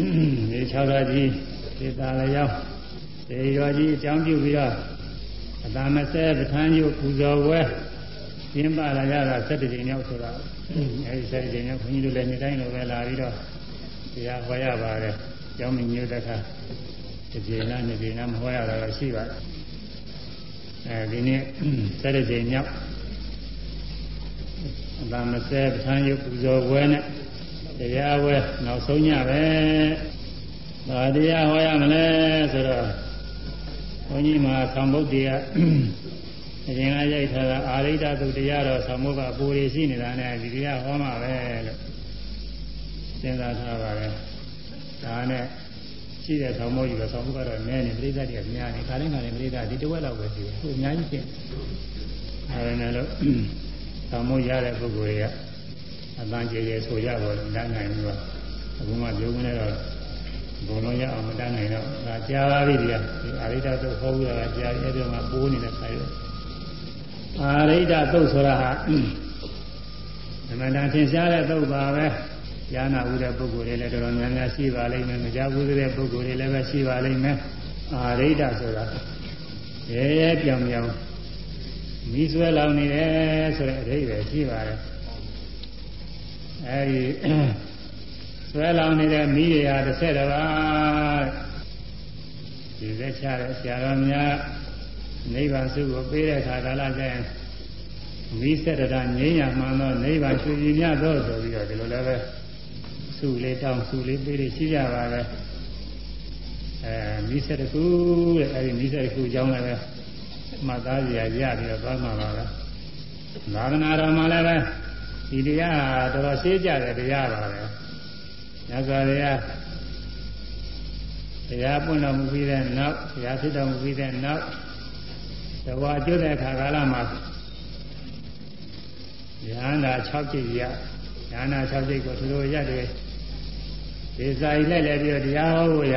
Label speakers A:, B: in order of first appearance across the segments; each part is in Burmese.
A: ဒီ6တော်ကြီးစေတာလျောင်းစေရောကြီးအကြောင်းပြုပြီးတော့အတာမဆဲပဋ္ဌာန်းယုပူဇော်ဝဲကျင်းပလာကြတာ7ကြိမ်မြောက်ဆိုတာအဲဒီ7ကြိမ်မြောက်ခွန်ကြီးတို့လည်းနေ့တိုင်းလိုပဲလာပြီးတော့တရားဟောရပါတယ်ကျောင်းမညို့တဲ့ခါတစ်ကြိမ်လားနှစ်ကြိမ်လားမဟောရတာတော့ရှိပါတယ်အဲဒီနေ့7ကြိမ်မြောက်အတာမဆဲပဋ္ဌာန်းယုပူဇော်ဝဲနဲ့ တရားဝဲနောက်ဆုံးညပဲဘာတရားဟောရမလဲဆိုတော့ဘုန်းကြီးမှာသံဗုဒ္ဓေကအရင်ကရိုက်ထားတာအာရိဒသုတရားတော်သံဗုဒ္ဓအပူရရှိနေတာနဲ့ဒီတရားဟောမှာပဲလို့စဉ်းစားထားပါတယ်ဒါနဲ့ရှိတဲ့သံဗုဒ္ဓကြီးကသံဗုဒ္ဓကတော့နည်းနေပြိဿတွေကများနေခါတိုင်းခါတိုင်းပြိဿဒီတဝက်လောက်ပဲရှိတယ်သူအများကြီးဖြစ်အဲဒါနဲ့လို့သံဗုဒ္ဓရတဲ့ပုဂ္ဂိုလ်တွေက အတန်ကျေကျေဆိုရပါလို့တန်းနိုင်ဘူးကအခုမှပြောနေတော့ဘုံလုံးရအောင်မတန်းနိုင်တော့ဒါကြာပါပြီဗျာဒီအာရိဒသုတ်ဟောပြီးတော့ကြာရဲ့ပြမှာပိုးနေတဲ့ခါရောအာရိဒသုတ်ဆိုတာဟာအမှန်တန်သင်ရှားတဲ့သုတ်ပါပဲญาနာဥတဲ့ပုဂ္ဂိုလ်တွေလည်းတော်တော်များများရှိပါလိမ့်မယ်မကြဘူးတဲ့ပုဂ္ဂိုလ်တွေလည်းပဲရှိပါလိမ့်မယ်အာရိဒဆိုတာရဲရဲပြောင်ပြောင်မိဆွဲလောင်နေတယ်ဆိုတဲ့အဓိပ္ပာယ်ရှိပါတယ် အဲဒီဆွဲလောင်နေတဲ့မိတွေဟာတစ်ဆက်တပါးဒီသက်ချတဲ့ဆရာတော်များနိဗ္ဗာန်စုကိုပေးတဲ့အခါကာလကျရင်မိဆက်တရငြိမ်းရမှန်တော့နိဗ္ဗာန်ရှင်ကြီးများတော့ဆိုပြီးတော့ဒီလိုလည်းပဲစုလေးတောင်းစုလေးပေးလို့ရှိကြပါပဲအဲမိဆက်တခုတဲ့အဲဒီမိဆက်တခုကြောင်းလည်းပဲမှတ်သားစရာရပြီးတော့သွားမှာပါပဲသာသနာတော်မှာလည်းပဲ ဒီတရားတော်တော်ရှင်းကြတဲ့တရားပါပဲညဇာတရားတရားပွင့်တော်မူပြီးတဲ့နောက်တရားဖြစ်တော်မူပြီးတဲ့နောက်တဝါကျွတ်တဲ့ခါကာလမှာဉာဏ်သာ6ကြိတ်ရဉာဏ်သာ6ကြိတ်ကိုသူတို့ရတယ်ဒီစာရီလိုက်လည်းပြီးတော့တရားဟောဖို့ရ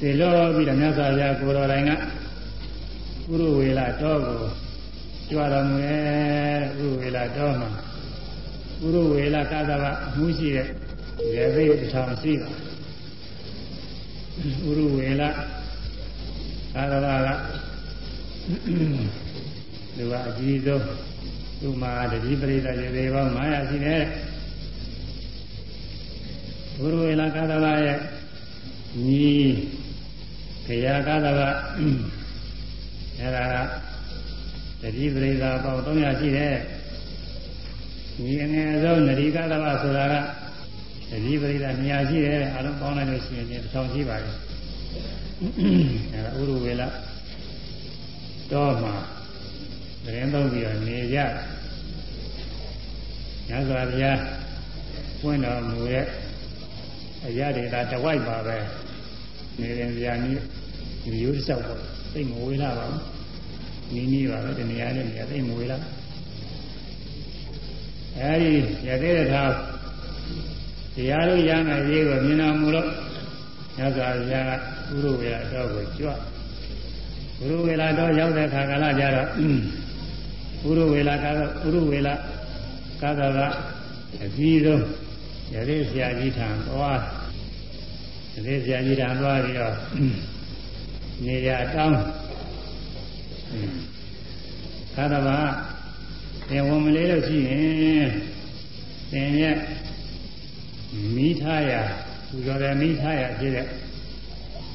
A: သေလို့ပြီးတော့မြတ်စွာဘုရားကိုတော်တိုင်ကပုရဝေလာတော်ကိုကြွတော်မူရဲ့ပုရဝေလာတော်မှာ ပုရဝေလာကာသဗအမှုရှိတဲ့ရေသိတစ်ထောင်ရှိတာပုရဝေလာကာသဗကသူကအကြီးဆုံးသူမှာတတိပရိသတ်ရေသေးပေါင်း900ရှိတယ်ပုရဝေလာကာသဗရဲ့ညီခရာကာသဗအဲဒါတတိပရိသတ်ပေါင်း300ရှိတယ် ဒီအငယ်ဆုံးနရိကသဘာဆိုတာကတတိပရိသနေရာရှိတယ်အလုံးပေါင်းလိုက်လို့ရှိရင်တစ်ထောင်ရှိပါတယ်အဲဒါဥရဝေလတော့မှာတရင်သုံးပြီးတော့နေကြညဇောဗျာပွင့်တော်မူရဲ့အရာတွေဒါတဝိုက်ပါပဲနေရင်ဗျာနည်းဒီရိုးလျှောက်ပေါ့သိမဝေးလာပါဘူးနီးနီးပါပဲဒီနေရာနဲ့နေရာသိမဝေးလာ အဲဒီရသေးတဲ့ထားတရားလို့ရမယ်ရေးကိုမြင်တော်မူလို့ညဇာဗျာဥရဝေလာတော့ကိုကြွဥရဝေလာတော့ရောက်တဲ့ခါကလာကြတော့ဥရဝေလာကတော့ဥရဝေလာကာသကအကြီးဆုံးရသေးဆရာကြီးထံသွားရသေးဆရာကြီးထံသွားပြီးတော့နေရတောင်းကာသဘာ သင်ဝင်မလေးလို့ရှိရင်သင်ရဲ့မိထားရသူတော်တဲ့မိထားရဖြစ်တဲ့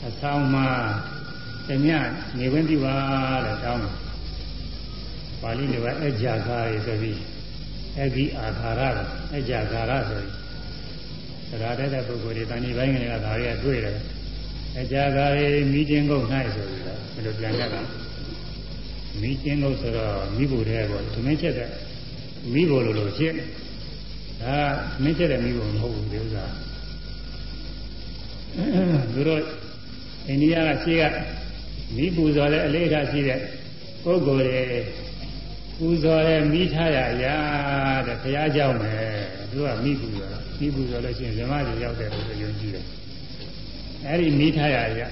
A: အဆောင်မှာတညနေဝင်ပြုပါလို့တောင်းတယ်ပါဠိလိုကအကြာခါရေဆိုပြီးအဂိအာခါရအကြာခါရဆိုပြီးသရတဲ့ပုဂ္ဂိုလ်တွေတဏှိပိုင်းကလေးကဒါတွေကတွေ့တယ်အကြာခါရေမိခြင်းကုန်၌ဆိုပြီးတော့ဘယ်လိုပြန်ရတာ မိခြင်းကုန်ဆိုတော့မိဖို့တဲ့ပေါ့သူမင်းချက်တဲ့မိဖို့လိုလိုဖြစ်ဒါမင်းချက်တဲ့မိဖို့မဟုတ်ဘူးဒီဥစ္စာသူတို့အိန္ဒိယကရှေ့ကမိပူဇော်တဲ့အလေးထားရှိတဲ့ပုဂ္ဂိုလ်တွေပူဇော်တဲ့မိထားရရာတဲ့ဘုရားကြောင့်ပဲသူကမိပူဇော်မိပူဇော်လို့ရှိရင်ဇမကြီးရောက်တယ်လို့ယုံကြည်တယ်အဲ့ဒီမိထားရရာ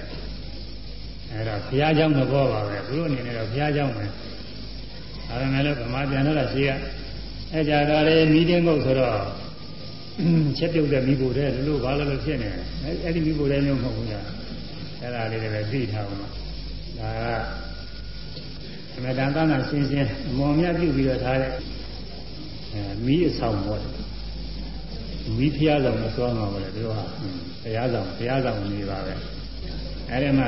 A: အဲ့ဒါဘုရားကြောင့်သဘောပါပဲသူတို့အနေနဲ့တော့ဘုရားကြောင့်ပဲဒါပေမဲ့လည်းဗမာပြန်တော့ရှေ့ကအဲ့ကြတာလေမိတင်းကုတ်ဆိုတော့ချက်ပြုတ်တဲ့မိဖို့တဲ့လို့ဘာလို့လဲဖြစ်နေလဲအဲ့ဒီမိဖို့တဲ့မျိုးမဟုတ်ဘူးလားအဲ့ဒါလေးတွေပဲသိထားအောင်ဒါကအမတန်တန်ရှင်းရှင်းအမော်မြပြုပြီးတော့ထားတဲ့အဲမီးအဆောင်ပေါ့မီးဖျားဆောင်မစွမ်းမှာပေါ့လေတို့ဟာဘုရားဆောင်ဘုရားဆောင်နေပါပဲအဲ့ဒီမှာ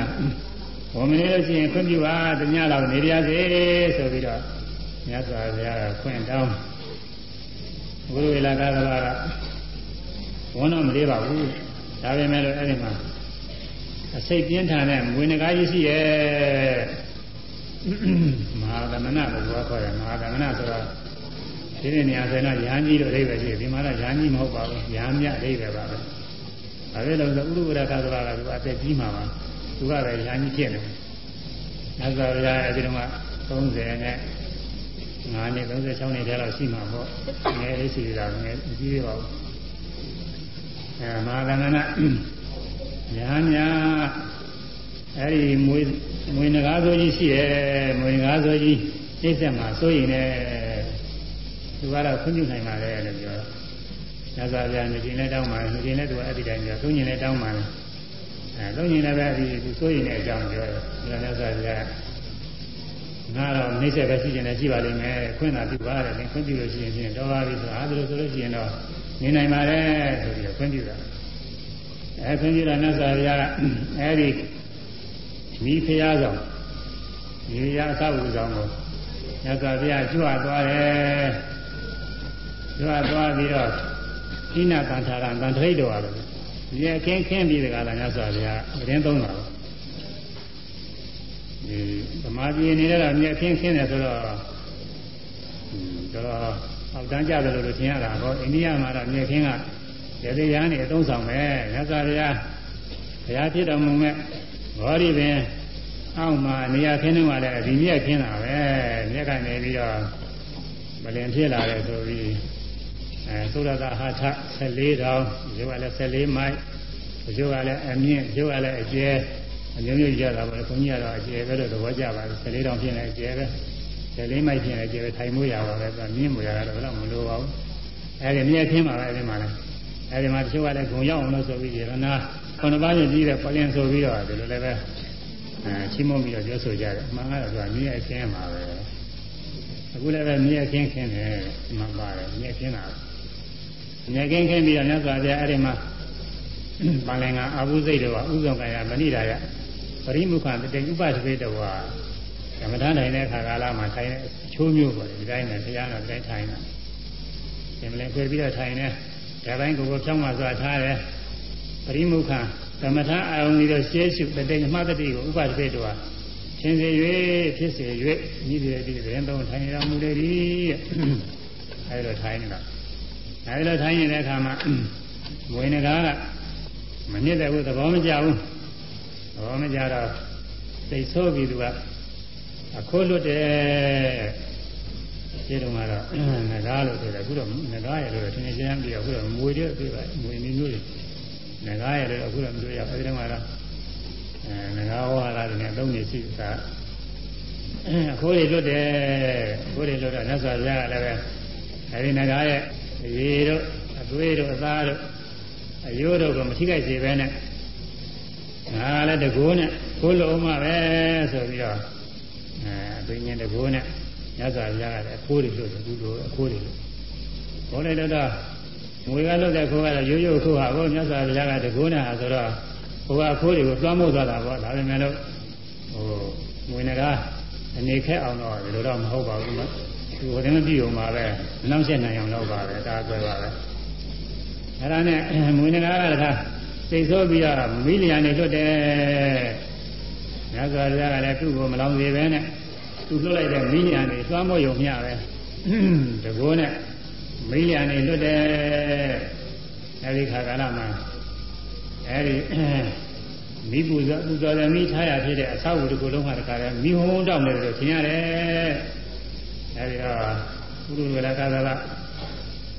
A: ဝမနေလို့ရှိရင်ခွင့်ပြုပါတ냐လောက်နေရစေဆိုပြီးတော့မြတ်စွာဘုရားကခွင့်တောင်းဘုရားဝေလာကသဘာကဝန်တော့မလေးပါဘူးဒါပေမဲ့လို့အဲ့ဒီမှာအစိတ်ပြင်းထန်တဲ့မွေးငကားကြီးရှိရဲ့မဟာသမဏလို့ပြောခေါ်တယ်မဟာသမဏဆိုတော့ဒီနေ့နေရာဆိုတော့ရဟန်းကြီးတို့အိဗယ်ရှိဒီမှာတော့ရဟန်းကြီးမဟုတ်ပါဘူးရဟန်းမြအိဗယ်ပါပဲဒါပဲလို့ဆိုဥရုဝရကသဘာကသူအသက်ကြီးမှာပါ သူကပဲရဟန်းကြီးဖြစ်နေတယ်။နောက်ဆိုရအဲဒီတော့က30နဲ့9နှစ်36နှစ်တည်းလောက်ရှိမှာပေါ့။ငယ်လေးရှိတာငယ်ကြီးရပါဘူး။အဲမဟာကန္နနာညာညာအဲဒီမွေမွေငကားဆိုကြီးရှိရဲ့မွေငကားဆိုကြီးနှိမ့်ဆက်မှာစိုးရင်လည်းသူကတော့ခွင့်ပြုနိုင်ပါလေလို့ပြောတော့ညဇာပြနေခြင်းလည်းတောင်းပါနေခြင်းလည်းသူအဲ့ဒီတိုင်းပြောသုံးခြင်းလည်းတောင်းပါလေ အဲသုံးခြင်းလည်းပဲဒီသူစိုးရင်လည်းအကြောင်းပြောတယ်ဒီညဇာပြငါတော့နှိမ့်ဆက်ပဲရှိခြင်းလည်းရှိပါလိမ့်မယ်ခွင့်သာပြုပါတယ်ခွင့်ပြုလို့ရှိရင်ဖြင့်တော်ပါပြီဆိုအားလို့ဆိုလို့ရှိရင်တော့နေနိုင်ပါတယ်ဆိုပြီးတော့ခွင့်ပြုတာအဲခွင့်ပြုတာမြတ်စွာဘုရားကအဲဒီမိဖုရားဆောင်ဒီရအဆောက်အဦဆောင်ကိုမြတ်စွာဘုရားကျွတ်သွားတယ်ကျွတ်သွားပြီးတော့ဣနာတန်ထာရံတန်ထိတ်တော်ရတယ် ဒီအခင်းခင်းပြီးတကလားမြတ်စွာဘုရားသတင်းသုံးတာပေါ့ဒီသမာဓိနေတဲ့ကမြက်ခင်းခင်းတယ်ဆိုတော့တော်တော်အောက်တန်းကြတယ်လို့ထင်ရတာဟောအိန္ဒိယမှာတော့မြက်ခင်းကရေသေးရန်နေအသုံးဆောင်ပဲမြတ်စွာဘုရားဘုရားဖြစ်တော်မူမဲ့ဘောဓိပင်အောက်မှာနေရာခင်းနေမှလည်းဒီမြက်ခင်းတာပဲမြက်ကနေပြီးတော့မလင်ဖြစ်လာတယ်ဆိုပြီး အဲသုရတာဟာထ14တောင်ရုပ်ကလည်း14မိုက်ရုပ်ကလည်းအမြင့်ရုပ်ကလည်းအကျယ်အမျိုးမျိုးကြတာပါလေခွန်ကြီးကတော့အကျယ်ပဲလို့သဘောကျပါတယ်14တောင်ဖြစ်နေအကျယ်ပဲ14မိုက်ဖြစ်နေအကျယ်ပဲထိုင်မှုရပါပဲသူမြင့်မှုရတာတော့ဘယ်တော့မလိုပါဘူးအဲဒီမြက်ခင်းပါပဲအဲဒီမှာလည်းအဲဒီမှာတချို့ကလည်းဂုံရောက်အောင်လို့ဆိုပြီးရနာခုနှစ်ပါးချင်းကြီးတဲ့ပလင်ဆိုပြီးတော့ဒီလိုလည်းပဲအဲချီးမွမ်းပြီးတော့ပြောဆိုကြတယ်အမှန်ကတော့သူကမြက်ခင်းပါပဲအခုလည်းပဲမြက်ခင်းခင်းတယ်မှန်ပါတယ်မြက်ခင်းတာ မြက်ခင်းခင်းပြီးတော့မြတ်စွာဘုရားအဲ့ဒီမှာပလင်ကအဘုစိတ်တော်ကဥဆောင်ကရမဏိတာရပရိမုခတတေဥပသပေတော်ကဓမ္မထာနိုင်တဲ့ခါကာလမှာထိုင်တဲ့အချိုးမျိုးပေါ့ဒီတိုင်းနဲ့တရားတော်တိုင်းထိုင်တာဒီမလဲခွေပြီးတော့ထိုင်နေဒါတိုင်းကိုယ်ကိုဖြောင်းမှစွာထားတယ်ပရိမုခဓမ္မထာအာယုန်ပြီးတော့ရှေးရှုတတေမှတ်တတိကိုဥပသပေတော်ကရှင်စေ၍ဖြစ်စေ၍ဤဒီဒီတဲ့သုံးထိုင်ရမှုတွေဒီအဲဒါထိုင်နေတာအဲ ဒီလိုထိုင်နေတဲ့အခါမှာမွေးနဂါကမနစ်တဲ့ဘုသဘောမကျဘူးသဘောမကျတော့သိဆိုးပြီးသူကအခိုးလွတ်တယ်ဒီတုန်းကတော့ငကားလို့ဆိုတယ်အခုတော့ငကားရလို့ထင်ရှင်းပြီးတော့အခုတော့မွေတွေပြပါမွေနေမျိုးတွေငကားရလို့အခုတော့မတွေ့ရအဲဒီတုန်းကတော့အဲငကားဝါလာတွေနဲ့သုံးနေရှိတာအခိုးတွေလွတ်တယ်အခိုးတွေလွတ်တော့မြတ်စွာဘုရားကလည်းပဲအဲဒီငကားရဲ့ ရေတို့အသွေးတို့အသားတို့အယိုးတို့ကမထိခိုက်စေပဲနဲ့ငါလည်းတကိုးနဲ့ကိုးလုံးမှပဲဆိုပြီးတော့အဲအပင်ရှင်တကိုးနဲ့ညဇာပြားကလည်းအခိုးတွေလို့သူတို့အခိုးတွေလို့ဘောလိုက်တော့ငွေကလွတ်တဲ့ခိုးကတော့ရိုးရိုးခိုးဟာဘောညဇာပြားကတကိုးနဲ့ဟာဆိုတော့ဟိုကအခိုးတွေကိုတွားမို့သွားတာပေါ့ဒါပေမဲ့လို့ဟိုငွေနဂါအနေခက်အောင်တော့ဒီလိုတော့မဟုတ်ပါဘူးနော် သူဟိုတည်းမပြည့်ုံပါပဲနောက်ဆက်နိုင်အောင်လုပ်ပါပဲဒါကွယ်ပါပဲအဲ့ဒါနဲ့မွေးနဂါကတခါစိတ်ဆိုးပြီးတော့မိလျာနေလွတ်တယ်ညဇောရကလည်းသူ့ကိုမလောင်စေပဲနဲ့သူလွတ်လိုက်တဲ့မိလျာနေသွားမို့ယုံမျှပဲတကောနဲ့မိလျာနေလွတ်တယ်အဲ့ဒီခါကာလမှာအဲ့ဒီမိပူဇော်ပူဇော်တယ်မိထားရဖြစ်တဲ့အဆောက်အဦတစ်ခုလုံးဟာတခါလဲမိဟုံးတောက်နေတယ်လို့ထင်ရတယ် အဲဒီတော့ပုရုဝေလကာသလ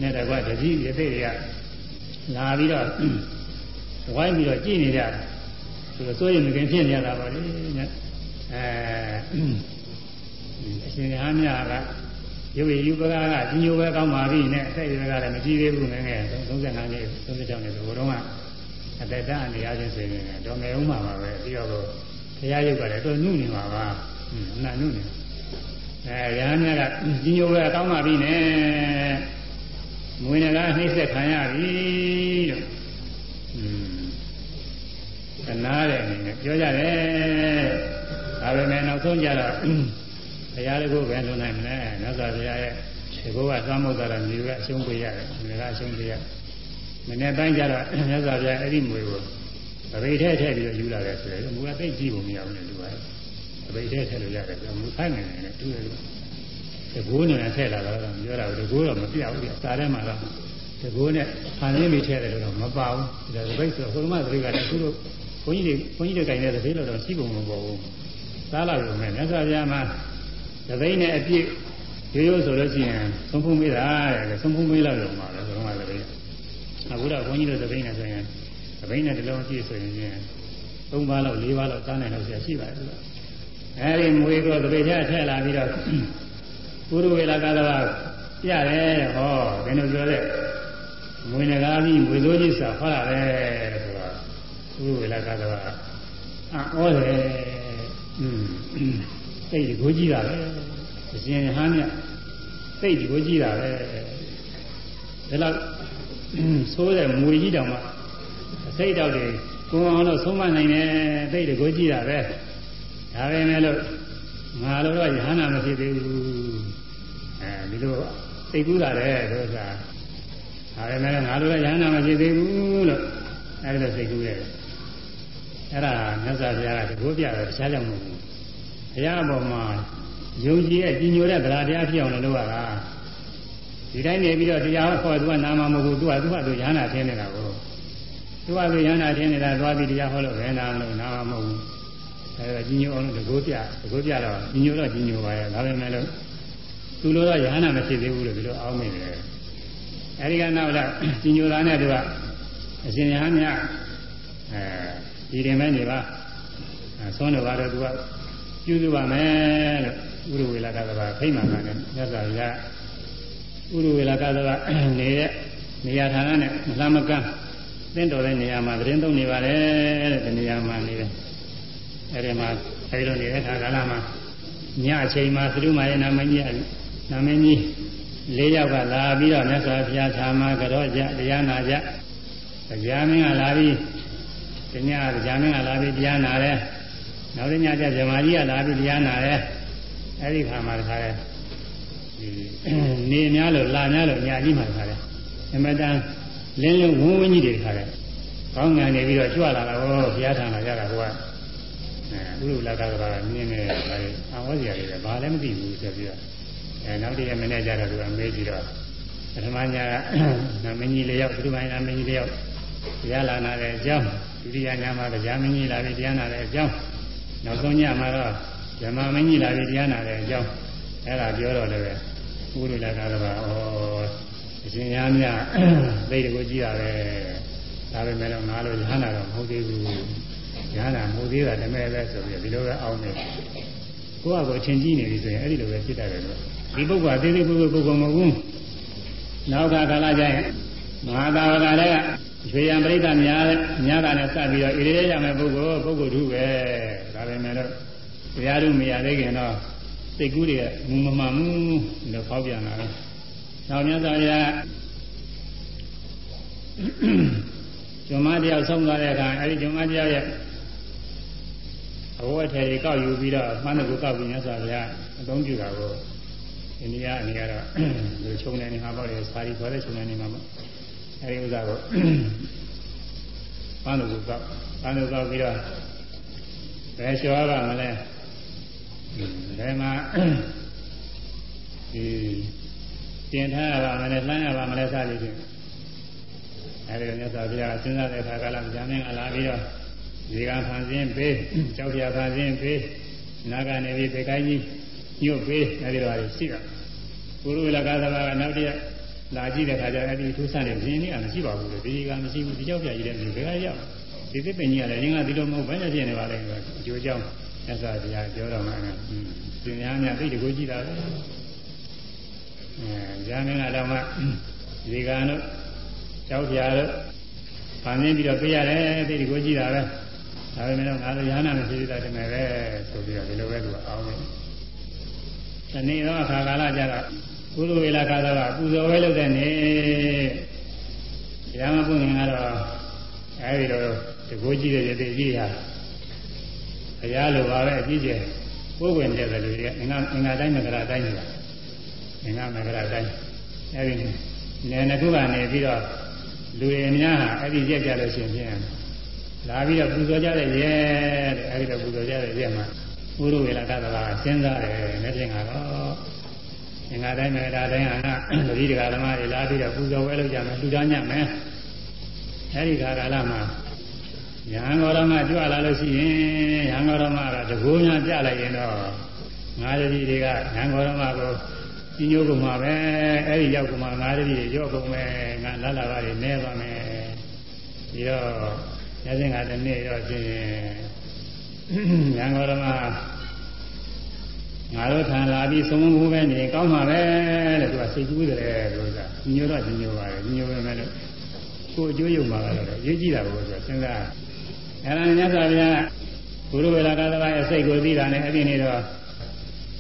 A: နဲ့တကွတတိရသေးတွေကလာပြီးတော့ဝိုင်းပြီးတော့ကြည်နေကြတယ်သူတို့စိုးရိမ်မကင်းဖြစ်နေရတာပါလေအဲအရှင်ရဟန်းများကရုပ်ရည်ယူပကကကြီးညိုပဲကောင်းပါပြီနဲ့အသက်အရွယ်ကလည်းမကြီးသေးဘူးငယ်ငယ်35နှစ်36နှစ်ဆိုဘုတော့ကအသက်တအနေအချင်းဆိုရင်တော့ငယ်ဦးမှာပါပဲပြီးတော့ဘုရားရုပ်ကလည်းတော့နုနေမှာပါဟွန်းနာနုနေ အဲရဟန်းများကကြီးညိုပဲကောင်းပါပြီနဲ့မွေးနဂါနှိမ့်ဆက်ခံရပြီလို့อืมသနာတဲ့အနေနဲ့ပြောကြတယ်ဒါပေမဲ့နောက်ဆုံးကြတော့ဘုရားတကူပဲလွန်နိုင်မလဲမြတ်စွာဘုရားရဲ့ဒီကောကသွားမှုတာမျိုးကအရှုံးပေးရတယ်ဒီကအရှုံးပေးရမနေ့တိုင်းကြတော့မြတ်စွာဘုရားအဲ့ဒီမွေကိုဗပိထဲထည့်ပြီးတော့ယူလာတယ်ဆိုရင်မူကသိကြည့်ဖို့မရဘူးလေသူက ဗပိထဲထည့်လို့ရတယ်ဆိုမူခိုင်းနေတယ်တူတယ်တကိုးနဲ့ထည့်လာတော့ပြောတာတကိုးတော့မပြတ်ဘူးစာထဲမှာတော့တကိုးနဲ့ဖန်ရင်းပြီးထည့်တယ်လို့တော့မပါဘူးဒါဗပိဆိုဟိုမှာသတိကလည်းသူတို့ဘုန်းကြီးတွေဘုန်းကြီးတွေကင်တဲ့သတိလို့တော့ရှိပုံမပေါ်ဘူးစားလာရုံနဲ့မြတ်စွာဘုရားမှာသတိနဲ့အပြည့်ရိုးရိုးဆိုလို့ရှိရင်သုံးဖုံးမေးတာတဲ့သုံးဖုံးမေးလောက်ရုံပါပဲဘုရားကသတိအခုတော့ဘုန်းကြီးတို့သတိနဲ့ဆိုရင်သတိနဲ့တလုံးအပြည့်ဆိုရင်သုံးပါးလောက်၄ပါးလောက်စားနိုင်လို့ဆရာရှိပါတယ်သူက အဲဒီမွေးကိုသတိထဲထည့်လာပြီးတော့ပုရဝေလာကသဘာပြတယ်ဟောဘယ်လိုပြောလဲမွေးငကားပြီးမွေစိုးကြီးစာဟောရတယ်ဆိုတော့ပုရဝေလာကသဘာအော်တယ်อืมစိတ်ကိုကြည့်တာပဲအရှင်ဟန်းမြတ်စိတ်ကိုကြည့်တာပဲဒါလောက်ဆိုးတဲ့မွေကြီးတောင်မှစိတ်တော့တွေကိုအောင်လို့ဆုံးမနိုင်တယ်စိတ်ကိုကြည့်တာပဲ ဒါပဲမဲ့လို့ငါတို့တော့ယဟနာမဖြစ်သေးဘူးအဲဒီလိုစိတ်ကူးတာတဲ့ဒုစရဒါပဲမဲ့ငါတို့လည်းယဟနာမဖြစ်သေးဘူးလို့အဲဒီလိုစိတ်ကူးတယ်အဲ့ဒါမြတ်စွာဘုရားကတကိုးပြတယ်တခြားကြောင့်မဟုတ်ဘူးဘုရားအပေါ်မှာယုံကြည်ရဲ့ကြီးညိုတဲ့တရားတရားဖြစ်အောင်လုပ်ရတာဒီတိုင်းနေပြီးတော့တရားဟောသူကနာမမဟုတ်ဘူးသူကသူကသူရဟနာထင်းနေတာကိုသူကသူရဟနာထင်းနေတာသွားပြီးတရားဟောလို့ဘယ်နာမလို့နာမမဟုတ်ဘူး အဲဒါကြီးညိုအောင်လို့တကိုးပြတကိုးပြတော့ကြီးညိုတော့ကြီးညိုပါရဲ့ဒါပေမဲ့လို့သူလိုတော့ရဟနာမဖြစ်သေးဘူးလို့ဒီလိုအောင်းနေတယ်အဲဒီကနောက်တော့ကြီးညိုတာနဲ့သူကအရှင်ရဟန်းများအဲဒီရင်မဲ့နေပါဆွမ်းတော်ပါတယ်သူကပြုစုပါမယ်လို့ဥရဝေလာကသဘာဖိမှန်တာနဲ့မြတ်စွာဘုရားဥရဝေလာကသဘာနေတဲ့နေရာဌာနနဲ့မလှမကန်းသင်တော်တဲ့နေရာမှာသတင်းသုံးနေပါတယ်တဲ့ဒီနေရာမှာနေတယ် အဲဒီမှာအဲဒီလိုနေတဲ့အခါကာလမှာညအချိန်မှာသရုမာရဲ့နာမည်ကြီးနာမည်ကြီးလေးယောက်ကလာပြီးတော့မြတ်စွာဘုရားဌာမှာကြောကြတရားနာကြတရားမင်းကလာပြီးတညတရားမင်းကလာပြီးတရားနာတယ်နောက်တစ်ညကျဇမာကြီးကလာပြီးတရားနာတယ်အဲ့ဒီခါမှာတခါလဲဒီနေများလို့လာများလို့ညာကြီးမှာတခါလဲအမတန်လင်းလင်းဝန်းဝန်းကြီးတွေတခါလဲကောင်းငံနေပြီးတော့ကြွလာတာဟောဘုရားထံလာကြတာဟိုက အဲဥရုလကကဘာမြင်နေတယ်ဒါလေးအဝေါ်စရာတွေပဲဘာလည်းမသိဘူးဆိုပြီးတော့အဲနောက်တည့်ရမနေ့ကျတော့သူကမေးကြည့်တော့ပထမညာကနာမင်းကြီးလေးယောက်ဒုတိယညာမင်းကြီးလေးယောက်တရားလာနာတဲ့အကြောင်းဒုတိယညာမှာတရားမင်းကြီးလာပြီးတရားနာတဲ့အကြောင်းနောက်ဆုံးညမှာတော့ဇမမင်းကြီးလာပြီးတရားနာတဲ့အကြောင်းအဲ့ဒါပြောတော့လည်းပဲဥရိလကာကဘာဩအရှင်ရားမြသိတယ်ကိုကြည့်ရပဲဒါပေမဲ့တော့ငါတို့ရဟန္တာတော့မဟုတ်သေးဘူး ရဟန္တာမဟုတ်သေးတာတမဲပဲဆိုပြီးဒီလိုပဲအောင်းနေကိုယ့်အကိုအချင်းကြီးနေပြီဆိုရင်အဲ့ဒီလိုပဲဖြစ်တတ်တယ်လို့ဒီပုဂ္ဂိုလ်အသေးသေးပုဂ္ဂိုလ်ပုဂ္ဂိုလ်မဟုတ်ဘူးနောက်ကကာလကျရင်မဟာသာဝကလည်းရွှေရန်ပြိဿများများတာနဲ့စပြီးတော့ဣရိရရမယ်ပုဂ္ဂိုလ်ပုဂ္ဂိုလ်ထုပဲဒါပေမဲ့တော့တရားတို့မရသေးခင်တော့စိတ်ကူးတွေကမူမမှန်ဘူးလို့ဖောက်ပြန်လာတယ်။နောက်မြတ်စွာဘုရားဂျမတယောက်ဆုံးသွားတဲ့အခါအဲဒီဂျမတယောက်ရဲ့ အဝတ်ထည်တွေကောက်ယူပြီးတော့မှန်းတကူကောက်ပြီးမြတ်စွာဘုရားအသုံးပြုတာကိုအိန္ဒိယအနေကတော့လူချုံနေနေမှာပေါ့လေစာရီခေါ်တဲ့ချုံနေနေမှာပေါ့အဲဒီဥစ္စာကိုပန်းတကူကောက်ပန်းတကူကောက်ပြီးတော့ဘယ်လျှော်ရပါမလဲဘယ်မှာဒီတင်ထားရပါမလဲလှမ်းရပါမလဲစသည်ဖြင့်အဲဒီမြတ်စွာဘုရားစဉ်းစားတဲ့အခါကလည်းဗျာမင်းအလာပြီးတော့ ဒီကဖန်ဆင်းပေးကြောက်ရဖန်ဆင်းပေးနာကနေပြီးပေကိုင်းကြီးညွတ်ပေးအဲဒီတော့ရှိတာပုရုဝေလကသဘာကနောက်တည့်လာကြည့်တဲ့ခါကျအဲ့ဒီထူးဆန်းတဲ့ဇင်းလေးကမရှိပါဘူးလေဒီကမရှိဘူးဒီကြောက်ပြကြီးတဲ့လူဘယ်ကရောက်ဒီသစ်ပင်ကြီးကလည်းရင်းကဒီလိုမဟုတ်ဘဲနဲ့ဖြစ်နေပါလေအကျိုးကြောင့်မြတ်စွာဘုရားပြောတော်မှာသင်များများသိတကူကြည့်တာပဲအဲဉာဏ်နဲ့တော့မှဒီကံတို့ကြောက်ပြာတို့ဗာမင်းပြီးတော့ပေးရတယ်သိဒီကိုကြည့်တာပဲ ဒါပေမဲ့တော့ငါတို့ရဟနာမရှိသေးတာတည်းပဲဆိုပြီးတော့ဒီလိုပဲသူကအောင်းနေဒီနေ့တော့အခါကာလကြတော့ကုသဝေလာကာလကပူဇော်ဝဲလုပ်တဲ့နေ့တရားမပွင့်ခင်ကတော့အဲဒီတော့တကိုးကြည့်တဲ့ရတဲ့ကြည့်ရဘုရားလိုပါပဲအကြည့်ကျကိုယ်ဝင်တဲ့လူတွေကအင်္ဂါအင်္ဂါတိုင်းမကရာတိုင်းနေတာအင်္ဂါမကရာတိုင်းအဲဒီနယ်နှစ်ခုကနေပြီးတော့လူတွေအများဟာအဲ့ဒီရက်ကြလို့ရှိရင် လာပြီးတော့ပူဇော်ကြတဲ့ရဲတဲ့အဲ့ဒီတော့ပူဇော်ကြတဲ့ရဲမှာဥရဝေလကသလာစဉ်းစားတယ်နဲ့ပြင်ကတော့အင်္ဂါတိုင်းမေတ္တာတိုင်းဟာတတိတကာဓမ္မတွေလာပြီးတော့ပူဇော်ဝဲလုပ်ကြမယ်လူသားညမယ်အဲ့ဒီခါကာလမှာယဟန်ဂေါရမကြွလာလို့ရှိရင်ယဟန်ဂေါရမကတကူများပြလိုက်ရင်တော့ငါးတတိတွေကယဟန်ဂေါရမကိုပြညိုးကုန်မှာပဲအဲ့ဒီရောက်ကုန်မှာငါးတတိရော့ကုန်မယ်ငါလာလာပါနေနေပါမယ်ပြီးတော့ ရခြင်းကတနေ့တော့ချင်းယဟန်ဂေါရမငါတို့ထံလာပြီးသုံးမှုပဲနေကောင်းမှာပဲတဲ့သူကစိတ်ကူးတယ်လို့ဆိုတာညိုတော့ညိုပါတယ်ညိုပဲမဲ့လို့ကိုအကျိုးယုံမှာကတော့ရေးကြည့်တာကိုဆိုစဉ်းစားအဲ့ဒါမြတ်စွာဘုရားဘုရုဝေလာကသဘာရဲ့စိတ်ကိုသိတာနဲ့အဲ့ဒီနေ့တော့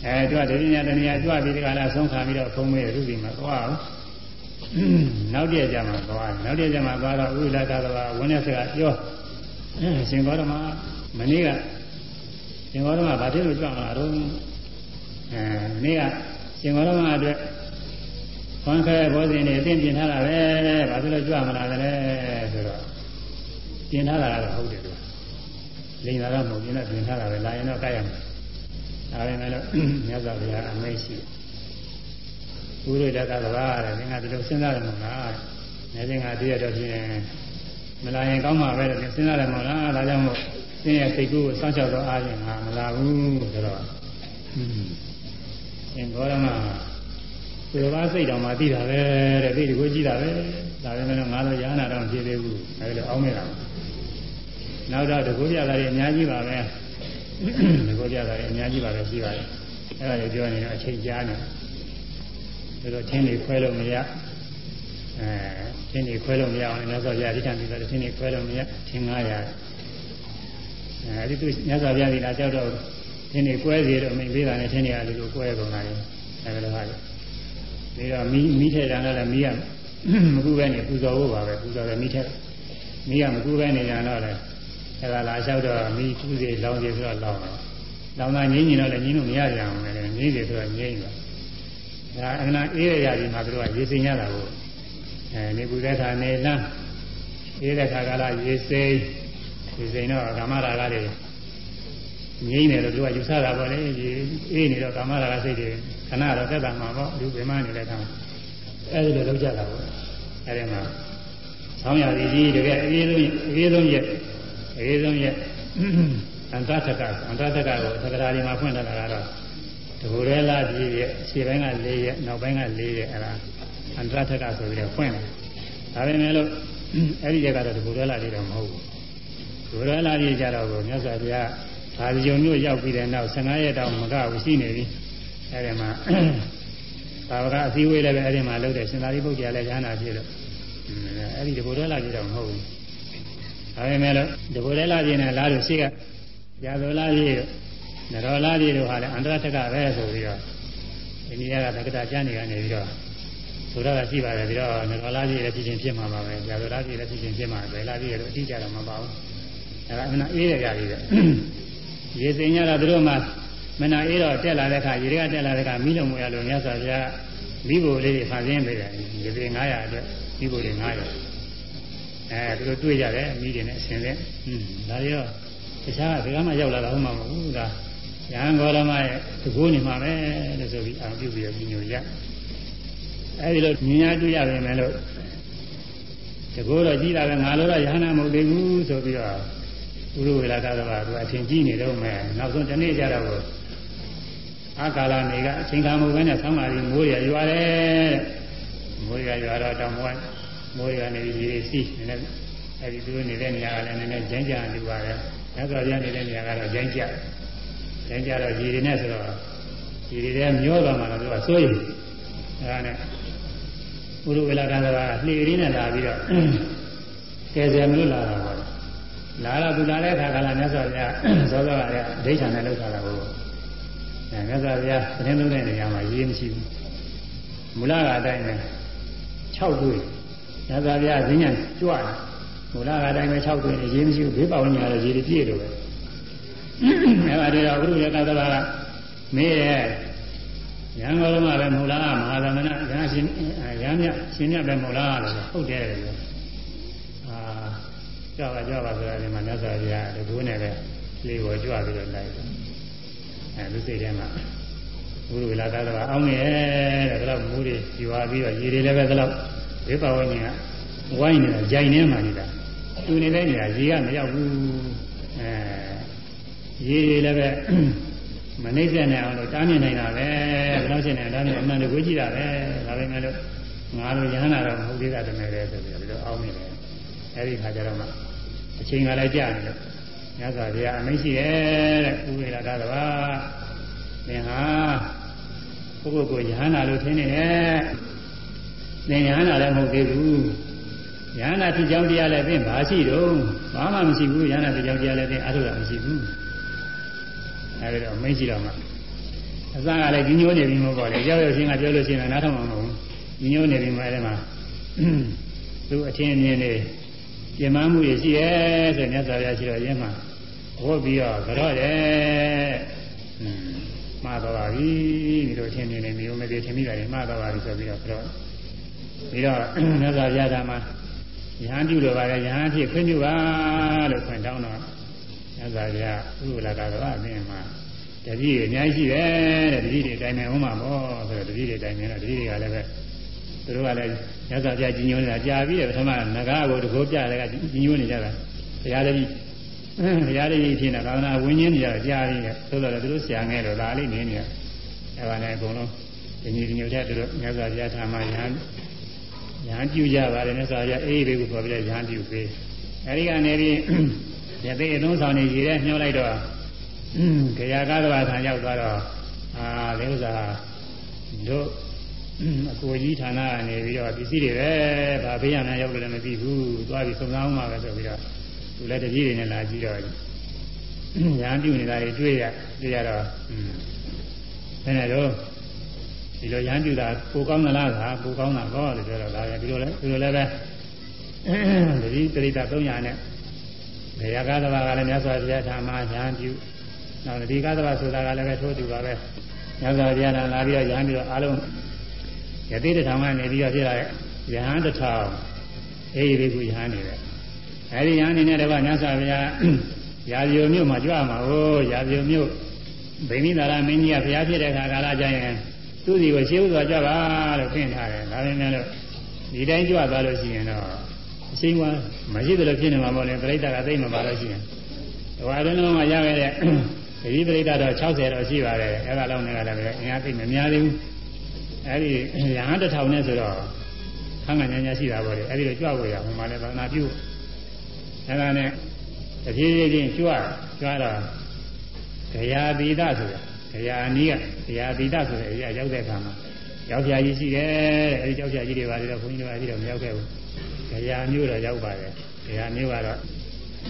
A: အဲကြွတယ်ညတဏှာကြွပြီးဒီကလာဆုံးခံပြီးတော့ဖုံးမေးရုပ်ဒီမှာသွားအောင် နောက်တည့်ကြမှာသွားနောက်တည့်ကြမှာသွားတော့ဥဒ္ဒကသဘာဝင်းတဲ့စကားပြောရှင်ဘောရမမနေ့ကရှင်ဘောရမဘာဖြစ်လို့ကြွမှာတော့အဲမနေ့ကရှင်ဘောရမအတွက်ခွန်ခဲဘောဇင်နေအသိပြင်ထားတာပဲဘာဖြစ်လို့ကြွမလာလဲဆိုတော့ပြင်ထားတာကတော့ဟုတ်တယ်သူလိန်လာတော့မဟုတ်ပြင်တော့ပြင်ထားတာပဲလာရင်တော့ကြိုက်ရမယ်ဒါပေမဲ့လို့မြတ်စွာဘုရားအမိတ်ရှိ ဘုရားတက္ကသဘာတဲ့ငါဒီလိုစဉ်းစားတယ်မဟုတ်လားနေချင်းကတည်းကတော့ပြင်မလာရင်ကောင်းမှာပဲလို့စဉ်းစားတယ်မဟုတ်လားဒါကြောင့်မို့သင်ရဲ့စိတ်ကူးကိုစောင့်ရှောက်တော့အားဖြင့်ငါမလာဘူးဆိုတော့အင်းဘောရမဒီဘာစိတ်တော်မှသိတာပဲတဲ့သိဒီကိုကြည့်တာပဲဒါပေမဲ့ငါတို့ရဟနာတော့ဖြစ်သေးဘူးအဲဒီလိုအောင်းနေတာနောက်တော့တကူပြတာတွေအများကြီးပါပဲတကူပြတာတွေအများကြီးပါပဲရှိပါတယ်အဲဒါတွေပြောနေတော့အချိန်ကြာနေ ဒါတော့ထင်းတွေခွဲလို့မရအဲထင်းတွေခွဲလို့မရအောင်မြတ်စွာဘုရားအဓိဋ္ဌာန်ပြီးတော့ထင်းတွေခွဲလို့မရထင်း900အဲဒီသူမြတ်စွာဘုရားဒီလာကြောက်တော့ထင်းတွေကွဲစီတော့မိန်ပေးတာနဲ့ထင်းတွေကဒီလိုကွဲကုန်တာလေအဲဒါလိုဟာလေဒီတော့မီးမီးထဲတန်းလည်းမီးရမကူပဲနေပူဇော်ဖို့ပါပဲပူဇော်တယ်မီးထဲမီးကမကူပဲနေကြတော့လေအဲဒါလာလျှောက်တော့မီးကူးစီလောင်စီဆိုတော့လောင်တယ်လောင်တာငြိမ့်ညင်တော့လည်းငြိမ့်လို့မရကြအောင်လေငြိမ့်စီဆိုတော့ငြိမ့်ပါ ဒါအနာအေးရရဒီမှာတို့ကရေစိမ်ရတာကိုအဲနေပူတဲ့ခါနေလမ်းအေးတဲ့ခါကလာရေစိမ်ရေစိမ်တော့ကာမရာဂတွေငြိမ့်တယ်လို့သူကယူဆတာပေါ့လေအေးနေတော့ကာမရာဂစိတ်တွေခဏတော့သက်သာမှာပေါ့လူပြမနေတဲ့ခါအဲဒီလိုလုပ်ကြတာပေါ့အဲဒီမှာဆောင်းရည်ကြီးတကယ်အေးဆုံးအေးဆုံးရက်အေးဆုံးရက်အန္တထကအန္တထကကိုသက္ကရာဒီမှာဖွင့်ထားတာကတော့ တဘူရဲလာပြည့်ရဲ့ခြေပိုင်းက၄ရက်နောက်ပိုင်းက၄ရက်အဲဒါအန္တထကဆိုပြီးတော့ဖွင့်တယ်ဒါပေမဲ့လို့အဲ့ဒီရက်ကတော့တဘူရဲလာပြည့်တော့မဟုတ်ဘူးတဘူရဲလာပြည့်ကြတော့ကိုမြတ်စွာဘုရားဒါဒီုံမျိုးရောက်ပြီးတဲ့နောက်15ရက်တောင်မကဘူးရှိနေပြီအဲဒီမှာဘာဝကအစည်းအဝေးလည်းပဲအဲဒီမှာလုပ်တယ်ရှင်သာရိပုတ္တရာလည်းဉာဏ်နာဖြစ်လို့အဲဒီတဘူရဲလာပြည့်တော့မဟုတ်ဘူးဒါပေမဲ့လို့တဘူရဲလာပြည့်နဲ့လားလို့ရှိကရာဇောလာပြည့်တို့ နရောလာပြည့်တို့ဟာလည်းအန္တရထကပဲဆိုပြီးတော့အိန္ဒိယကသက္ကတာကျမ်းနေကနေပြီးတော့ဆိုတော့ရှိပါတယ်ပြီးတော့နရောလာပြည့်လည်းဖြစ်ချင်းဖြစ်မှာပါပဲရာဇောလာပြည့်လည်းဖြစ်ချင်းဖြစ်မှာပဲလာပြည့်တော့အတိအကျတော့မပါဘူးအဲဒါအမှန်အေးရကြပြီပဲရေစင်ရတော့သူတို့မှမနာအေးတော့တက်လာတဲ့အခါရေတွေကတက်လာတဲ့အခါမိလုံးမရလို့မြတ်စွာဘုရားမိဘလေးတွေဖန်ဆင်းပေးတယ်ရေပေ900အတွက်မိဘတွေ900အဲသူတို့တွေ့ကြတယ်မိတွေနဲ့အစဉ်နဲ့อืมဒါတွေတော့တခြားကဒီကမှရောက်လာတာဟုတ်မှာမဟုတ်ဘူးဒါ ရဟန်းဂေါရမရဲ့တကူနေမှာပဲလို့ဆိုပြီးအာပြုပြီးတော့ညိုရအဲဒီလိုမြင်ရတွေ့ရပြင်မယ်လို့တကူတော့ကြည်လာပဲငါလိုတော့ရဟန္တာမဟုတ်သေးဘူးဆိုပြီးတော့ဥရဝေလာကသဘာသူအထင်ကြီးနေတော့မယ်နောက်ဆုံးတနေ့ကျတော့အာကာလနေကအချိန်ခါမှုပဲနဲ့ဆောင်းလာပြီးမိုးရရွာတယ်မိုးရရွာတော့တောင်ဘဝမိုးရနေပြီးရေစီးနေတယ်အဲဒီသူနေတဲ့နေရာကလည်းနည်းနည်းကျန်းကျန်နေပါတယ်။ဒါဆိုပြန်နေတဲ့နေရာကတော့ကျန်းကျ။ ကျန်းကျတော့ရေတွေနဲ့ဆိုတော့ရေတွေထဲမျောသွားမှတော့သူကစိုးရိမ်။ဒါနဲ့ဘုရုဝေလာကသာလှေရင်းနဲ့လာပြီးတော့ကယ်ဆယ်မလို့လာတာပါလာတော့သူလာတဲ့အခါကလည်းမြတ်စွာဘုရားသောသောကလည်းအဋ္ဌာန်နဲ့လောက်ထားတာကိုအဲမြတ်စွာဘုရားသတင်းသုံးတဲ့နေရာမှာရေးမရှိဘူးမူလကအတိုင်းပဲ6တွေ့မြတ်စွာဘုရားဈဉ္ညာကြွတာမူလကအတိုင်းပဲ6တွေ့ရေးမရှိဘူးဘေးပဝန်းကျင်ကတော့ရေးပြည့်လို့ပဲ အဲဒါတွေတော့ဘုရုရကသဘာကမေးရဲ့ရံတော်မှာပဲမဟုတ်လားမဟာသမဏရဟရှင်ရဟမြရှင်မြတ်ပဲမဟုတ်လားလို့ဟုတ်တယ်လို့အာကြွပါကြွပါဆိုတာဒီမှာမြတ်စွာဘုရားဒီကုန်းနဲ့ပဲလေးကိုကြွပြီးတော့လိုက်တယ်အဲလူစိတ်ထဲမှာဘုရုလာသာတော့အောင်းနေတဲ့ဒါတော့မူးတွေယူပါပြီးတော့ရေတွေလည်းပဲဒါတော့ဘေးပါဝင်ကဝိုင်းနေတာဂျိုင်နေမှနေတာသူနေတဲ့နေရာရေကမရောက်ဘူးအဲ ရေတွေလည်းပဲမနှိမ့်ဆက်နိုင်အောင်လို့တားမြင်နိုင်တာပဲဘယ်တော့ရှင်းနေတာဒါမျိုးအမှန်တကွေးကြည့်တာပဲဒါပေမဲ့လို့ငါလိုရဟန္တာတော့မဟုတ်သေးတာတမယ်လေဆိုပြီးတော့ဒီလိုအောင်းနေတယ်အဲဒီခါကျတော့မှအချိန်ကလည်းကြာနေလို့မြတ်စွာဘုရားအမိန့်ရှိတယ်တဲ့ဥပေရတာကပါသင်ဟာပုဂ္ဂိုလ်ကိုယဟန္တာလို့ထင်နေတယ်သင်ယဟန္တာလည်းမဟုတ်သေးဘူးယဟန္တာဖြစ်ကြောင်းတရားလည်းသင်ဘာရှိတော့ဘာမှမရှိဘူးယဟန္တာဖြစ်ကြောင်းတရားလည်းသင်အထုတာမရှိဘူး အဲဒီတော့မိတ်ရှိတော့မှအစကလည်းကြီးညိုးနေပြီမဟုတ်ပါလေကြောက်ရွံ့ချင်းကပြောလို့ရှိရင်နားထောင်မှာမဟုတ်ဘူးကြီးညိုးနေပြီမှအဲဒီမှာသူအထင်အမြင်နေပြင်မမှုရရှိရဲဆိုမြတ်စွာဘုရားရှိတော်ရင်းမှာဝတ်ပြီးတော့ကြော့တယ်မှားတော့ပါပြီဒီလိုအထင်အမြင်နေမျိုးမသေးထင်မိတာတွေမှားတော့ပါပြီဆိုပြီးတော့ကြော့ပြီးတော့မြတ်စွာဘုရားကမှယဟန်ပြုလိုပါလေယဟန်ဖြစ်ခွင့်ပြုပါလို့ခွင့်တောင်းတော့ မြတ်စွာဘုရားဥပလာကတော့အမြင်မှာတတိယအများကြီးရှိတယ်တဲ့တတိယအတိုင်းနဲ့ဥမှာပေါ့ဆိုတော့တတိယအတိုင်းနဲ့တတိယကလည်းပဲသူတို့ကလည်းမြတ်စွာဘုရားကြီးညိုနေတာကြာပြီးတယ်ပထမငကားကိုတကောပြတယ်ကကြီးညိုနေကြတာဘုရားတပည့်ဘုရားတပည့်ဖြစ်နေတာသာသနာဝင်းချင်းနေကြတာကြာပြီးတယ်သို့တော်လည်းသူတို့ဆရာငယ်တော့ဒါလေးနေနေတယ်အဲပါနဲ့အကုန်လုံးဒီညီဒီညိုတဲ့သူတို့မြတ်စွာဘုရားထာမယဟန်ယဟန်ပြုကြပါတယ်မြတ်စွာဘုရားအေးလေးကိုခေါ်ပြီးယဟန်ပြုပေးအဲဒီကနေပြီး ရသေးအသုံးဆောင်နေရည်တဲ့ညှောလိုက်တော့ခရာကားတော်ဆံရောက်သွားတော့အာဒီဥစ္စာတို့အကိုကြီးဌာနကနေပြီးတော့ပစ္စည်းတွေပဲဗာဘေးရမှရောက်လို့လည်းမသိဘူးသွားပြီးစုံစမ်းအောင်ပါပဲဆိုပြီးတော့သူလည်းတကြီးတွေနဲ့လာကြည့်တော့ညာပြုနေတာတွေတွေ့ရတွေ့ရတော့ဘယ်နဲ့တော့ဒီလိုရမ်းပြူတာကိုကောင်းသလားကကိုကောင်းတာကောလို့ပြောတော့ဒါလည်းဒီလိုလဲဒီလိုလည်းပဲတတိတရိတာ300နဲ့ ဘယ်ရကားသဘာကလည်းမြတ်စွာဘုရားထာမရမ်းပြူနောက်ဒီကားသဘာဆိုတာကလည်းပဲထိုးတူပါပဲမြတ်စွာဘုရားလာပြီးတော့ရမ်းပြီးတော့အားလုံးယသိတထောင်ကနေပြီးတော့ဖြစ်လာတဲ့ယဟန်တထောင်အေးဒီကုယဟန်နေတယ်အဲဒီယဟန်နေနဲ့တကွမြတ်စွာဘုရားရာဇိုမြို့မှာကြွမှာဟိုရာဇိုမြို့ဗိမိသာရမင်းကြီးကဘုရားဖြစ်တဲ့အခါကာလကျရင်သူ့စီကိုရှင်းဥစွာကြွပါလို့ပြင်ထားတယ်ဒါပေမဲ့လို့ဒီတိုင်းကြွသွားလို့ရှိရင်တော့ အရှိန်ကမရှိသလိုဖြစ်နေမှာပေါ့လေပြိဿကသိမပါလို့ရှိရင်ဟိုအရင်တော့မှရခဲ့တဲ့ဒီပြိဿတော့60တော့ရှိပါတယ်အဲ့ဒါလောက်နဲ့ကလည်းအင်အားသိမများသေးဘူးအဲ့ဒီရဟန်းတစ်ထောင်နဲ့ဆိုတော့ခန်းကညာညာရှိတာပေါ့လေအဲ့ဒီတော့ကြွဖို့ရဟိုမှာလည်းဘာနာပြုအဲ့ဒါနဲ့တဖြည်းဖြည်းချင်းကြွကြွတော့ဂရာတိဒဆိုတာဂရာနီးကဂရာတိဒဆိုတဲ့အရာရောက်တဲ့အခါမှာရောက်ပြာကြီးရှိတယ်အဲဒီကြောက်ပြာကြီးတွေပါလေတော့ဘုန်းကြီးတို့အဲဒီတော့မရောက်ခဲ့ဘူး ဂရာမျိုးတော့ရောက်ပါတယ်ဂရာမျိုးကတော့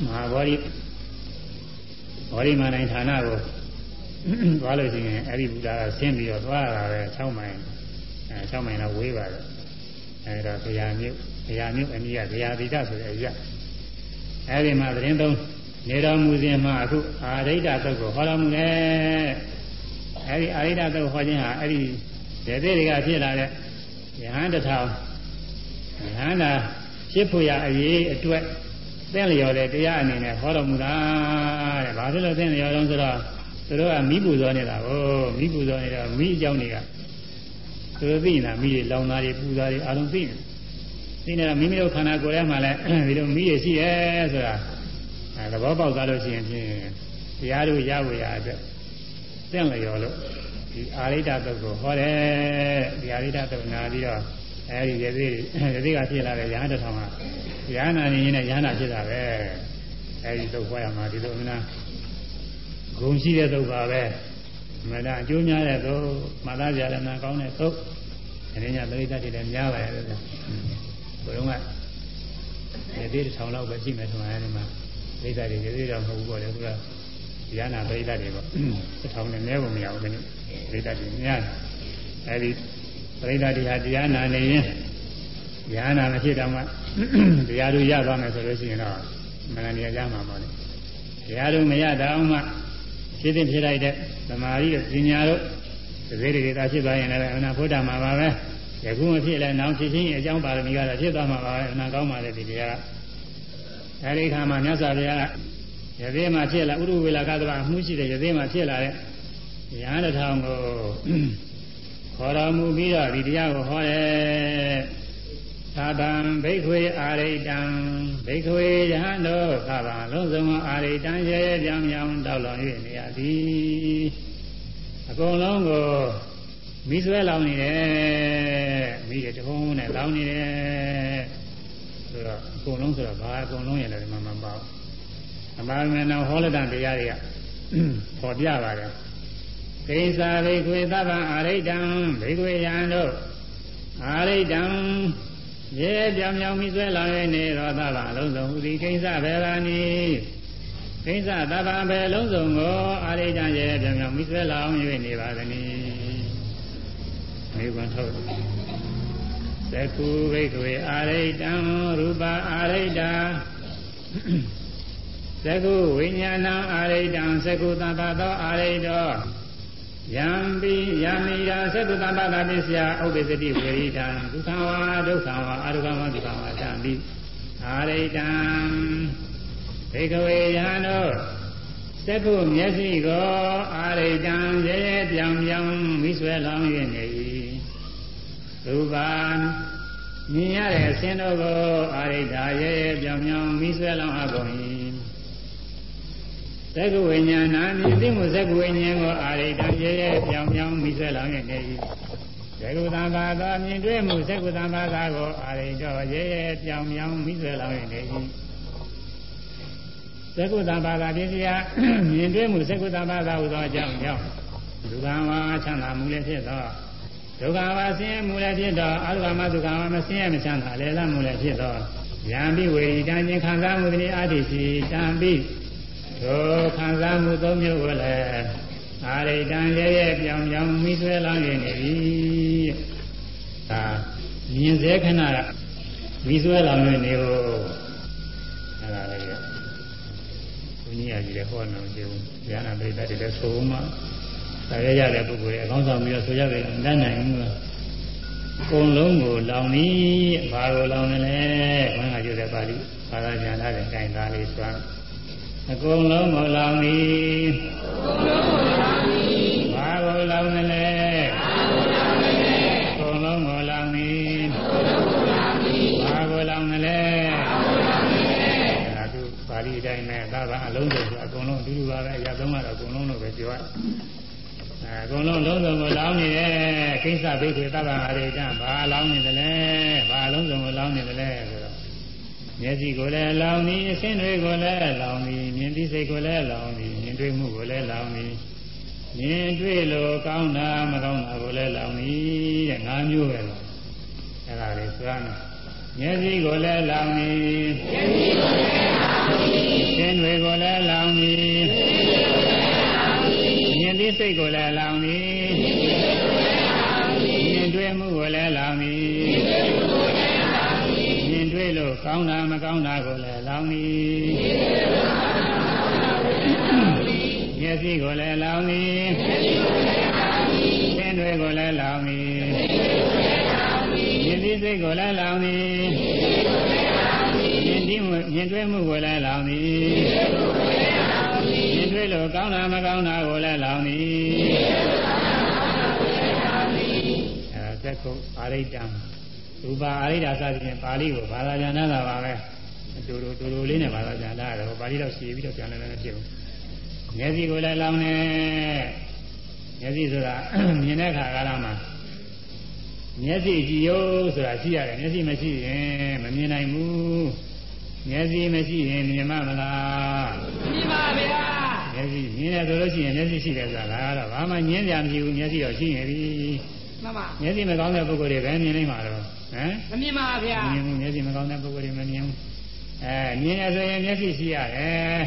A: မဟာဗောဓိဗောဓိမန္တန်ဌာနကိုသွားလို့ရှိရင်အဲ့ဒီဘုရားကဆင်းပြီးတော့သွားတာပဲ6မိုင်အဲ6မိုင်တော့ဝေးပါတယ်အဲဒါဂရာမျိုးဂရာမျိုးအနည်းကဂရာတိဒဆိုတဲ့အရာအဲ့ဒီမှာသတင်းသုံးနေတော်မူစဉ်မှာအခုအာရိဒသုတ်ကိုဟောတော်မူတယ်အဲဒီအာရိဒသုတ်ဟောခြင်းဟာအဲ့ဒီဒေသေးတွေကဖြစ်လာတဲ့ယဟန်တထောင်ယဟန်တာ ဖြစ်ဖို့ရအရေးအတွက်သင်လျော်တဲ့တရားအနေနဲ့ဟောတော်မူတာတဲ့ဘာဖြစ်လို့သင်လျော်တော့ဆိုတော့သူတို့ကမိပူဇော်နေတာကိုမိပူဇော်နေတော့မိအကြောင်းတွေကသူတို့သိနေတာမိတွေလောင်သားတွေပူသားတွေအလုံးသိနေသိနေတာမိမိတို့ခန္ဓာကိုယ်ထဲမှာလည်းဒီလိုမိတွေရှိရဲဆိုတာအဲသဘောပေါက်သွားလို့ရှိရင်ဖြင့်တရားတို့ရဖို့ရအတွက်သင်လျော်လို့ဒီအာရိဒတုတ်ကိုဟောတယ်ဒီအာရိဒတုတ်နာပြီးတော့ အဲဒီရသေးရသေးကဖြစ်လာတဲ့ရဟန်းတစ်ထောင်ကရဟန္တာနေရင်လည်းရဟန္တာဖြစ်တာပဲအဲဒီတုတ်ဟောရမှာဒီလိုမျိုးဂုံရှိတဲ့တုတ်ပါပဲမနာအကျိုးများတဲ့သုတ်မသားကြရနာကောင်းတဲ့သုတ်အနေညာပရိသတ်တွေလည်းများပါရဲ့လို့ဘုရုံကရေသေးတစ်ထောင်လောက်ပဲရှိမယ်ဆိုရင်ဒီမှာပရိသတ်တွေရေသေးတော့မဟုတ်ဘူးပေါ့လေသူကရဟနာပရိသတ်တွေပေါ့တစ်ထောင်နဲ့နည်းဖို့မရဘူးဒီနေ့ပရိသတ်တွေများတယ်အဲဒီ ပရိသတ်တွေဟာတရားနာနေရင်ရဟနာမဖြစ်တော့မှတရားတို့ရသွားမယ်ဆိုလို့ရှိရင်တော့မနနေကြမှာပေါ့လေတရားတို့မရတော့မှဖြစ်တဲ့ဖြစ်လိုက်တဲ့သမာဓိတို့ပညာတို့သတိတွေသာဖြစ်သွားရင်လည်းအနာဘုဒ္ဓမှာပါပဲယခုမဖြစ်လဲနောက်ဖြစ်ချင်းအကြောင်းပါရမီကတော့ဖြစ်သွားမှာပါပဲအနာကောင်းပါလေဒီတရားအဲဒီခါမှာမြတ်စွာဘုရားကယသေးမှာဖြစ်လာဥရဝေလာကသဘာအမှုရှိတဲ့ယသေးမှာဖြစ်လာတဲ့ရဟန်းတစ်ထောင်ကို ခေါ်တော်မူပြီးတော့ဒီတရားကိုဟောတယ်သာတံဘိက္ခွေအာရိတံဘိက္ခွေယဟန်တို့ခါပါလုံးစုံအာရိတံရဲရဲပြောင်းပြောင်းတောက်လောင်၍နေရသည်အကုန်လုံးကိုမိဆွဲလောင်နေတယ်မိတွေတခုံးနဲ့လောင်နေတယ်ဆိုတော့အကုန်လုံးဆိုတော့ဘာအကုန်လုံးရလဲဒီမှာမပေါ့အမှားမှန်တော့ဟောလက်တန်တရားတွေကပေါ်ပြပါတယ် ကိစ္စဘိခွေသဗ္ဗအာရိတံဘိခွေယံတို့အာရိတံရေပြောင်ပြောင်မိဆွဲလာ၍နေရောသဗ္ဗအလုံးစုံဟူသည်ကိစ္စဘေရာနိကိစ္စသဗ္ဗဘေလုံးစုံကိုအာရိတံရေပြောင်ပြောင်မိဆွဲလာအောင်၍နေပါသနည်းမေကွန်ထုတ်သကုဘိကွေအာရိတံရူပအာရိတာသကုဝိညာဏအာရိတံသကုသဗ္ဗသောအာရိတော ယံပိယမိရာသကုသဗ္ဗတာပစ္စယဥပ္ပစ္စတိဝေရိတံဒုက္ခဝါဒုက္ခဝါအရုက္ခဝါဒုက္ခဝါတံပိအာရိတံဘေကဝေယံတို့သက္ကုမျက်စိကိုအာရိတံရဲရဲပြောင်ပြောင်မိဆွဲလောင်း၍နေ၏ရူပမြင်ရတဲ့အစင်းတို့ကိုအာရိတာရဲရဲပြောင်ပြောင်မိဆွဲလောင်းအပ်ကုန်၏ သက္ကဝိညာဏမြင်သိမှုသက္ကဝိညာဉ်ကိုအာရိတံရဲရဲပြောင်ပြောင်မိဆွဲလောင်း၍နေ၏သက္ကုသံဘာသာမြင်တွေ့မှုသက္ကုသံဘာသာကိုအာရိတောရဲရဲပြောင်ပြောင်မိဆွဲလောင်း၍နေ၏သက္ကုသံဘာသာပြည့်စရာမြင်တွေ့မှုသက္ကုသံဘာသာဟူသောအကြောင်းကြောင့်ဒုက္ခဝါချမ်းသာမှုလည်းဖြစ်သောဒုက္ခဝါဆင်းရဲမှုလည်းဖြစ်သောအရုက္ခမဒုက္ခဝါမဆင်းရဲမချမ်းသာလည်းလမှုလည်းဖြစ်သောယံပိဝေတံခြင်းခံစားမှုတည်းအာတိစီတံပိ သောခံစားမှုသုံးမျိုးကိုလည်းအာရိတံရဲရဲပြောင်ပြောင်မိဆွဲလောင်းနေပြီဒါမြင်စေခဏမိဆွဲလောင်းနေဖို့အဲ့ဒါလည်းဘုန်းကြီးအကြီးလည်းဟောနေကြဘူးဉာဏ်ပရိသတ်တွေလည်းဆိုမှဒါရရတဲ့ပုဂ္ဂိုလ်ရဲ့အကောင်းဆောင်ပြီးတော့ဆိုရတယ်တတ်နိုင်ဘူးအကုန်လုံးကိုလောင်ပြီးဘာကိုလောင်နေလဲဘုန်းကြီးကပြောတဲ့ပါဠိဘာသာဉာဏ်နဲ့တိုင်သားလေးစွမ်း အကုန်လုံးကိုလောင်ပြီးဘာကိုလောင်နေလဲအကုန်လုံးကိုလောင်ပြီးဘာကိုလောင်နေလဲဒါသူပါဠိအတိုင်းနဲ့သာသာအလုံးစုံဆိုအကုန်လုံးအတူတူပါပဲအရာသုံးကတော့အကုန်လုံးလို့ပဲပြောရတယ်အကုန်လုံးလုံးစုံကိုလောင်းနေတယ်ကိစ္စဘိက္ခေသဗ္ဗဟာရိတံဘာလောင်းနေတယ်လဲဘာလုံးစုံကိုလောင်းနေတယ်လဲဆိုတော့ မျက်စိကိုလည်းလောင်းပြီးအဆင်းတွေကိုလည်းလောင်းပြီးမြင်သိစိတ်ကိုလည်းလောင်းပြီးမြင်တွေ့မှုကိုလည်းလောင်းပြီးမြင်တွေ့လို့ကောင်းတာမကောင်းတာကိုလည်းလောင်းပြီးတဲ့၅မျိုးပဲလို့အဲ့ဒါလေးစွမ်းမျက်စိကိုလည်းလောင်းပြီးမျက်စိကိုလည်းလောင်းပြီးအဆင်းတွေကိုလည်းလောင်းပြီးမြင်သိစိတ်ကိုလည်းလောင်ပြီမြင်တွေ့မှုကိုလည်းလောင်ပြီမြ ကောင်းတာမကောင်းတာကိုလည်းလောင်ပြီမျက်စိကိုလည်းလောင်ပြီသင်တွေကိုလည်းလောင်ပြီမြင်သိစိတ်ကိုလည်းလောင်ပြီမြင်သိမှုမြင်တွေ့မှုကိုလည်းလောင်ပြီမြင်တွေ့လို့ကောင်းတာမကောင်းတာကိုလည်းလောင်ပြီအဲသက်ခုအာရိတ္တံ ရူပါအာရိတ္တစသဖြင့်ပါဠိကိုဘာသာပြန်တာပါပဲအတူတူတူတူလေးနဲ့ဘာသာပြန်တာတော့ပါဠိတော့ရှည်ပြီးတော့ပြန်လည်းမဖြစ်ဘူးမျက်စိကိုလည်းလောင်နေမျက်စိဆိုတာမြင်တဲ့အခါကာလမှာမျက်စိကြည့်ရုပ်ဆိုတာရှိရတယ်မျက်စိမရှိရင်မမြင်နိုင်ဘူးမျက်စိမရှိရင်မြင်မမလားမြင်ပါဗျာမျက်စိမြင်တယ်ဆိုလို့ရှိရင်မျက်စိရှိတယ်ဆိုတာကတော့ဘာမှညင်းကြမရှိဘူးမျက်စိတော့ရှိနေပြီ
B: မှန်ပါ
A: မျက်စိမကောင်းတဲ့ပုဂ္ဂိုလ်တွေပဲမြင်နိုင်မှာတော့ ဟမ်
B: မမြင်ပါဗျာ
A: မမြင်ဘူးမျက်စိမကောင်းတဲ့ပုဂ္ဂိုလ်တွေမမြင်ဘူးအဲမြင်ရဆိုရင်မျက်စိရှိရတယ်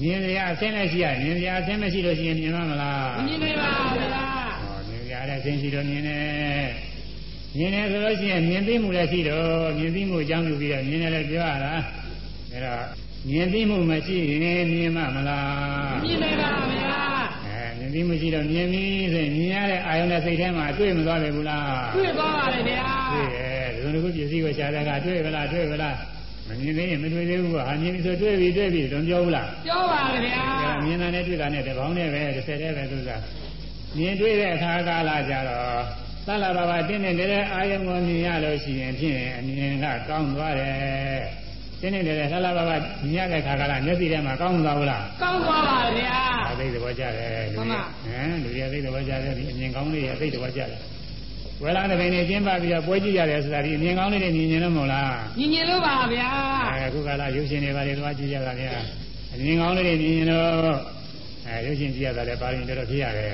A: မြင်ရအဆင်းလည်းရှိရမြင်ရအဆင်းမရှိလို့ရှိရင်မြင်မှာမလား
B: မမြင်နိုင်ပါဗျာ
A: ဟောမြင်ရတဲ့အဆင်းရှိတော့မြင်တယ်မြင်တယ်ဆိုလို့ရှိရင်မြင်သိမှုလည်းရှိတော့မြင်သိမှုအကြောင်းပြုပြီးတော့မြင်တယ်လည်းပြောရတာအဲတော့မြင်သိမှုမရှိရင်မြင်မှာမလား
B: မမြင်နိုင်ပါဗျာ
A: အဲမြင်သိမှုရှိတော့မြင်ပြီဆိုရင်မြင်ရတဲ့အာယုန်နဲ့စိတ်ထဲမှာတွေ့မသွားပြီဘူးလား
B: တွေ့သွားပါတယ်ဗျာ
A: တွေ့တယ်ဒီလိုမျိုးပစ္စည်းကိုရှားတဲ့ကတွေ့ဗလားတွေ့ဗလားမမြင်သေးရင်မတွေ့သေးဘူးကဟာမြင်ပြီဆိုတွေ့ပြီတွေ့ပြီတော့ပြောဘူးလား
B: ပြောပါဗျာ
A: အဲမြင်တာနဲ့တွေ့တာနဲ့တပေါင်းနဲ့ပဲတစ်ဆက်တည်းပဲသူစားမြင်တွေ့တဲ့အခါကာလကြတော့သလဘာဘာတင်းနေတဲ့အာယုံကိုမြင်ရလို့ရှိရင်ဖြင့်အမြင်ကကောင်းသွားတယ် တင်းနေတဲ့သလဘာဘာမြင်ရတဲ့အခါကာလမျက်စိထဲမှာကောင်းသွားဘူးလား
B: ကောင်းသွားပါဗျာ
A: အသိသဘောကျတယ်လူ
B: မှန်
A: တွေ
B: ပါ
A: ဟမ်လူတွေအသိသဘောကျတယ်ဒီအမြင်ကောင်းလေးအသိသဘောကျတယ်ဝေလာတဲ့ဘိနေကျင်းပပြီးတော့ပွဲကြည့်ရတယ်ဆိုတာဒီအမြင်ကောင်းလေးတွေမြင်နေလို့မဟုတ်လား
B: မြင်မြင်လို့ပါဗျာ
A: အဲအခုကလာရုပ်ရှင်တွေပါလေသွားကြည့်ကြတာလေအမြင်ကောင်းလေးတွေမြင်ရင်တော့အဲရုပ်ရှင်ကြည့်ရတာလည်းပါရင်တော်တော်ဖြစ်ရတယ်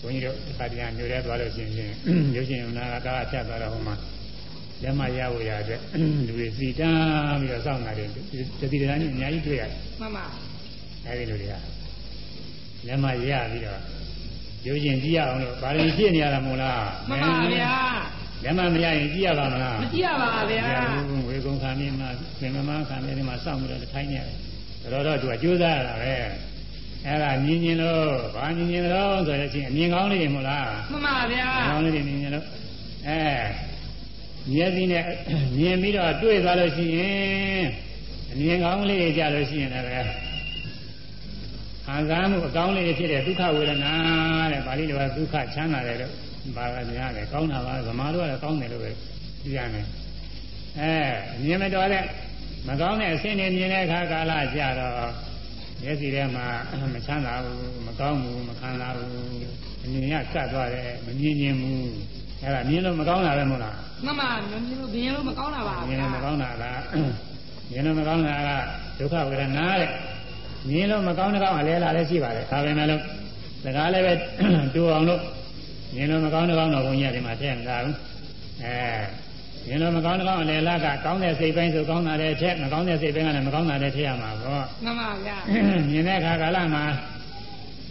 A: ဘုန်းကြီးတို့တစ်ခါတည်းညိုရဲသွားလို့ရှိရင်ရုပ်ရှင်နာကကားဖြတ်သွားတော့ဟိုမှာ ရမရဝရတဲ့လူတွေစီတန်းပြီးတော့စောင့်နေတယ်တတိတန်းကြီးအများကြီးတွေ့ရတယ်
B: မှန်ပါ
A: အဲဒီလူတွေကလက်မရပြီးတော့ရုပ်ရှင်ကြည့်ရအောင်လို့ဗာရင်ဖြစ်နေရတာမို့လား
B: မှန်ပါဗျာ
A: လက်မမရရင်ကြည့်ရပါမလား
B: မကြည့်ရပါဗျာ
A: ဝေကုံခံနေမှာသင်္ကမခံနေဒီမှာစောင့်ပြီးတော့ထိုင်းနေရတယ်တော်တော်သူကကြိုးစားရတာပဲအဲ့ဒါမြင်မြင်လို့ဘာမြင်မြင်လို့ဆိုရချင်းအမြင်ကောင်းလေးတွေမို့လား
B: မှန်ပါဗျာ
A: အမြင်ကောင်းလေးတွေမြင်မြင်လို့အဲ မျက်စိနဲ့မြင်ပြီးတော့တွေ့သွားလို့ရှိရင်အမြင်ကောင်းလေးတွေကြလို့ရှိရင်လည်းခံစားမှုအကောင်းလေးတွေဖြစ်တဲ့ဒုက္ခဝေဒနာတဲ့ပါဠိလိုကဒုက္ခချမ်းသာတယ်လို့ဘာကများလဲကောင်းတာပါဗမာတို့ကလည်းကောင်းတယ်လို့ပဲပြရမယ်အဲမြင်မတော်တဲ့မကောင်းတဲ့အဆင့်တွေမြင်တဲ့အခါကာလကြတော့မျက်စိထဲမှာမချမ်းသာဘူးမကောင်းဘူးမခံစားဘူးအမြင်ရကတ်သွားတယ်မမြင်ခြင်းဘူး အဲဒါမြင်လို့မကောင်းတာပဲမဟုတ်လား
B: မှန်ပါမမြင်လို့မြင်လို့မကောင်းတာပါ
A: မြင်
B: ဗျာ
A: လို့မကောင်းတာကမြင်လို့မကောင်းတာကဒုက္ခဝေဒနာတဲ့မြင်လို့မကောင်းတဲ့ကောင်အလဲလာလည်းရှိပါတယ်ဒါပဲမဲ့လို့စကားလည်းပဲတူအောင်လို့မြင်လို့မကောင်းတဲ့ကောင်တော့ဘုန်းကြီးကဒီမှာထည့်မလာဘူးအဲမြင်လို့မကောင်းတဲ့ကောင်အလဲလာကကောင်းတဲ့စိတ်ပိုင်းဆိုကောင်းတာလည်းထည့်မကောင်းတဲ့စိတ်ပိုင်းကလည်းမကောင်းတာလည်းထည့်ရမှာပေါ့
B: မှန်ပါဗျာ
A: မြင်တဲ့အခါကာလမှာ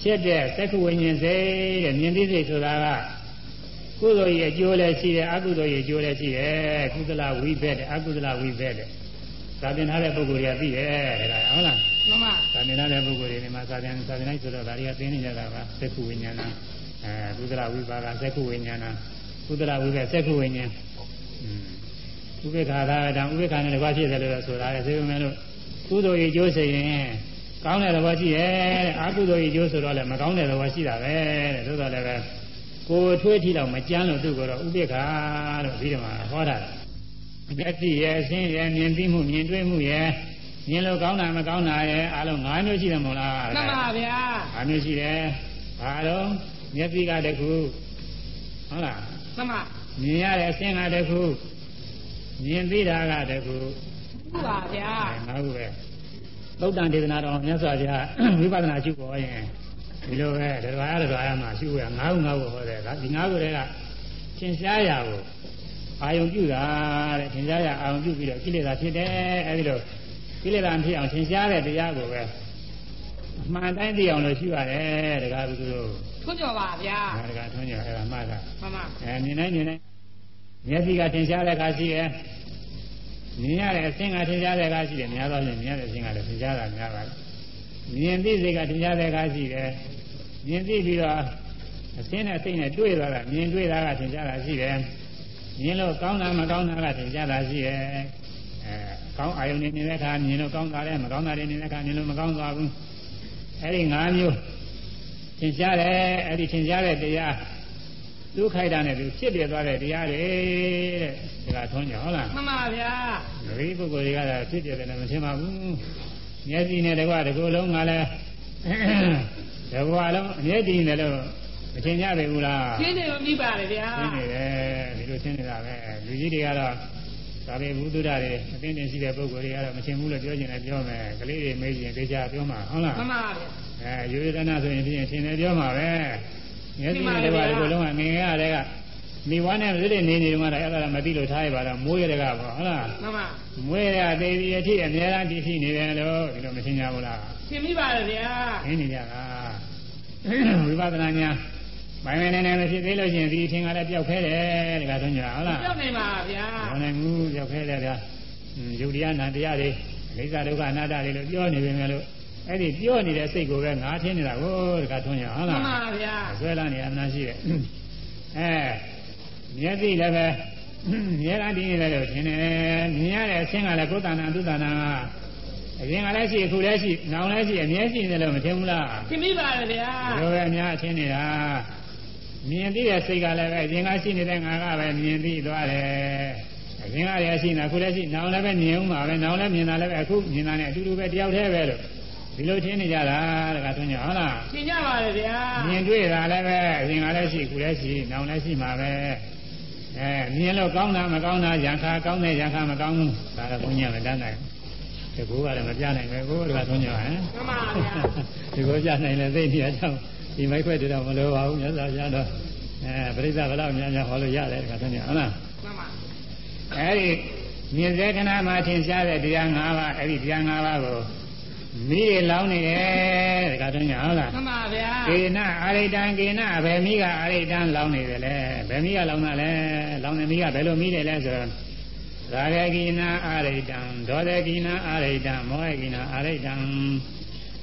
A: ဖြစ်တဲ့သက္ကဝိညာဉ်စိတ်တဲ့မြင်သိစိတ်ဆိုတာက ကုသိုလ်ရဲ့အကျိုးလည်းရှိတယ်အကုသိုလ်ရဲ့အကျိုးလည်းရှိတယ်ကုသလဝိဘက်တဲ့အကုသလဝိဘက်တဲ့သာသင်ထားတဲ့ပုဂ္ဂိုလ်တွေကသိတယ်တဲ့ဟုတ်လား
B: မှန်ပါ
A: သာသင်ထားတဲ့ပုဂ္ဂိုလ်တွေဒီမှာသာသင်သာသင်လိုက်ဆိုတော့ဒါတွေကသိနေကြတာပါသက္ကဝိညာဏအဲကုသလဝိပါကသက္ကဝိညာဏကုသလဝိဘက်သက္ကဝိညာဉ်ဥပေက္ခာသာတံဥပေက္ခာနဲ့တကွာဖြစ်တယ်လို့ဆိုတာလေဆိုပေမဲ့လို့ကုသိုလ်ရဲ့အကျိုးဆိုရင်ကောင်းတဲ့သဘောရှိရဲ့တဲ့အကုသိုလ်ရဲ့အကျိုးဆိုတော့လည်းမကောင်းတဲ့သဘောရှိတာပဲတဲ့သို့တော်လည်းပဲ ကိုယ်ထွေးထီတော့မကြမ်းလို့သူ့ကိုတော့ဥပေက္ခာလို့ပြီးတော့မှဟောတာမျက်စိရဲ့အရှင်းရဲ့မြင်သိမှုမြင်တွေ့မှုရဲ့မြင်လို့ကောင်းတာမကောင်းတာရဲ့အလုံး၅မျိုးရှိတယ်မို့လား
B: မှန်ပါဗျာ
A: ၅မျိုးရှိတယ်ဘာတော့မျက်စိကတခုဟုတ်လား
B: မှန်ပါ
A: မြင်ရတဲ့အရှင်းကတခုမြင်သိတာကတခု
B: ဟုတ်ပါဗျာ
A: ငါခုပဲသုတ်တန်ဒေသနာတော်မြတ်စွာဘုရားဝိပဿနာရှုပေါ်ရင် ဒီလိုပဲတရားရတရားရမှာရှုရငါးခုငါးခုဟောတယ်ဒါဒီငါးခုတည်းကသင်ရှားရာကိုအာယုံပြုတာတဲ့သင်ရှားရာအာယုံပြုပြီးတော့ကိလေသာဖြစ်တယ်အဲဒီလိုကိလေသာဖြစ်အောင်သင်ရှားတဲ့တရားကိုပဲအမှန်တိုင်းသိအောင်လို့ရှုရတယ်တကားဘုသူတို့
B: ထွန်းကြော်ပါဗျာ
A: ဒါတကားထွန်းကြအဲ့ဒါမှတ်တာ
B: မှန်ပါ
A: အဲမြင်နိုင်မြင်နိုင်မျက်စိကသင်ရှားတဲ့အခါရှိရဲ့မြင်ရတဲ့အဆင်းကထင်ရှားတဲ့အခါရှိတယ်များသောဖြင့်မြင်ရတဲ့အဆင်းကလည်းထင်ရှားတာများပါတယ်မြင်သိစိတ်ကထင်ရှားတဲ့အခါရှိတယ် မြင်သိပြီးတော့အဆင်းနဲ့စိတ်နဲ့တွေ့သွားတာမြင်တွေ့တာကထင်ရှားတာရှိတယ်မြင်လို့ကောင်းတာမကောင်းတာကထင်ရှားတာရှိတယ်အဲကောင်းအာယုန်နေနေတဲ့အခါမြင်လို့ကောင်းတာလည်းမကောင်းတာတွေနေတဲ့အခါမြင်လို့မကောင်းသွားဘူးအဲဒီ၅မျိုးထင်ရှားတယ်အဲဒီထင်ရှားတဲ့တရားသူခိုက်တာနဲ့သူဖြစ်ပြသွားတဲ့တရားတွေတဲ့ဒါကထုံးကြဟုတ်လား
B: မှန်ပါဗျာ
A: ဒီပုဂ္ဂိုလ်တွေကလည်းဖြစ်ပြတယ်လည်းမထင်ပါဘူးမျက်စိနဲ့တကွတကူလုံးကလည်း တကွလုံးအမျက်တည်နေလို့မထင်ကြပြီဘူးလား
B: ရှင်းနေလို့မိပါတယ်ဗျာ
A: ရှင်းနေတယ်ဒီလိုရှင်းနေတာပဲလူကြီးတွေကတော့ဒါပေဘုဒ္ဓတွေအသိဉာဏ်ရှိတဲ့ပုဂ္ဂိုလ်တွေကတော့မထင်ဘူးလို့ပြောချင်တယ်ပြောမယ်ကလေးတွေမေးရင်သိကြပြောမှာဟုတ်လား
B: မှန်ပါဗျာ
A: အဲယူရဒနာဆိုရင်ဖြင့်ထင်တယ်ပြောမှာပဲမျက်စိနဲ့တကွတကူလုံးကငငယ်ရတဲ့ကမိဝါနဲ့ပြည့်နေနေတော့အဲ့ဒါမသိလို့ထားရပါတော့မိုးရတဲ့ကပေါ့ဟုတ်လား
B: မှန်ပါ
A: မွေးရသေးပြီးအထိအများအားတည်ရှိနေတယ်လို့ဒီလိုမသိကြဘူးလား
B: သင်မိပါတယ်ဗျာ
A: ခင်းနေကြတာ ဝိပဿနာညာမိုင်းမနေနေမဖြစ်သေးလို့ရှိရင်ဒီအထင်ကလည်းပျောက်ခဲတယ်တခါဆုံးကြဟုတ်လား
B: ပြောက်နေပါဗျာ
A: ဟောနိုင်ဘူးပျောက်ခဲတယ်ဗျာယုတ်တရားနာတရားတွေအိသဒုက္ခအနတ္တတွေလို့ပြောနေပေမဲ့လို့အဲ့ဒီပြောနေတဲ့စိတ်ကိုပဲငါထင်းနေတာကိုတခါထုံးရဟုတ်
B: မှ
A: လား
B: န်ပါဗျာ
A: ဆွဲလာနေအမှန်ရှိတယ်အဲမျက်စိလည်းပဲမြဲတမ်းတည်နေတယ်လို့ထင်တယ်မြင်ရတဲ့အဆင်းကလည်းကိုယ်တဏ္ဍာသူတဏ္ဍာ အရင်ကလည်းရှိအခုလည်းရှိနောင်လည်းရှိအမြဲရှိနေတယ်လို့မထင်ဘူးလား
B: သင်မိပါတယ်ဗျာ
A: ဒီလိုပဲအများထင်နေတာမြင်သိတဲ့စိတ်ကလည်းပဲအရင်ကရှိနေတဲ့ငါကပဲမြင်သိသွားတယ်အရင်ကလည်းရှိနေအခုလည်းရှိနောင်လည်းပဲမြင်ဦးမှာပဲနောင်လည်းမြင်တာလည်းပဲအခုမြင်တာနဲ့အတူတူပဲတယောက်တည်းပဲလို့ဒီလိုထင်နေကြတာတခါထွန်းကြဟုတ်လား
B: သင်ကြပါတယ်ဗျာ
A: မြင်တွေ့တာလည်းပဲအရင်ကလည်းရှိခုလည်းရှိနောင်လည်းရှိမှာပဲအဲမြင်လို့ကောင်းတာမကောင်းတာရံခါကောင်းတဲ့ရံခါမကောင်းဘူးဒါတော့ဘုန်းကြီးကမတတ်နိုင်ဘူး ဒီကိုယ်ကလည်းမပြနိုင်ပဲကိုယ်ကထွန်းကြဟမ်
B: မှန်ပါဗျာ
A: ဒီကိုပြနိုင်လဲသိနေရကြောင်းဒီမိုက်ခွက်တွေတော့မလိုပါဘူးမြတ်စွာဘုရားတော့အဲပရိသတ်ဘလောက်များများဟောလို့ရတယ်ကတည်းကဟုတ်လား
B: မှန်ပါ
A: အဲဒီမြင်စေခဏမှာထင်ရှားတဲ့တရား၅ပါးအဲဒီတရား၅ပါးကိုမိတွေလောင်းနေတယ်ကတည်းကဟုတ်လား
B: မှန်ပါဗျာ
A: ကေနအာရိတံကေနဘယ်မိကအာရိတံလောင်းနေတယ်လဲဘယ်မိကလောင်းတာလဲလောင်းတဲ့မိကဘယ်လိုမိတယ်လဲဆိုတော့ ရာဂကိနာအာရိတံဒေါသကိနာအာရိတံမောဟကိနာအာရိတံ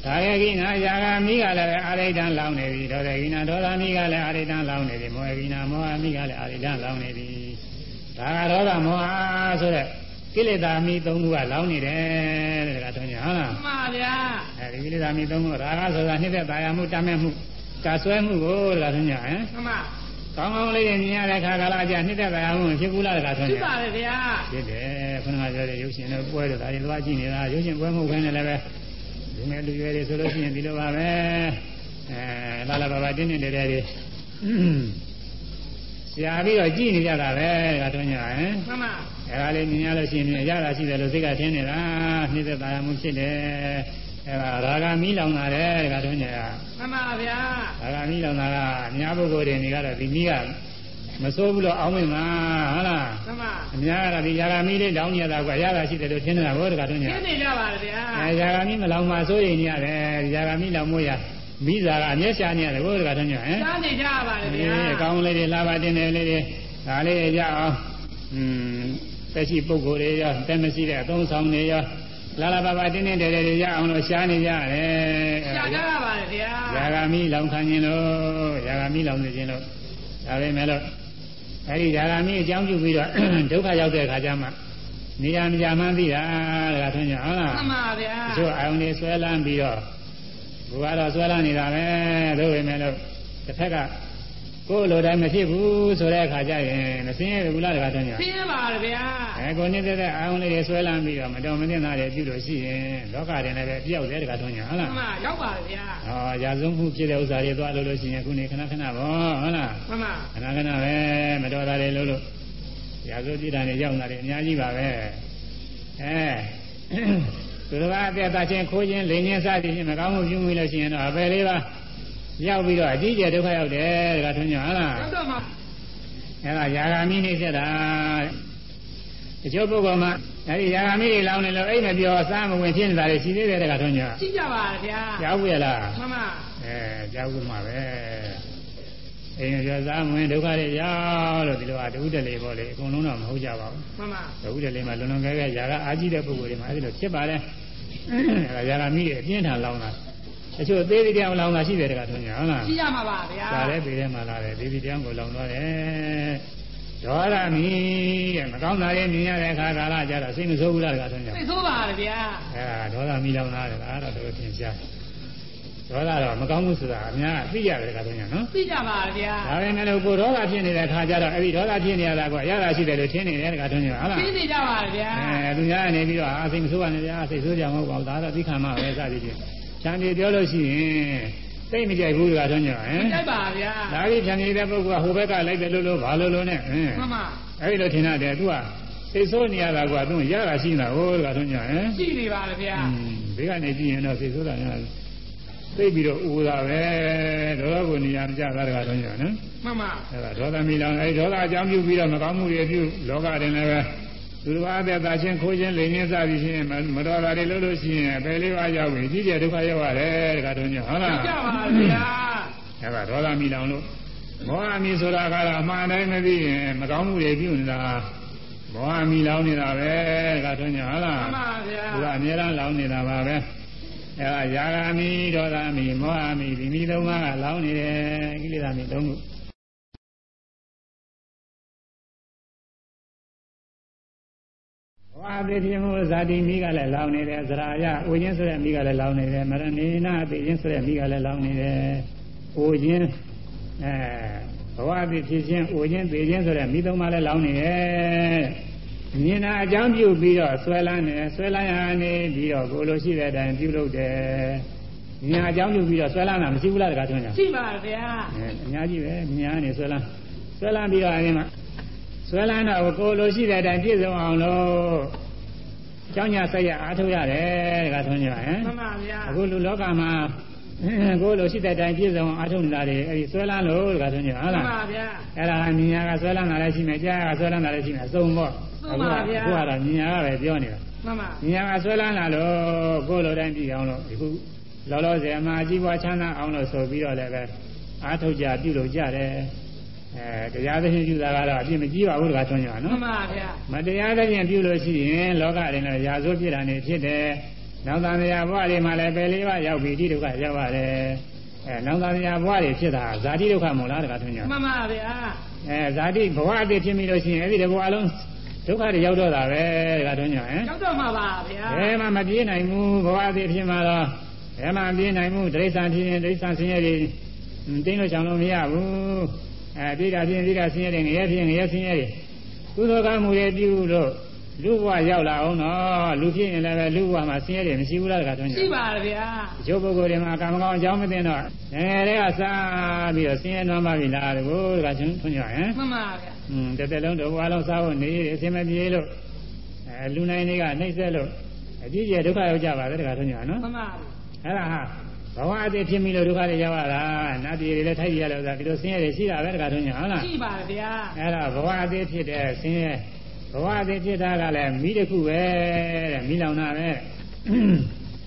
A: ရာဂကိနာယာဂမိကလည်းအာရိတံလောင်းနေပြီဒေါသကိနာဒေါသမိကလည်းအာရိတံလောင်းနေပြီမောဟကိနာမောဟမိကလည်းအာရိတံလောင်းနေပြီဒါကဒေါသမောဟဆိုတဲ့ကိလေသာမိသုံးခုကလောင်းနေတယ်တဲ့ဒါကတော့ညာဟုတ်လား
B: မှန်ပါဗျာ
A: အဲဒီကိလေသာမိသုံးခုရာဂဆိုတာနှိမ့်သက်သာယာမှုတတ်မဲ့မှုကာဆွဲမှုကိုတခါထုံးကြဟမ်
B: မှန်ပါ
A: ကောင်းကောင်းလေးတွေမြင်ရတဲ့ခါကာလကြာနှိမ့်သက်သာယာမှုဖြစ်ဘူးလားတခါထုံး
B: ရှိ
A: ကြ
B: ပါတယ်ဗျာ
A: ဖြစ်တယ်ခုနကပြောတဲ့ရုပ်ရှင်တို့ပွဲတို့ဒါတွေသွားကြည့်နေတာရုပ်ရှင်ပွဲမှုခိုင်းတယ်လည်းပဲဒီမဲ့လူရွယ်တွေဆိုလို့ရှိရင်ဒီလိုပါပဲအဲလာလာပါပါတင်းတင်းတဲတဲတွေရှားပြီးတော့ကြည့်နေကြတာပဲတခါထုံးကြဟမ်
B: မှန်ပါ
A: အဲဒါလေးမြင်ရလို့ရှိရင်ရတာရှိတယ်လို့စိတ်ကထင်နေတာနှိမ့်သက်သာယာမှုဖြစ်တယ် အဲ့ဒါရာဂမီးလောင်လာတယ်တခါတုန်းက
B: မှန်ပါဗျာ
A: ရာဂမီးလောင်လာကအများပုဂ္ဂိုလ်တွေနေကတော့ဒီမီးကမစိုးဘူးလို့အောင်းမိမှာဟုတ်လား
B: မှန်ပါ
A: အများကဒီရာဂမီးလေးလောင်နေတာကရတာရှိတယ်လို့ထင်နေတာဘောတခါတုန်း
B: က
A: ထ
B: င်နေကြပါဗျာ
A: အဲရာဂမီးမလောင်မှစိုးရင်ကြီးရတယ်ရာဂမီးလောင်မို့ရမိစာကအမျက်ရှာနေရတယ်ဘောတခါတုန်းကဟမ်
B: ရှားနေကြပါဗျာ
A: အဲကောင်းလေးတွေလာပါတင်တယ်လေးတွေဒါလေးရအောင်อืมသက်ရှိပုဂ္ဂိုလ်တွေရောတက်မရှိတဲ့အသုံးဆောင်တွေရော လာလာပါပါတင်းတင်းတဲတဲတွေရအောင်လို့ရှားနေကြရတယ်
B: ရှာကြရပါတယ်ဗျာ
A: ယာဂမိလောင်ခံခြင်းလို့ယာဂမိလောင်နေခြင်းလို့ဒါပဲမဲ့လို့အဲဒီယာဂမိအကြောင်းပြုပြီးတော့ဒုက္ခရောက်တဲ့အခါကျမှနေရာမကြမှန်းသိတာတခါထွန်းကြဟုတ်လား
B: မှန်ပါဗျာ
A: တချို့အာယုန်တွေဆွဲလန်းပြီးတော့ဘုရားတော့ဆွဲလန်းနေတာပဲတို့ပဲမဲ့လို့တစ်ဖက်က ကိုယ်လိုတိုင်းမဖြစ်ဘူးဆိုတဲ့အခါကျရင်မစင်းရဘူးလားတခါထွန်းကြ
B: သင်ရပါတယ်ဗျာ
A: အဲကိုနေတဲ့တဲ့အာယုန်လေးတွေဆွဲလန်းပြီးတော့မတော်မသင့်တာတွေပြုလို့ရှိရင်လောကတွင်လည်းပဲပြောက်တယ်တခါထွန်းကြဟုတ်
B: မှ
A: လား
B: န်ပါရောက်ပါတယ်ဗျာ
A: ဟောရာဇုံမှုဖြစ်တဲ့ဥစ္စာတွေသွားလို့လို့ရှိရင်ခုနေခဏခဏပေါ့ဟုတ်လား
B: မှန်ပါ
A: ခဏခဏပဲမတော်တာတွေလို့လို့ရာဇုပြည်တာတွေရောက်လာတယ်အများကြီးပါပဲအဲသူတော်ကအသက်သာချင်းခိုးခြင်းလိန်ခြင်းစသည်ဖြင့်မကောင်းမှုပြုမိလို့ရှိရင်တော့အပယ်လေးပါ ရောက်ပြီးတော့အကြီးကျယ်ဒုက္ခရောက်တယ်တခါထွန်းကြဟုတ်လား
B: ရောက်တော့မှ
A: အဲဒါယာဂာမိနှိစ္စတာတချို့ပုဂ္ဂိုလ်မှာအဲဒီယာဂာမိတွေလောင်းနေလို့အိမ်မပြောစားမဝင်ဖြစ်နေတာတွေရှိသေးတယ်တခါထွန်းကြ
B: ရှိကြပါတယ်ဗျာ
A: ရောက်ပြီလား
B: မှန်ပါ
A: အဲကြောက်မှပဲအိမ်ကျော်စားမဝင်ဒုက္ခတွေရောက်လို့ဒီလိုအတူတလေပေါ့လေအကုန်လုံးတော့မဟုတ်ကြပါဘူး
B: မှန်ပါ
A: ဒုက္ခတလေမှာလွန်လွန်ကဲကဲຢာကအာကြီးတဲ့ပုဂ္ဂိုလ်တွေမှာအဲဒီလိုဖြစ်ပါတယ်အဲဒါຢာကမိတယ်အပြင်းထန်လောင်းတာ တချို့သေးသေးတရားလောင်းတာရှိတယ်တကထွန်းကြဟုတ်လား
B: ရှိရမှာပါဗျာ
A: ဒါလည်းပေထဲမှာလာတယ်သေးသေးတရားကိုလောင်းတော့တယ်ဒေါရမီတဲ့မကောင်းတာတွေမြင်ရတဲ့အခါကာလကြတော့စိတ်မဆိုးဘူးလားတကထွန်းကြ
B: သိဆိုးပါတယ်ဗျာ
A: အဲဒါဒေါသမီလောင်းတာတဲ့အားတော့တော်ထင်ရှားဒေါသတော့မကောင်းဘူးဆိုတာအများသိရတယ်တကထွန်းကြနော်
B: သိကြပါတယ်ဗျာ
A: ဒါပဲမဲ့လို့ကိုဒေါသဖြစ်နေတဲ့ခါကျတော့အဲ့ဒီဒေါသဖြစ်နေရတာကအရသာရှိတယ်လို့ထင်နေတယ်တခါထွန်းကြဟုတ်လား
B: သိနေကြပါတယ်ဗျာ
A: အဲသူများကနေပြီးတော့အာစိတ်မဆိုးပါနဲ့ဗျာစိတ်ဆိုးကြမဟုတ်ပါဘူးဒါတော့သိခံမှာပဲစသည်ဖြင့် ခြံပြေပြောလို့ရှိရင်သိမကြိုက်ဘူးတခါထွန်းကြဟမ်
B: ကြိုက်ပါဗျာ
A: ဒါပြီးခြံပြေတဲ့ပုဂ္ဂိုလ်ကဟိုဘက်ကလိုက်တယ်လို့လို့ဘာလို့လို့နဲ့ဟမ်
B: မှန်ပါ
A: အဲ့ဒီလိုထင်ရတယ်သူကစိတ်ဆိုးနေရတာကသူရတာရှိနေတာဟိုတခါထွန်းကြဟမ်
B: ရှိနေပါတယ်ဗျာ
A: อืมဘေးကနေကြည့်ရင်တော့စိတ်ဆိုးတာများသိပြီးတော့ဥတာပဲဒေါသကိုနေရာမကျတာတကားတော့ညနော်
B: မှန်ပါ
A: အဲ့ဒါဒေါသမီလောင်အဲဒီဒေါသအကြောင်းပြုပြီးတော့မကောင်းမှုတွေပြုလောကတွင်လည်းပဲ သူတစ်ပါးအသက်သာချင်းခိုးခြင်းလိမ်ခြင်းစသည်ဖြင့်မတော်တာတွေလုပ်လို့ရှိရင်အပေလေးပါးရောက်ပြီကြီးကျယ်ဒုက္ခရောက်ရတယ်တကားတော့ညဟုတ်လား
B: ကြပါဗျာ
A: အဲ့ဒါဒေါသမီလောင်လို့မောဟမီဆိုတာကတော့အမှန်တိုင်းမသိရင်မကောင်းမှုတွေပြုနေတာမောဟမီလောင်နေတာပဲတကားတော့ညဟုတ်လား
B: မှန်ပါဗျာ
A: သူကအများအားလောင်နေတာပါပဲအဲဒါယာဂာမိဒေါသမိမောဟမိဒီမိသုံးပါးကလောင်နေတယ်ကိလေသာမိသုံးခု ဝါသေဖြစ်မှုဇာတိမိကလည်းလောင်နေတယ်ဇရာယအိုခြင်းဆိုတဲ့မိကလည်းလောင်နေတယ်မရဏိနာသေခြင်းဆိုတဲ့မိကလည်းလောင်နေတယ်အိုခြင်းအဲဘဝသေဖြစ်ခြင်းအိုခြင်းသေခြင်းဆိုတဲ့မိသုံးပါးလည်းလောင်နေတယ်မြင်တာအကြောင်းပြုပြီးတော့ဆွဲလန်းတယ်ဆွဲလန်းရနေပြီးတော့ကိုလိုရှိတဲ့အတိုင်းပြုလုပ်တယ်မြင်အကြောင်းပြုပြီးတော့ဆွဲလန်းတာမရှိဘူးလားတခါတွန်းကြ
B: ရှိပါဗျာ
A: အဲအများကြီးပဲမြင်ရနေဆွဲလန်းဆွဲလန်းပြီးတော့အဲဒီမှာ ဆွဲလန်းတော့ကိုလိုရှိတဲ့အတိုင်းပြည့်စုံအောင်လို့ကျောင်းညာဆက်ရအားထုတ်ရတယ်တခါတွန်းကြဟမ်
B: မှန်ပါဗျာ
A: အခုလူလောကမှာကိုလိုရှိတဲ့အတိုင်းပြည့်စုံအောင်အားထုတ်နေတာတွေအဲဒီဆွဲလန်းလို့တခါတွန်းကြဟုတ်
B: မှ
A: လား
B: န်ပါဗျာ
A: အဲ့ဒါကမြညာကဆွဲလန်းတာလည်းရှိမယ်ကြားကဆွဲလန်းတာလည်းရှိမယ်အစုံပေါ့
B: မှန်ပါဗျာ
A: အခုကတော့မြညာကပဲပြောနေတာ
B: မှန်ပါ
A: မြညာကဆွဲလန်းလာလို့ကိုလိုတိုင်းပြည်အောင်လို့ဒီခုလောလောဆယ်မှာအကြီးပွားချမ်းသာအောင်လို့ဆိုပြီးတော့လည်းပဲအားထုတ်ကြပြုလုပ်ကြတယ် အဲတရားသဖြင့်ပြုတာကတော့အပြစ်မကြီးပါဘူးတခါထွန်းကြပါ
B: မှ
A: နော်
B: န်ပါဗျာ
A: မတရားသဖြင့်ပြုလို့ရှိရင်လောကရင်လည်းရာဇဝတ်ဖြစ်တာနေဖြစ်တယ်နောက်သားများဘဝတွေမှာလည်းပယ်လေးပါးရောက်ပြီးဒီဒုက္ခရောက်ရတယ်အဲနောက်သားများဘဝတွေဖြစ်တာဇာတိဒုက္ခမဟုတ်လားတခါထွန်းကြ
B: မှန်ပါဗျာ
A: အဲဇာတိဘဝအသေးဖြစ်ပြီလို့ရှိရင်အဲ့ဒီတဘဝအလုံးဒုက္ခတွေရောက်တော့တာပဲတခါတော့ညဟမ်
B: ရောက်တော့မှာပါဗျာ
A: ဘယ်မှမပြေးနိုင်ဘူးဘဝအသေးဖြစ်မှာတော့ဘယ်မှမပြေးနိုင်ဘူးဒိဋ္ဌာန်ဖြစ်ရင်ဒိဋ္ဌာန်ဆင်းရဲတွေတင်းလို့ချောင်လို့မရဘူး အဲပြေးတာဖြစ်ရင်ပြေးတာဆင်းရဲတွေငရဲဖြစ်ရင်ငရဲဆင်းရဲတွေကုသိုလ်ကမှုတွေပြုလို့လူဘဝရောက်လာအောင်တော့လူဖြစ်ရင်လည်းပဲလူဘဝမှာဆင်းရဲတွေမရှိဘူးလားတခါတော့ည
B: ရှိပါဗျာ
A: အကျိုးပုဂ္ဂိုလ်တွေမှာကံမကောင်းအကြောင်းမသိတော့ငယ်တွေကစားပြီးတော့ဆင်းရဲနွမ်းပါပြီလားတကူတခါချင်းထွန်းကြဟမ်
B: မှန်ပါဗျာ
A: อืมတစ်သက်လုံးတစ်ဘဝလုံးစားဖို့နေရအစင်မပြေလို့အဲလူနိုင်တွေကနှိမ့်ဆက်လို့အကြီးကျယ်ဒုက္ခရောက်ကြပါတယ်တခါတော့ညာနော်
B: မှန်ပါဗျာ
A: အဲ့ဒါဟာ ဘဝအသေးဖြစ်ပြီလို့ဒုက္ခတွေရောက်ရတာနတ်ပြည်တွေလည်းထိုက်ကြရလို့ဆိုတာဒီလိုဆင်းရဲတွေရှိတာပဲတခါတော့ညာဟုတ်လား
B: ရှိပါဗျာ
A: အဲ့ဒါဘဝအသေးဖြစ်တဲ့ဆင်းရဲဘဝအသေးဖြစ်တာကလည်းမိတစ်ခုပဲတဲ့မိလောင်တာပဲ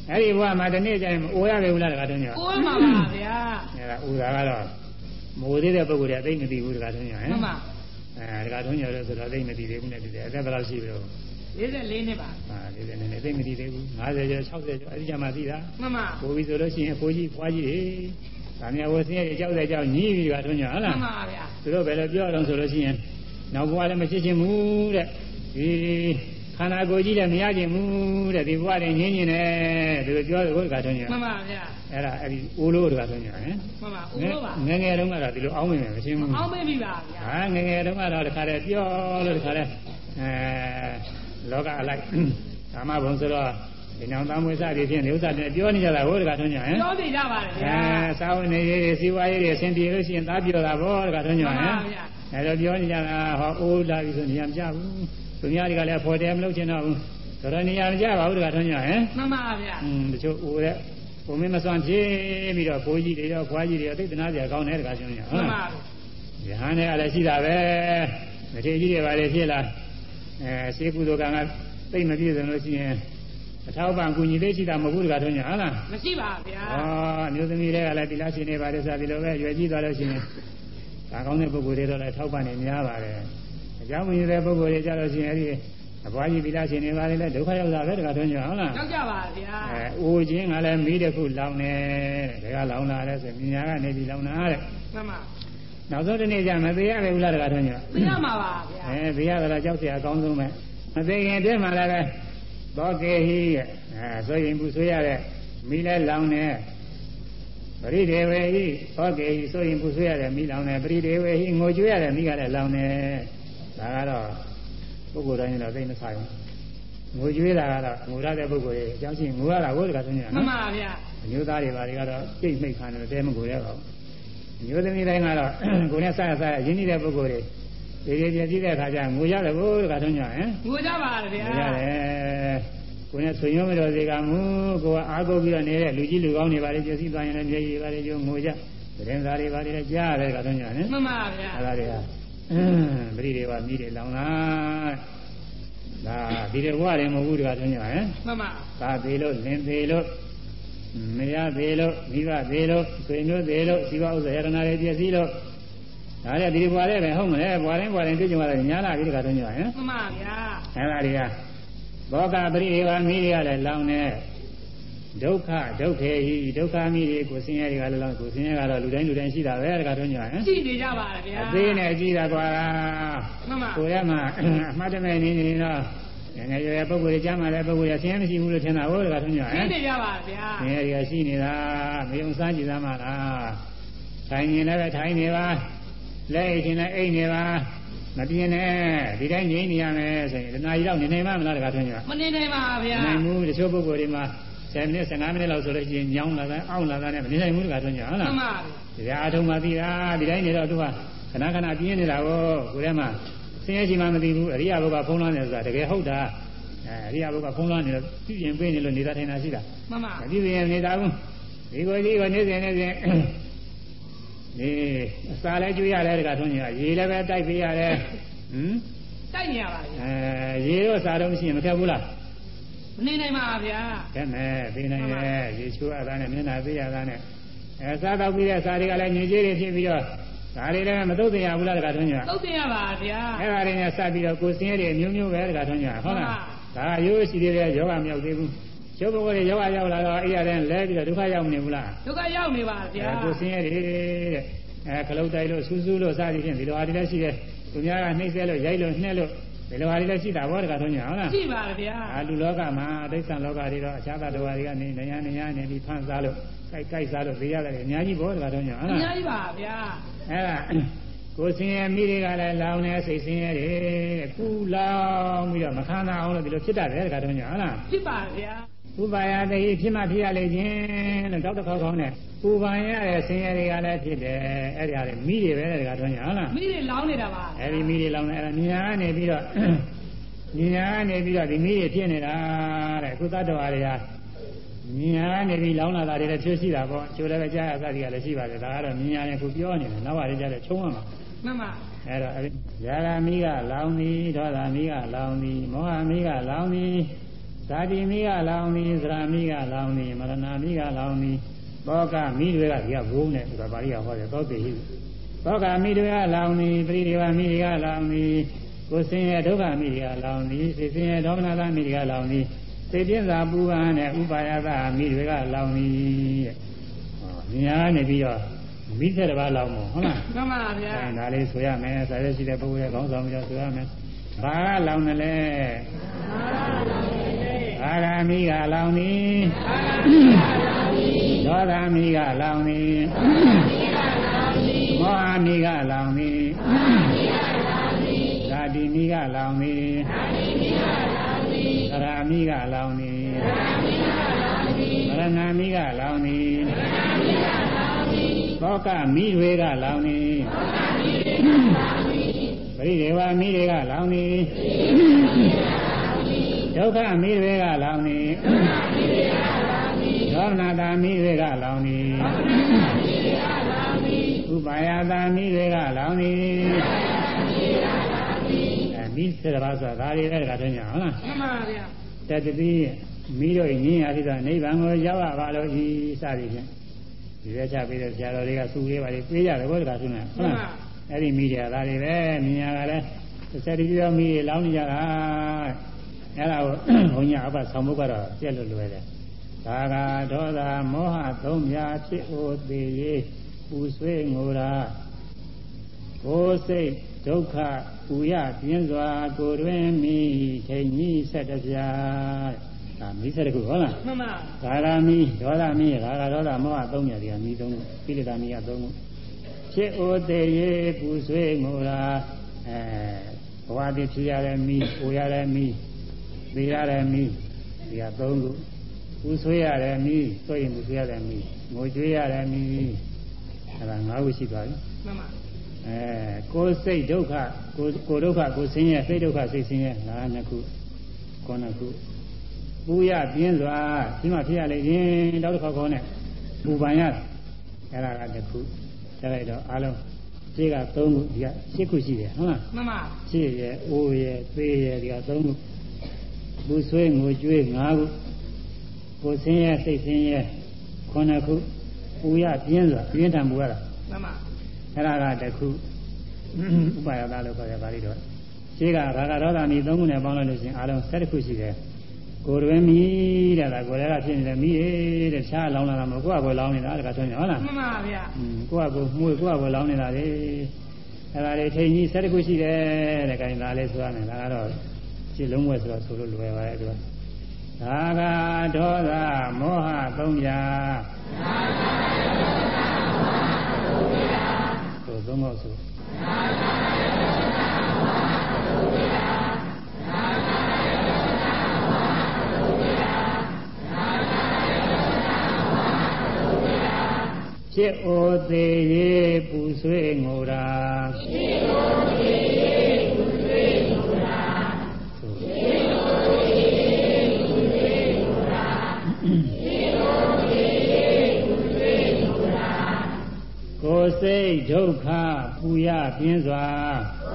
A: အဲ့ဒီဘဝမှာဒီနေ့ကျရင်မအိုရပဲဘူးလားတခါတော့ညာ
B: ကိုယ်မှာပါဗျာ
A: အဲ့ဒါဥသာကတော့မိုးသေးတဲ့ပုဂ္ဂိုလ်တွေအသိမသိဘူးတခါတော့ညာဟ
B: မှ
A: မ်
B: န်ပါ
A: အဲဒါကထုံးညလို့ဆိုတော့သိမသိသေးဘူးနဲ့ဒီတဲ့အသက်ဘယ်လောက်ရှိပြီတော့
B: 44နှစ်ပါ
A: ဟာဒီတဲ့နဲ့သိမသိသေးဘူး50ကျော်60ကျော်အဲဒီကြမှာသိတာ
B: မှန်ပါ
A: ပို့ပြီးဆိုလို့ရှိရင်အဖိုးကြီးဖွားကြီးတွေဒါများဝဆင်းရဲကြောက်တဲ့ကြောက်ညီးပြီးကထုံးညဟုတ်
B: မှ
A: လား
B: န်ပါဗျာ
A: သူတို့ဘယ်လိုပြောအောင်ဆိုလို့ရှိရင်နောက်ဘဝလည်းမဖြစ်ခြင်းဘူးတဲ့ဒီခန္ဓာကိုယ်ကြီးလည်းမရခြင်းဘူးတဲ့ဒီဘဝတွေငြင်းနေတယ်သူတို့ပြောတယ်ဟုတ်ကထုံးည
B: မှန်ပါဗျာ
A: အဲ့ဒါအဲ့ဒီအိုးလို့တကထုံးညဟမ်
B: မှန်ပါဦးလို့ပါ
A: ငယ်ငယ်တုန်းကတော့ဒီလိုအောင်းမိမယ်မရှင်းဘူး
B: အောင်မေးပြီပါဗျာ
A: ဟာငယ်ငယ်တုန်းကတော့တခါတည်းပြောလို့တခါတည်းအဲ လောကအလိုက်ကာမဘုံဆိုတော့ဒီနောင်သားမွေးစားတွေဖြင့်နေဥစ္စာတွေပြောနေကြတာဟိုတခါထွန်းညဟမ်
B: ပြောနေကြပါတယ်ဗျာ
A: အဲစာဝင်နေရေးတွေစီဝါရေးတွေအဆင်ပြေလို့ရှိရင်သားပြောတာဗောတခါထွန်းည
B: မှန်
A: ဟ
B: ပါ
A: မ်
B: ဗျာ
A: အဲတော့ပြောနေကြတာဟောအိုးလာပြီဆိုနေရာမကြဘူးသူများတွေကလည်းဖော်တယ်မလုပ်ချင်တော့ဘူးဆိုတော့နေရာမကြပါဘူးတခါထွန်းညဟမ်
B: မှန်ပါဗျာ
A: อืมတချို့အိုးတဲ့ဘုံမင်းမစွမ်းဖြစ်ပြီးတော့ကိုကြီးတွေရောခွားကြီးတွေရောသိတနာစရာကောင်းတယ်တခါထွန်းညဟု
B: မှ
A: တ်
B: န်
A: လား
B: ပါ
A: ယဟန်နဲ့ကလည်းရှိတာပဲမထေကြီးတွေပါလေဖြစ်လာ အဲစေကုသိုလ်ကံကသိမ့်မပြည့်စုံလို့ရှိရင်အထောက်ပံ့ကူညီသေးရှိတာမဟုတ်ဘူးတကားတော့ညာဟုတ်လား
B: မရှိပါဗျာ
A: ဩအမျိုးသမီးတွေကလည်းတိလာရှင်နေပါလေဆိုပြီးလိုပဲရွယ်ကြီးသွားလို့ရှိရင်ဒါကောင်းတဲ့ပုဂ္ဂိုလ်တွေတော့လည်းထောက်ပံ့နေများပါတယ်အကြောင်းဝင်တဲ့ပုဂ္ဂိုလ်တွေကြလို့ရှိရင်အဲ့ဒီအဘွားကြီးတိလာရှင်နေပါလေဒုက္ခရောက်တာပဲတကားတော့ညာဟုတ်လား
B: ရောက်ကြပါဗျာ
A: အဲအိုခြင်းကလည်းမိတစ်ခုလောင်နေတယ်ဒါကလောင်လာတယ်ဆိုမြညာကနေပြီးလောင်တာတဲ့
B: မှန်ပါ
A: နောက်ဆုံးတစ်နေ့ကျမသေးရပဲဘူးလားတကားတော့ညာ
B: သိရမှာပါဗျာ
A: အဲဘေးရတာကြောက်เสียအကောင်းဆုံးပဲမသိခင်တည်းမှလည်းပဲသောကေဟိရဲ့အဲဆိုရင်ဘူးဆိုရတဲ့မိလဲလောင်နေပရိဒေဝေဟိသောကေဟိဆိုရင်ဘူးဆိုရတဲ့မိလောင်နေပရိဒေဝေဟိငိုကြွေးရတဲ့မိကလည်းလောင်နေဒါကတော့ပုဂ္ဂိုလ်တိုင်းတော့သိမဆိုင်ဘူးငိုကြွေးတာကတော့ငိုရတဲ့ပုဂ္ဂိုလ်ရဲ့အကြောင်းရှိရင်ငိုရတာကိုတခါသုံးကြ
B: မှ
A: နော်
B: န်ပါဗျာ
A: အမျိုးသားတွေပါတွေကတော့ပြိတ်မိတ်ခံတယ်တဲမကိုရပါဘူးအ မျိုးသမီးတိုင်းကတော့ကိုယ်နဲ့ဆက်ရဆက်ရရင်းနှီးတဲ့ပုဂ္ဂိုလ်တွေဒီဒီပြည့်စည်တဲ့အခါကျငိုရတယ်ဘိုးတခါတုန်းကျဟမ်
B: ငိုကြပါဗျာ
A: ငိုရတယ်ကိုယ်နဲ့ဆွေရုံးမတော်စေကမူကိုကအားကိုးပြီးတော့နေတဲ့လူကြီးလူကောင်းတွေပါလေပြည့်စည်သွားရင်လည်းမျက်ရည်ပါလေကျိုးငိုကြသတင်းစာတွေပါလေကြားရတယ်ကတော့ညာနဲ့
B: မှန်ပါဗျာ
A: အဲ့ဒါတွေကအင်းပရိဒေဝမိတွေလောင်လာဒါဒီတွေဘဝတွေမဟုတ်ဘူးတခါတွင်းညာဟမ်
B: မှန်ပါ
A: သာသေးလို့လင်းသေးလို့ မရသေးလို့မိဘသေးလို့ဆွေမျိုးသေးလို့ဇီဝဥစ္စာယတနာတွေပြည့်စည်လို့ဒါလည်းဒီဘဝလေးပဲဟုတ်မလဲဘဝတိုင်းဘဝတိုင်းတွေ့ကြမှာလည်းညာလာပြီတခါတွင်းညာဟမ်
B: မှန်ပါဗျာ
A: အဲ့ဒါတွေကဘောကပရိဒေဝမိတွေကလည်းလောင်နေဒုက္ခဒုက္ခေဟိဒုက္ခမိတွေကိုဆင်းရဲတွေကလည်းလောင်ကိုဆင်းရဲကတော့လူတိုင်းလူတိုင်းရှိတာပဲတခါတွင်းညာဟမ်
B: ရှိနေကြပါလားဗျာ
A: အသေးနဲ့ကြည့်တာကွာ
B: မှန်ပါ
A: ကိုယ်ရမှာအမှတ်တမဲ့နေနေတော့ ငယ်ငယ်ရွယ်ရွယ်ပုဂ္ဂိုလ်ကြီးကြားမှာလည်းပုဂ္ဂိုလ်ကြီးဆင်းရဲမရှိဘူးလို့ထင်တာဟုတ်တခါတွင်းညာဟ
B: ရှိ
A: မ်
B: နေကြပါဗျာ
A: ဆင်းရဲတွေကရှိနေတာမယုံစားကြည့်သားမှာလားထိုင်ရင်လည်းပဲထိုင်နေပါလက်အိတ်ရင်လည်းအိတ်နေပါမပြင်းနဲ့ဒီတိုင်းငြိမ်းနေရမယ်ဆိုရင်တနားကြီးတော့နေနေမှမလားတခါထွန်းကြ
B: မနေနိုင်ပါဗျာ
A: နိုင်ဘူးတချို့ပုဂ္ဂိုလ်တွေမှာ10မိနစ်15မိနစ်လောက်ဆိုလို့ရှိရင်ညောင်းလာတယ်အောင့်လာတယ်နဲ့မနေနိုင်ဘူးတခါထွန်းကြဟုတ်
B: မှ
A: လား
B: န်ပါ
A: ဒီကအထုံးမှသိတာဒီတိုင်းနေတော့သူကခဏခဏပြင်းနေတာကိုကိုယ်ထဲမှာ ဆင်းရဲရှိမှမသိဘူးအရိယဘုရားဖုံးလွှမ်းတယ်ဆိုတာတကယ်ဟုတ်တာအဲအရိယဘုရားဖုံးလွှမ်းနေတော့ပြည့်ရင်ပေးနေလို့နေတာထိုင်တာရှိတာ
B: မှန်ပါ
A: မပြည့်ရင်နေတာဘူးဒီကိုကြီးကနေစဉ်နေစဉ်ဒီအစာလည်းကျွေးရတယ်တခါထွန်းကြီးကရေလည်းပဲတိုက်ပေးရတယ်ဟမ်
B: တိုက်နေရပါဗျာ
A: အဲရေတော့စားတော့မရှိရင်မခက်ဘူးလား
B: မနေနိုင်ပါဗျာ
A: ခက်မယ်ပေးနိုင်ရဲ့ရေချိုးရတာနဲ့မျက်နှာပေးရတာနဲ့အဲစားတော့ပြီးတဲ့စားတွေကလည်းညင်ကြီးတွေဖြစ်ပြီးတော့ ဒါတွေလည်းမသုတ်တင်ရဘူးလားတခါထွန်းကြီးက
B: သုတ်တင်ရပါဗျာ
A: အဲဒါတွေနဲ့စပြီးတော့ကိုယ်စင်းရည်မျိုးမျိုးပဲတခါထွန်းကြီးကဟုတ်လား
B: မှန်ပါ
A: ဒါကရိုးရှိသေးတယ်ယောဂမရောက်သေးဘူးရုပ်ဘဝတွေယောဂရောက်လာတော့အဲ့ရတဲ့လဲပြီးတော့ဒုက္ခရောက်နေဘူးလား
B: ဒုက္ခရောက်နေပါဗျာ
A: အဲကိုဆင်းရဲတွေတဲ့အဲခလုတ်တိုက်လို့ဆူးဆူးလို့စသည်ဖြင့်ဒီလိုဟာတွေလည်းရှိတယ်သူများကနှိမ့်ဆဲလို့ရိုက်လို့နှက်လို့ဒီလိုဟာတွေလည်းရှိတာဘောတခါထုံးညာဟုတ်လား
B: ရှိပါဗျာ
A: အာလူလောကမှာအဋ္ဌံလောကတွေတော့အခြားသတ္တဝါတွေကနေနေရနေရနေပြီးဖန်စားလို့ကြိုက်ကြိုက်စားလို့သိရတယ်အများကြီးဘောတခါထုံးညာဟုတ်
B: အ
A: လား
B: များကြီးပါဗျာ
A: အဲဒါကိုဆင်းရဲမိတွေကလည်းလောင်နေစိတ်ဆင်းရဲတွေကူလောင်ပြီးတော့မခံနိုင်အောင်လို့ဒီလိုဖြစ်တတ်တယ်တခါထုံးညာဟုတ်လား
B: ဖြစ်ပါဗျာ
A: ဥပါယတိဖြစ်မှဖြစ်ရလေခြင်းလို့တောက်တစ်ခေါက်ခေါင်းနဲ့ပူပန်ရတဲ့ဆင်းရဲတွေကလည်းဖြစ်တယ်အဲ့ဒီဟာတွေမိတွေပဲတကထွန်းရဟုတ်လား
B: မိတွေလောင်းနေတာပါ
A: အဲ့ဒီမိတွေလောင်နေအဲ့ဒါညာနေပြီးတော့ညာနေပြီးတော့ဒီမိတွေဖြစ်နေတာတဲ့ကုသတ္တဝါတွေဟာ ညာနေပြီးလောင်လာတာတွေလည်းဖြစ်ရှိတာပေါ့ချိုးလည်းပဲကြားရသတိကလည်းရှိပါတယ်ဒါကတော့ညာနေခုပြောနေတယ်နောက်ပါလေကြားတယ်ချုံးရမှာ
B: မှန်ပါ
A: အဲ့တော့အဲ့ဒီယာဂမိကလောင်သည်ဒေါသမိကလောင်သည်မောဟမိကလောင်သည်ဇာတိမိကလောင်သည်သရမိကလောင်သည်မရဏမိကလောင်သည်သောကမိတွေကဒီကဘုံနဲ့ဆိုတာပါဠိကဟောတယ်သောကေဟိသောကမိတွေကလောင်သည်ပရိဒေဝမိတွေကလောင်သည်ကိုယ်ဆင်းရဲဒုက္ခမိတွေကလောင်သည်စိတ်ဆင်းရဲဒေါမနတာမိတွေကလောင်သည် စိတ်ပြင်းစာပူပန်နဲ့ဥပါယသမိတွေကလောင်သည်တဲ့ဟောညာနေပြီးတော့မိသက်တစ်ပါးလောင်မို့ဟုတ်လား
B: မှန်ပါဗျာ
A: အဲဒါလေးဆိုရမယ်ဆရာရှိတဲ့ပုဂ္ဂိုလ်ရဲ့ခေါင်းဆောင်ပြီးတော့ဆိုရမယ်ဘာကလောင်တယ်လဲဘာဂမိကလောင်သည်ဒေါသမိကလောင်သည်မောဟမိကလောင်သည်ဇာတိမိကလောင်သည်သရမိကလောင်သည် မရဏမိကလောင်သည်သောကမိတွေကလောင်သည်ပရိဒေဝမိတွေကလောင်သည်ဒုက္ခမိတွေကလောင်သည်ဒေါမနတာမိတွေကလောင်သည်ဥပါယတာမိတွေကလောင်သ ည်အဲမိစေတပါးဆိုတာဒါတွေလည်းတခါတည်းညာဟုတ်လား
B: မှန်ပါဗျာ
A: တတတိမိတို့ညင်းရသည့်သောနိဗ္ဗာန်ကိုရောက်ရပါလို့ဤစသည်ဖြင့်ဒီရက်ချပြီးတဲ့ဆရာတော်တွေကစူလေးပါလေပြေးကြတယ်ဘုရားကဆုနေဟုတ်လားအဲ့ဒီမိတွေကဒါတွေပဲမြင်ရတာလဲတစ်ဆက်တည်းပြောမိတွေလောင်းနေကြတာအဲ့ဒါကိုဘုန်းကြီးအဘဆောင်ဖို့ကတော့ပြက်လို့လွယ်တယ်ဒါကဒေါသမောဟသုံးများဖြစ်အိုသေးရေးပူဆွေးငိုတာကိုယ်စိတ်ဒုက္ခပူရပြင်းစွာကိုယ်တွင်မိထိန်ကြီးဆက်တပြားဒါမိဆက်တခုဟုတ်လား
B: မှန်ပါ
A: ကာရမီဒေါသမီရာဂဒေါသမောဟသုံးညာတွေကမီသုံးခုပိဋကမီကသုံးခုဖြစ်အိုသေးရေပူဆွေးငိုတာအဲဘဝတည်ဖြစ်ရတဲ့မီပူရတဲ့မီသိရတဲ့မီဒီကသုံးခုပူဆွေးရတဲ့မီဆိုရင်ပူဆွေးရတဲ့မီငိုကြွေးရတဲ့မီအဲဒါ၅ခုရှိသွားပြီ
B: မှန်ပါ
A: အဲကိုယ်စိတ်ဒုက္ခကိုယ်ကိုယ်ဒုက္ခကိုယ်ဆင်းရဲစိတ်ဒုက္ခစိတ်ဆင်းရဲငါးနှစ်ခုခုနှစ်ခုပူရပြင်းစွာဒီမှာဖြစ်ရလေရင်တောက်တစ်ခေါက်ခေါက်နဲ့ပူပန်ရအဲ့ဒါကတစ်ခုဆက်လိုက်တော့အားလုံးရှိက3ခုဒီက7ခုရှိတယ်ဟုတ်လား
B: မှန်ပါ
A: ရှိရဲ့အိုးရဲ့သေးရဲ့ဒီက3ခုပူဆွေးငိုကြွေး5ခုကိုယ်ဆင်းရဲစိတ်ဆင်းရဲ9ခုပူရပြင်းစွာပြင်းထန်ပူရတာ
B: မှန်ပါ
A: အဲ့ဒါကတစ်ခုဥပါယတာလို့ခေါ်ရပါလိမ့်တော့ရှိကရာဂဒေါသမီသုံးခုနဲ့ပေါင်းလိုက်လို့ရှိရင်အားလုံး7ခုရှိတယ်ကိုယ်တွင်မီတဲ့လားကိုယ်လည်းကဖြစ်နေတယ်မီးရဲ့တဲ့ရှားလောင်းလာတာမဟုတ်ကိုယ့်အကိုယ်လောင်းနေတာတခါဆိုရင်ဟုတ်လား
B: မှန်ပါဗျာ
A: อืมကိုယ့်အကိုယ်မှုကိုယ့်အကိုယ်လောင်းနေတာလေအဲ့ဒါလေထိန်ကြီး7ခုရှိတယ်တဲ့ခိုင်းဒါလေးဆိုရမယ်ဒါကတော့ရှင်းလုံးဝဆိုတော့ဆိုလို့လွယ်ပါရဲ့သူကဒါကဒေါသမောဟသုံးရာဆိုသုံး ဖို့ဆိုဖြစ်အိုသေးရေပူဆွေးငိုတာဖြစ်အိုသေးရေ စိတ်ဒုက္ခပူရပြင်းစွာ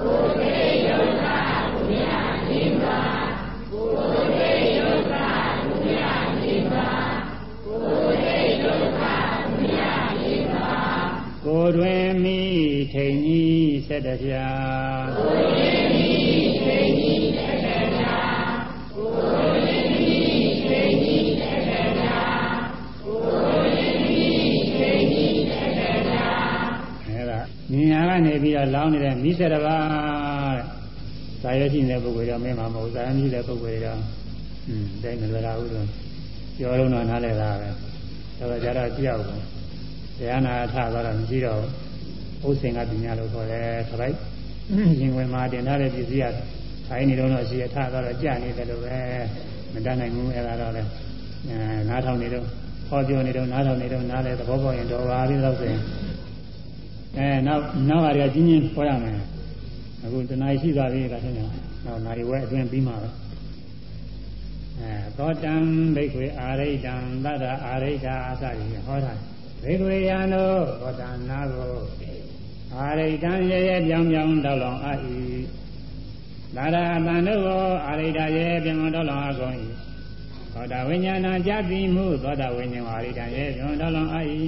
A: ကိုယ်စိတ်ဒုက္ခပူရပြင်းစွာကိုယ်စိတ်ဒုက္ခပူရပြင်းစွာကိုယ်စိတ်ဒုက္ခပူရပြင်းစွာကိုယ်တွင်မိထိန်ကြီးဆက်တပြာကိုယ်တွင်မိထိန်ကြီး ကနေပြီးတော့လောင်းနေတဲ့မိဆက်တစ်ပါးတဲ့ဇာရွက်ရှိနေတဲ့ပုဂ္ဂိုလ်ရောမင်းမမဟုတ်ဇာရွက်ရှိတဲ့ပုဂ္ဂိုလ်ရောอืมတိုင်းမလွယ်တာဘူးလို့ပြောလုံးတော့နားလည်တာပဲဒါတော့ကြတော့ကြောက်ဘူးတရားနာထသွားတော့မရှိတော့ဘူးဥစ္စေကပညာလို့ခေါ်တယ်ခရိုက်ရင်ဝင်မှာတင်ထားတဲ့ပစ္စည်းကထိုင်းနေတော့ရှိရထသွားတော့ကြာနေတယ်လို့ပဲမတတ်နိုင်ဘူးအဲ့ဒါတော့လေအဲနားထောင်နေတော့ဟောပြောနေတော့နားထောင်နေတော့နားလဲသဘောပေါက်ရင်တော့ပါပြီလို့ဆိုရင် အဲနောက်နောက်ဟာတွေကကြီးကြီးဟောရမယ်အခုတဏှာရှိသွားပြီကဆိုရင်နောက်နာရီဝဲအတွင်းပြီးမှာပဲအဲသောတံဘိက္ခွေအာရိတံသတ္တအာရိတာအစရည်ဟောတာဘိက္ခွေယံတို့သောတံနာကိုအာရိတံရဲရဲပြောင်းပြောင်းတောက်လောင်အာဤသာရအတန်တို့ကိုအာရိတာရဲပြောင်းပြောင်းတောက်လောင်အာကုန်၏သောတာဝိညာဏကြတိမှုသောတာဝိညာဉ်အာရိတာရဲပြောင်းတောက်လောင်အာဤ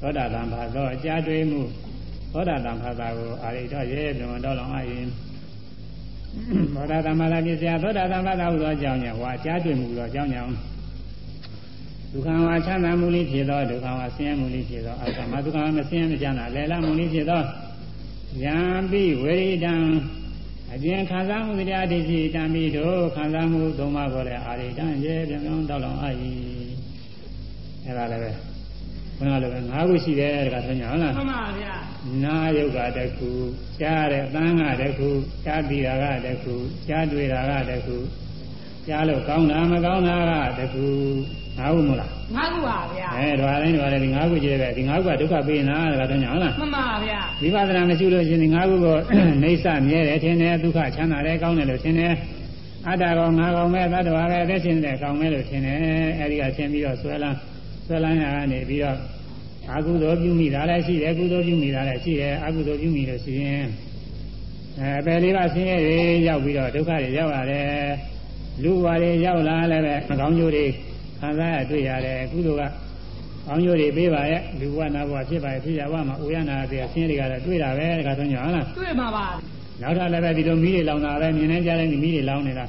A: သောတာတံဘာသောအကြတွေးမှုသောတာတံဘာသာကိုအာရိတာရဲပြောင်းတောက်လောင်အာဤသောတာတမ္မာလာပြည့်စရာသောတာတမ္မာသာဟုသောအကြောင်းကြောင့်ဝါကြားတွေ့မှုသောအကြောင်းကြောင့်ဒုက္ခဝါချမ်းသာမှုလေးဖြစ်သောဒုက္ခဝါဆင်းရဲမှုလေးဖြစ်သောအတ္တမဒုက္ခဝါမဆင်းရဲမချမ်းသာလဲလာမှုလေးဖြစ်သောယံပိဝေရိတံအကျဉ်ခံစားမှုတရားဒိဋ္ဌိတံမိတို့ခံစားမှုသုံးပါးကိုလည်းအာရိတံရေပြောင်းပြောင်းတောက်လောင်အာဤအဲ့ဒါလည်းပဲ ဘုရားလည်းပဲ၅ခုရှိတယ်တခါဆိုညာဟုတ်လား
B: မှန်ပါဗျာ
A: နာယုတ်ကတခုကြားတဲ့အသံကတခုကြားပြီးတာကတခုကြားတွေ့တာကတခုကြားလို့ကောင်းတာမကောင်းတာကတခုငါးခုမလား
B: ငါ့ကူပါဗျာ
A: အဲဒါတိုင်းဒါလည်းဒီငါးခုကြည့်တယ်ပဲဒီငါးခုကဒုက္ခပေးနေတာတခါတော့ညာဟုတ်လား
B: မှန်ပါဗျာ
A: ဝိပဿနာမရှိလို့ရှင်ဒီငါးခုကိုနေဆမြဲတယ်ထင်တယ်ဒုက္ခချမ်းသာတယ်ကောင်းတယ်လို့ထင်တယ်အတ္တကောင်ငါကောင်ပဲသတ္တဝါပဲအသက်ရှင်တယ်ကောင်းပဲလို့ထင်တယ်အဲဒီကဆင်းပြီးတော့ဆွဲလန်း ဆွဲလန်းရကနေပြီးတော့အကုသိုလ်ပြုမိတာလည်းရှိတယ်ကုသိုလ်ပြုမိတာလည်းရှိတယ်အကုသိုလ်ပြုမိလို့ရှိရင်အဲပယ်လေးပါးဆင်းရဲတွေရောက်ပြီးတော့ဒုက္ခတွေရောက်ရတယ်လူဘဝတွေရောက်လာလည်းပဲမကောင်းကျိုးတွေခံစားရတွေ့ရတယ်ကုသိုလ်ကကောင်းကျိုးတွေပေးပါရဲ့လူဘဝနာဘဝဖြစ်ပါရဲ့ဖြစ်ရဘဝမှာအိုရနာတွေဆင်းရဲတွေကတော့တွေ့တာပဲဒါကဆိုညာဟုတ်လား
B: တွေ့မှာပါ
A: နောက်ထပ်လည်းပဲဒီလိုမီးတွေလောင်တာပဲမြင်နေကြတဲ့မီးတွေလောင်နေတာ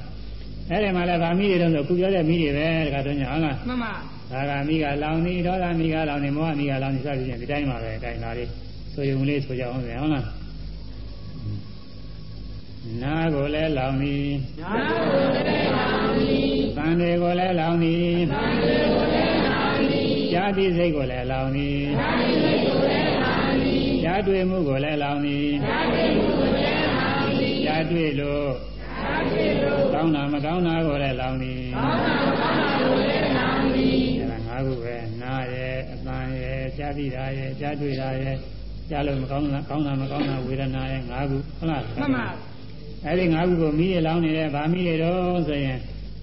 A: အဲ့ဒီမှာလည်းဗာမီးတွေတော့ဆိုခုပြောတဲ့မီးတွေပဲဒါကဆိုညာဟုတ်လား
B: မှန်ပါ
A: ဒါဂာမိကလောင်နေဒေါသမိကလောင်နေမောဟမိကလောင်နေစသဖြင့်ဒီတိုင်းပါပဲအတိုင်းပါလေးဆိုရုံလေးဆိုကြအောင်လေဟုတ်လားနာကိုလည်းလောင်သ
B: ည်နာကိုလည်းလောင်
A: သည်သံတွေကိုလည်းလောင်သည်
B: သံတွေကိုလည်းလောင်
A: သည်ญาติစိတ်ကိုလည်းလောင်သ
B: ည်ญาติစိတ်ကိုလည်းလောင်
A: သည်ญาติတွေ့မှုကိုလည်းလောင်သ
B: ည်ญาติမှုကိုလည်းလောင်
A: သည်ญาติတွေ့လို့
B: ญาติတွေ့လို့
A: ကောင်းတာမကောင်းတာကိုလည်းလောင်သည်
B: ကောင်းတာမကောင်းတာကိုလည်း
A: လောင် ၅ခုပဲနားရဲ့အပန်းရဲ့ကြားသိတာရဲ့ကြားတွေ့တာရဲ့ကြားလို့မကောင်းတာကောင်းတာမကောင်းတာဝေဒနာရဲ့၅ခုဟုတ်လား
B: မှန်ပါ
A: အဲဒီ၅ခုကိုမိရလောင်းနေတယ်ဗာမိရတော့ဆိုရင်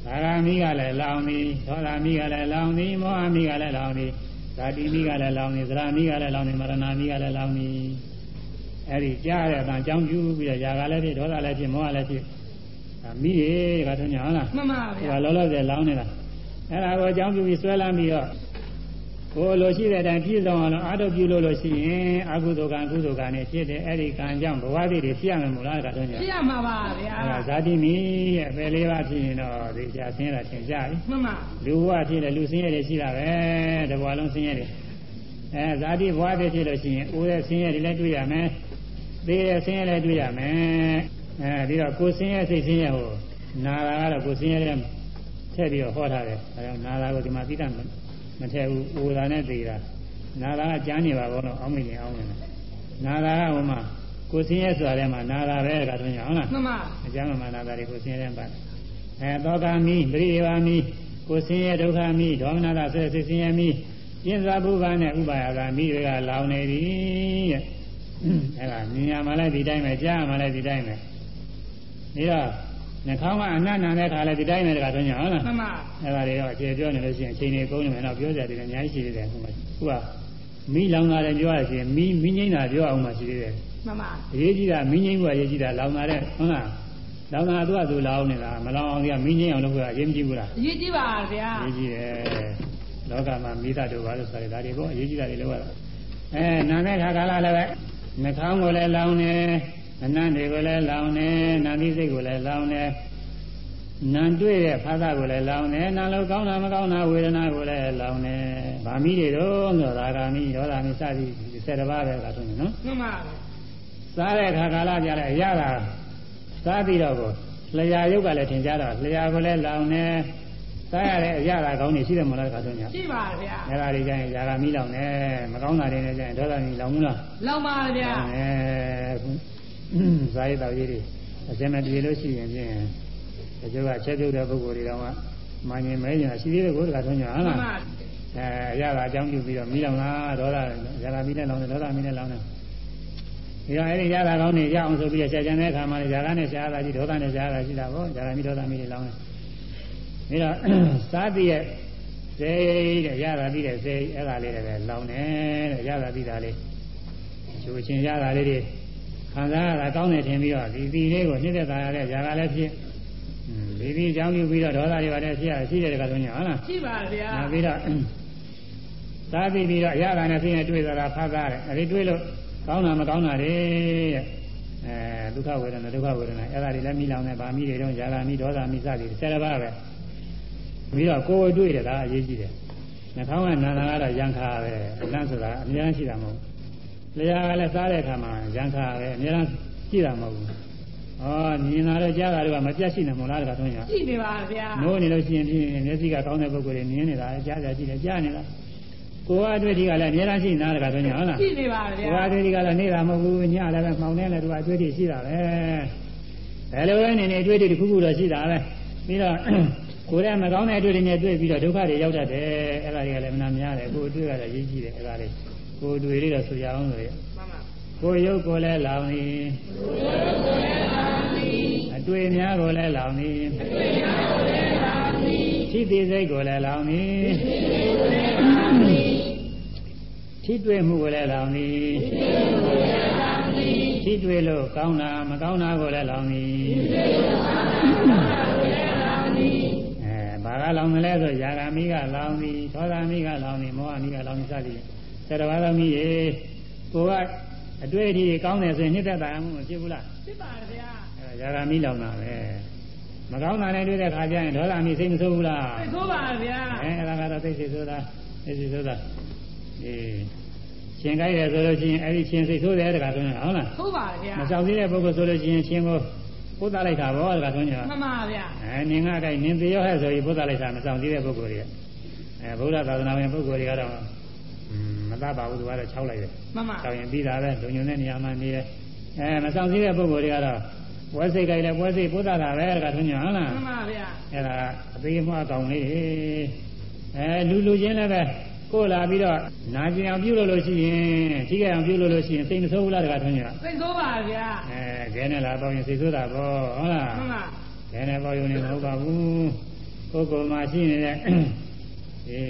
A: ဗာရာမိကလည်းလောင်းသည်သောတာမိကလည်းလောင်းသည်မောဟမိကလည်းလောင်းသည်ဇာတိမိကလည်းလောင်းသည်သရမိကလည်းလောင်းသည်မရဏမိကလည်းလောင်းသည်အဲဒီကြားတဲ့အတန်ကြောင်းကျူးပြီးတော့ຢာကလည်းဖြစ်ဒေါသလည်းဖြစ်မောဟလည်းဖြစ်မိရေကတော့ညာဟုတ်လား
B: မှန်ပါဗျာ
A: ဒါလောလောဆယ်လောင်းနေတာ အဲ့ဒါကိုအကြောင်းပြုပြီးဆွဲလမ်းပြီးတော့ကိုယ်လိုရှိတဲ့အတိုင်းပြည့်စုံအောင်လို့အာထုပ်ပြုလို့လို့ရှိရင်အကုသိုလ်ကံကုသိုလ်ကံနဲ့ဖြစ်တယ်အဲ့ဒီကံကြောင့်ဘဝတည်တွေဖြစ်ရမယ်မို့လားကတော့ည
B: ပြရမှာပါဗျာ
A: အဲ့ဒါဇာတိမီရဲ့ပဲလေးပါဖြစ်ရင်တော့ဒီကြာဆင်းရဲတာသင်ကြပြီ
B: မှန်ပါ
A: လူဘဝဖြစ်တယ်လူဆင်းရဲတွေရှိတာပဲတဘဝလုံးဆင်းရဲတယ်အဲဇာတိဘဝတည်ဖြစ်လို့ရှိရင်အိုးတဲ့ဆင်းရဲတွေလည်းတွေ့ရမယ်သေတဲ့ဆင်းရဲလည်းတွေ့ရမယ်အဲဒီတော့ကိုယ်ဆင်းရဲစိတ်ဆင်းရဲဟိုနာတာကတော့ကိုယ်ဆင်းရဲတဲ့ ထည့်ပြီးတော့ဟောထားတယ်အဲဒါနာလာကိုဒီမှာသိတာမထည့်ဘူးအိုတာနဲ့သိတာနာလာကကြားနေပါဘောတော့အောင်းမိနေအောင်းနေတယ်နာလာကဟိုမှာကိုယ်ဆင်းရဲဆိုတာထဲမှာနာလာပဲကတွင်ရဟုတ်လား
B: မှန်ပါ
A: အကျမ်းမှာနာလာတွေကိုယ်ဆင်းရဲတဲ့ပါအဲသောကမိပရိဒေဝမိကိုယ်ဆင်းရဲဒုက္ခမိဒေါမနတာဆက်စိတ်ဆင်းရဲမိပြင်းစားဘုဗ္ဗနဲ့ဥပါယကမိတွေကလောင်နေပြီတဲ့အဲဒါမြင်ရမှလည်းဒီတိုင်းပဲကြားရမှလည်းဒီတိုင်းပဲဒါတော့ နှာခေါင်းကအနတ်နာတဲ့ခါလည်းဒီတိုင်းပဲတခါတွင်ရဟုတ်လား
B: မှန်ပါ
A: အဲ့ဒါတွေတော့အခြေပြောနေလို့ရှိရင်အချိန်တွေကုန်နေမယ်တော့ပြောကြတယ်လည်းအများကြီးရှိသေးတယ်ခုမှခုကမိလောင်တာလည်းပြောရစီရင်မိမိငိမ့်တာပြောအောင်မှရှိသေးတယ်
B: မှန်ပါ
A: အရေးကြီးတာမိငိမ့်ကအရေးကြီးတာလောင်တာတဲ့ဟုတ်လားလောင်တာသူကသူလောင်နေတာမလောင်အောင်ကမိငိမ့်အောင်လုပ်ရအရေးမကြီးဘူးလား
B: အရေးကြီးပါဗျာ
A: အရေးကြီးတယ်လောကမှာမိသားတို့ဘာလို့ဆိုရတာတွေပေါ့အရေးကြီးတာတွေလုပ်ရတာအဲနာနဲ့ခါကာလလည်းပဲနှာခေါင်းကိုလည်းလောင်နေ အနံ့တွေကိုလည်းလောင်နေနာသီးစိတ်ကိုလည်းလောင်နေနံတွေ့တဲ့ဖာသာကိုလည်းလောင်းတယ်နာလို့ကောင်းတာမကောင်းတာဝေဒနာကိုလည်းလောင်းတယ်ဗာမိတွေတော့ဆိုရာဂာမိဒေါသမိစသည်7ပါးပဲကဆိုနေနော်
B: မှန်ပါ
A: စားတဲ့အခါကာလကြတဲ့အရာကစားပြီးတော့ကိုလျှာရုပ်ကလည်းထင်ရှားတော့လျှာကိုလည်းလောင်းတယ်စားရတဲ့အရာကောင်းနေရှိတယ်မလားကဆိုညာ
B: ရှိပါဗျာ
A: အဲ့ဒါတွေကျရင်ຢာကမိလောင်းတယ်မကောင်းတာတွေနဲ့ကျရင်ဒေါသမိလောင်းဘူးလား
B: လောက်ပါဗျာ
A: အဲ ဇာယတော်ကြီးတွေအစမပြေလို့ရှိရင်ဖြင့်တချို့ကချက်ပြုတ်တဲ့ပုဂ္ဂိုလ်တွေတော့မှမာញင်မဲညာရှိသေးတယ်ကိုယ်ကထွန်းညာဟုတ်
B: မှန်
A: လား
B: ပါ
A: အဲအရသာအကြောင်းပြုပြီးတော့မိလောင်လားဒေါသဇာကမိနဲ့လောင်တယ်ဒေါသမီနဲ့လောင်တယ်ဒီတော့အဲ့ဒီရတာကောင်းနေရအောင်ဆိုပြီးတော့ဆရာကျန်တဲ့အခါမှာဇာကနဲ့ဆရာသာကြီးဒေါသနဲ့ဆရာသာရှိတာပေါ့ဇာကမိဒေါသမီတွေလောင်တယ်ဒါတော့စားပြီးရဲ့စေတဲ့ရတာပြီးတဲ့စေအဲ့ဒါလေးတွေပဲလောင်တယ်တဲ့ရတာပြီးတာလေးချိုးချင်းရတာလေးတွေ ခံစားရတာကောင်းတယ်ထင်ပြီးတော့ဒီဒီလေးကိုနှိမ့်သက်သာရတဲ့ဇာကလည်းဖြစ်ဒီဒီအကြောင်းပြုပြီးတော့ဒေါသတွေပါတဲ့ဖြစ်ရရှိတဲ့တခါဆိုရင်ဟုတ်လား
B: ရှိပါဗျာ
A: နောက်ပြီးတော့သာပြီးပြီးတော့အရသာနဲ့ဖြစ်နေတွေ့တာဖတ်သားတယ်အဲဒီတွေ့လို့ကောင်းတာမကောင်းတာတွေတဲ့အဲဒုက္ခဝေဒနာဒုက္ခဝေဒနာအဲ့ဒါတွေလည်းမိလောင်နေဗာမိတွေတော့ຢာကမိဒေါသမိစသည်ဆယ်ပါးပဲပြီးတော့ကိုယ်တွေ့တယ်ဒါအရေးကြီးတယ်နှာခေါင်းကနာနာကတော့ရံခါပဲအလန့်ဆိုတာအများကြီးရှိတာမဟုတ်ဘူး လျှာကလည်းစားတဲ့အခါမှာရံခါပဲအများကြီးရှိတာမဟုတ်ဘူးဩမြင်လာတော့ကြားတာတော့မပြတ်ရှိနေမို့လားတခါတော့ညာ
B: ရှိနေပါဗျာ
A: နိုးနေလို့ရှိရင်ဖြင့်မျက်စိကကောင်းတဲ့ပုဂ္ဂိုလ်တွေမြင်နေတာကြားကြကြည့်တယ်ကြားနေတာကိုယ်ကအတွေ့အထိကလည်းအများကြီးရှိနေတာတခါတော့ညာဟုတ်လား
B: ရှိနေပါဗျာ
A: ကိုယ်ကအတွေ့အထိကလည်းနေတာမဟုတ်ဘူးညလည်းပဲမှောင်နေလည်းသူကအတွေ့အထိရှိတာပဲဘယ်လိုပဲနေနေအတွေ့အထိတစ်ခုခုတော့ရှိတာပဲပြီးတော့ကိုယ်ရဲ့မကောင်းတဲ့အတွေ့အထိနဲ့တွေ့ပြီးတော့ဒုက္ခတွေရောက်တတ်တယ်အဲ့ဒါတွေကလည်းမနာများတယ်ကိုယ်အတွေ့ကလည်းရေးကြည့်တယ်အဲ့ဒါတွေ ကိုယ်အတွေ့လေးတော့ဆိုရအောင်လို့ရ
B: မှန်ပါ
A: ကိုယ်ရုပ်ကိုလည်းလောင်နေအတွေ့များကိုလည်းလောင်နေထိသေးစိတ်ကိုလည်းလောင်နေထိတွေ့မှုကိုလည်းလောင်နေထိတွေ့လို့ကောင်းတာမကောင်းတာကိုလည်းလောင်နေအဲဘာကလောင်မလဲဆိုຢာဂာမိကလောင်နေသောတာမိကလောင်နေမောဟမိကလောင်နေစသည် ဆယ်တော်ဘာသမီးရေကိုကအတွေ့အထိကောင်းတယ်ဆိုရင်နှစ်သက်တာမှုမဖြစ်ဘူးလား
B: ဖြစ်ပါဗျာ
A: အဲဒါຢာဂာမိလောင်တာပဲမကောင်းတာနဲ့တွေ့တဲ့ခါကျရင်ဒေါသမိစိတ်မဆိုးဘူးလား
B: သိဆိုးပါဗျာ
A: အဲအဲ့ဒါကတော့သိစိတ်ဆိုတာသိစိတ်ဆိုတာအေးရှင်ကြိုက်တယ်ဆိုလို့ရှိရင်အဲ့ဒီရှင်စိတ်ဆိုးတယ်တခါဆိုရင်ဟုတ်လား
B: သိုးပါဗျာ
A: မဆောင်သေးတဲ့ပုဂ္ဂိုလ်ဆိုလို့ရှိရင်ရှင်ကိုပုဒ်သလိုက်တာဘောတခါဆိုရင်
B: မှန်ပါဗျာ
A: အဲနင်ကကြိုက်နင်သေရောဟဲ့ဆိုပြီးပုဒ်သလိုက်တာမဆောင်သေးတဲ့ပုဂ္ဂိုလ်တွေအဲဗုဒ္ဓသာသနာဝင်ပုဂ္ဂိုလ်တွေကတော့ မတတ်ပါဘူးသူကတော့၆လိုက်တယ်
B: မှန်ပါ
A: ဆောင်းရင်ပြီးတာပဲလုံညုံတဲ့နေရာမှာနေတယ်အဲမဆောင်သေးတဲ့ပုဂ္ဂိုလ်တွေကတော့ဝဲစိတ်ကြိုက်လဲပွဲစိတ်ပုဒ်သတာပဲတခါဆိုရင်ဟုတ်လား
B: မှန်ပါဗျာ
A: အဲ့ဒါအသေးမွားကောင်လေးအဲလူလူချင်းလည်းပဲကိုယ်လာပြီးတော့နာကျင်အောင်ပြုလို့လို့ရှိရင်ထိခိုက်အောင်ပြုလို့လို့ရှိရင်စိတ်မဆိုးဘူးလားတခါထွန်းကြ
B: သိဆိုးပါဗျာ
A: အဲခဲနဲ့လာပေါ့ရင်စိတ်ဆိုးတာပေါ့ဟုတ်လား
B: မှန်ပါ
A: ခဲနဲ့ပေါ့ယုံနေမဟုတ်ပါဘူးပုဂ္ဂိုလ်မှာရှိနေတဲ့အဲ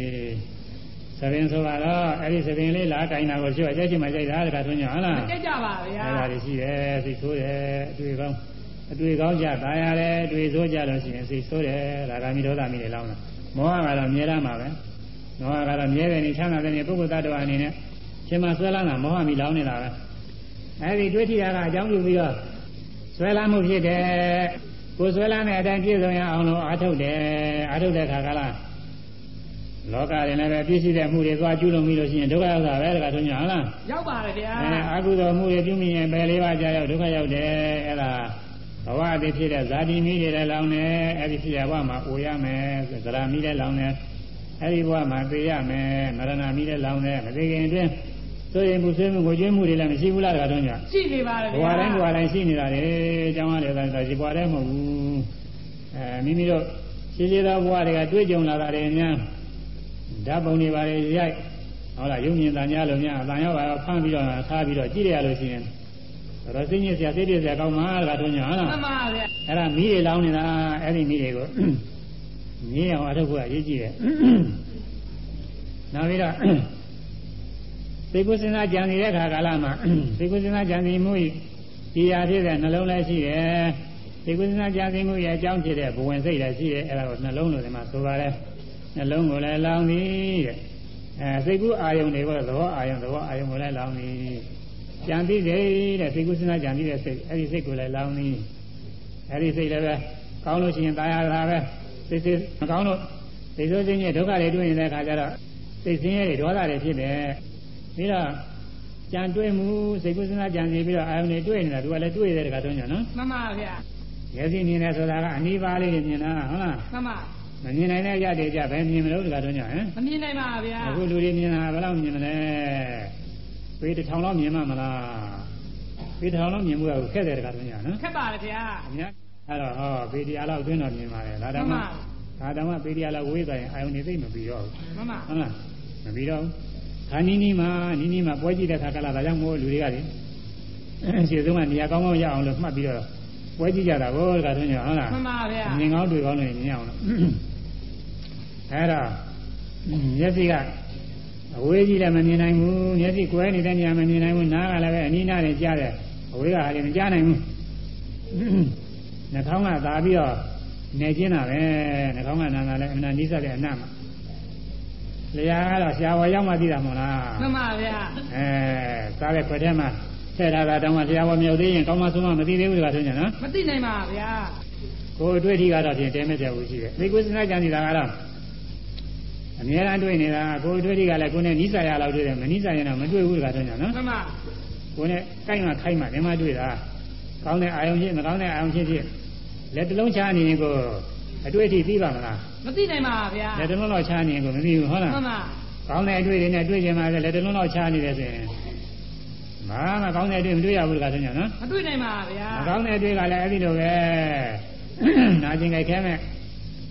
A: သဘင်ဆိုတော့အဲ့ဒီသဘင်လေးလာကင်တာကိုကျွတ်အကျက်ချင်းမှကြိုက်တာတခါထွန်းကြဟုတ်လား
B: မကြက်ကြပါဗျာ
A: အဲ့ဒါတွေရှိတယ်စိတ်ဆိုးတယ်အတွေ့ကောင်းအတွေ့ကောင်းကြตายရတယ်အတွေ့ဆိုးကြလို့ရှိရင်စိတ်ဆိုးတယ်ဒါကမိဒေါသမီတွေလောင်းတာမောဟကတော့မြဲတမ်းပါပဲမောဟကတော့မြဲတယ်နေချမ်းသာတယ်နေပုဂ္ဂိုလ်တ attva အနေနဲ့ရှင်မဆွဲလန်းတာမောဟမိလောင်းနေတာပဲအဲ့ဒီတွေ့ထိတာကအကြောင်းပြုပြီးတော့ဆွဲလန်းမှုဖြစ်တယ်ကိုယ်ဆွဲလန်းတဲ့အတိုင်းပြည့်စုံရအောင်လို့အားထုတ်တယ်အားထုတ်တဲ့အခါကလား လောကရင်လည်းပဲပြည့်စုံတဲ့မှုတွေသွားကျူးလွန်ပြီးလို့ရှိရင်ဒုက္ခရောက်တာပဲတခါထုံးကြဟုတ်လား
B: ရောက်ပါတယ်ဗျာ
A: အဲအာဟုသောမှုတွေပြုမိရင်ပယ်လေးပါးကြာရောက်ဒုက္ခရောက်တယ်အဲ့ဒါဘဝအတိဖြစ်တဲ့ဇာတိမိတွေလည်းလောင်းတယ်အဲ့ဒီဖြစ်ရဘဝမှာအိုရမယ်ဇရာမိလည်းလောင်းတယ်အဲ့ဒီဘဝမှာသိရမယ်မရဏမိလည်းလောင်းတယ်မသိခင်အတွင်းဆိုရင်ဘူးဆွေးမှုကိုကျွေးမှုတွေလည်းမရှိဘူးလားတခါထုံးကြ
B: ရှိနေပါတယ်
A: ဘ
B: ဗျာ
A: ဝတိုင်းဘဝတိုင်းရှိနေတာလေအကြောင်းအားလည်းဆိုဒီဘဝတိုင်းမဟုတ်ဘူးအဲမိမိတို့ရှိရှိသောဘဝတွေကတွေ့ကြုံလာတာတွေများ ဓာတ်ပုံတွေပါလေရိုက်ဟုတ်လားယုံမြင်တန်ကြလို့များအတန်ရောက်ပါဖမ်းပြီးတော့ထားပြီးတော့ကြည့်ရလို့ရှိရင်တော့စိတ်ညစ်စရာစိတ်ပြည့်စရာကောင်းမှာတခါထုံးကြဟုတ်လား
B: မှန်ပါဗျာ
A: အဲ့ဒါမီးတွေလောင်းနေတာအဲ့ဒီမီးတွေကိုမြင်းအောင်အထုတ်ဖို့အရေးကြီးတယ်နောက်ပြီးတော့သိကုစဉ်းစားကြံနေတဲ့ခါကာလမှာသိကုစဉ်းစားကြံစီမှုဒီရာဖြစ်တဲ့နှလုံးလည်းရှိတယ်သိကုစဉ်းစားကြံစီမှုရဲ့အကြောင်းဖြစ်တဲ့ဘဝင်စိတ်လည်းရှိတယ်အဲ့ဒါကိုနှလုံးလို့ဒီမှာဆိုပါတယ် နှလုံးကိုလည်းလောင်းသည်တဲ့အဲစိတ်ကူးအာယုန်တွေကသဘောအာယုန်သဘောအာယုန်ကိုလည်းလောင်းသည်ကြံသိတယ်တဲ့သိကုစဉ်းစားကြံသိတဲ့စိတ်အဲ့ဒီစိတ်ကိုလည်းလောင်းသည်အဲ့ဒီစိတ်လည်းပဲကောင်းလို့ရှိရင်ตายရတာပဲစိတ်စိတ်မကောင်းလို့စိတ်ဆိုးခြင်းရဲ့ဒုက္ခတွေတွေ့နေတဲ့အခါကျတော့စိတ်ဆင်းရဲတွေဒေါသတွေဖြစ်တယ်ပြီးတော့ကြံတွေ့မှုစိတ်ကူးစဉ်းစားကြံစီပြီးတော့အာယုန်တွေတွေ့နေတာသူကလည်းတွေ့တဲ့တခါတော့ညနော်
B: မှန်ပါဗျာ
A: မျက်စိမြင်တယ်ဆိုတာကအနိဗ္ဗာန်လေးတွေမြင်တာဟုတ်လား
B: မှန်ပါ
A: မမြင်နိုင်တဲ့ရတဲ့ကြဘယ်မြင်မလို့တခါတော့ညဟမ်
B: မမြင်နိုင်ပါဗျာ
A: အခုလူတွေမြင်တာဘယ်လောက်မြင်မလဲပေတစ်ထောင်လောက်မြင်မှမလားပေတစ်ထောင်လောက်မြင်မှုကခက်တယ်တခါတော့ညနော်
B: ခက်ပါတယ်ဗျာ
A: အများအဲ့တော့ဟောပေတရားလောက်အတွင်းတော့မြင်ပါလေဒါတောင်မှဒါတောင်မှပေတရားလောက်ဝေးသွားရင်အာယုန်နေသိမ့်မပြီးတော့ဘူး
B: မှန်ပါ
A: ဟုတ်လားမပြီးတော့ခါနီးနီးမှာနီးနီးမှာပွဲကြည့်တဲ့ခါကလာဒါကြောင့်မို့လူတွေကလေရှင်းဆုံးကနေရာကောင်းကောင်းရအောင်လို့မှတ်ပြီးတော့ပွဲကြည့်ကြတာကိုတခါသွင်းကြဟုတ်လား
B: မှန်ပါဗျာ
A: မြင်ကောင်းတွေ့ကောင်းလို့မြင်အောင်လို့ အဲ့တော့မျက်စိကအဝေးကြီးလည်းမမြင်နိုင်ဘူးမျက်စိကွဲနေတဲ့နေရာမမြင်နိုင်ဘူးနားကလည်းပဲအနီးနားနဲ့ကြားတယ်အဝေးကလည်းမကြားနိုင်ဘူးနှာခေါင်းကသာပြီးတော့နေကျင်းတာပဲနှာခေါင်းကနာတာလည်းအမှန်နီးစပ်တဲ့အနတ်မှာလျာကတော့ဆရာဝါရောက်မှသိတာမဟုတ်လား
B: မှန်ပါဗျာ
A: အဲစားတဲ့ခွက်ထဲမှာထည့်ထားတာတောင်မှဆရာဝါမြောက်သေးရင်ကောင်းမှဆုံးမှမသိသေးဘူးကဆိုရင်နော်
B: မသိနိုင်ပါဗျာ
A: ကိုယ်အတွေ့အထိကတော့ဖြင့်တဲမဲ့တဲ့ဘူးရှိတယ်သိကုသနာကြံနေတာကတော့ အများအားတွေ့နေတာကိုယ်အတွေ့အထိကလည်းကိုယ်နဲ့နိစ္စရလောက်တွေ့တယ်မနိစ္စရတော့မတွေ့ဘူးကဆိုရင်နော်
B: မှန်ပါ
A: ကိုယ်နဲ့ကိုက်မှခိုက်မှဒီမှာတွေ့တာကောင်းတဲ့အာယုံချင်းမကောင်းတဲ့အာယုံချင်းဖြစ်လက်တစ်လုံးချနေရင်ကိုအတွေ့အထိသိပါမလား
B: မသိနိုင်ပါဗျာ
A: လက်တစ်လုံးလောက်ချနေရင်ကိုမသိဘူးဟုတ်လား
B: မှန်ပါ
A: ကောင်းတဲ့အတွေ့တွေနဲ့တွေ့ကြမှာလက်တစ်လုံးလောက်ချနေတယ်ဆိုရင်ဘာမှကောင်းတဲ့အတွေ့မတွေ့ရဘူးကဆိုရင်နော်
B: မတွေ့နိုင်ပါဗျာ
A: မကောင်းတဲ့အတွေ့ကလည်းအဲ့ဒီလိုပဲနာကျင်ကြိုက်ခဲမဲ့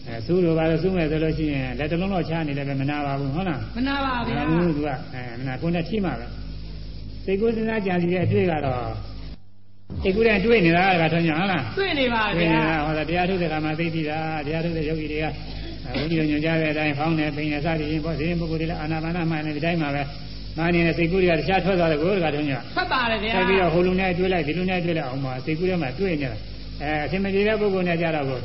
A: အဲစူးလိုပါလို့စူးမဲ့ဆိုလို့ရှိရင်လက်တစ်လုံးလောက်ချနေလည်းပဲမနာပါဘူးဟုတ်လား
B: မနာပါဗျာ
A: မနာဘူးသူကအဲမနာကိုယ်နဲ့ထိမှာပဲစိတ်ကူးစဉ်းစားကြံစီတဲ့အတွေ့ကတော့စိတ်ကူးတဲ့တွေ့နေတာကထွန်းကြဟုတ်လား
B: တွေ့နေပါ
A: တွေ့
B: ဗျာ
A: နေတာဟောတရားထုတ်တဲ့ခါမှာသိပြီတာတရားထုတ်တဲ့ယောဂီတွေကဘုန်းကြီးတို့ညွှန်ကြားတဲ့အတိုင်းဖောင်းနေပိန်နေစသည်ဖြင့်ပေါ့ဒီပုဂ္ဂိုလ်တွေလည်းအာနာပါနမှန်နေဒီတိုင်းမှာပဲမာနေတဲ့စိတ်ကူးတွေကတခြားထွက်သွားတယ်ကိုယ်ကထွန်းကြ
B: ဖတ်ပါတယ်ဗျာ
A: ဆက်ပြီးတော့ဟိုလူနဲ့တွေ့လိုက်ဒီလူနဲ့တွေ့လိုက်အောင်ပါစိတ်ကူးထဲမှာတွေ့နေတာအဲအရှင်မကြီးတဲ့ပုဂ္ဂိုလ်နဲ့ကြတော့ကို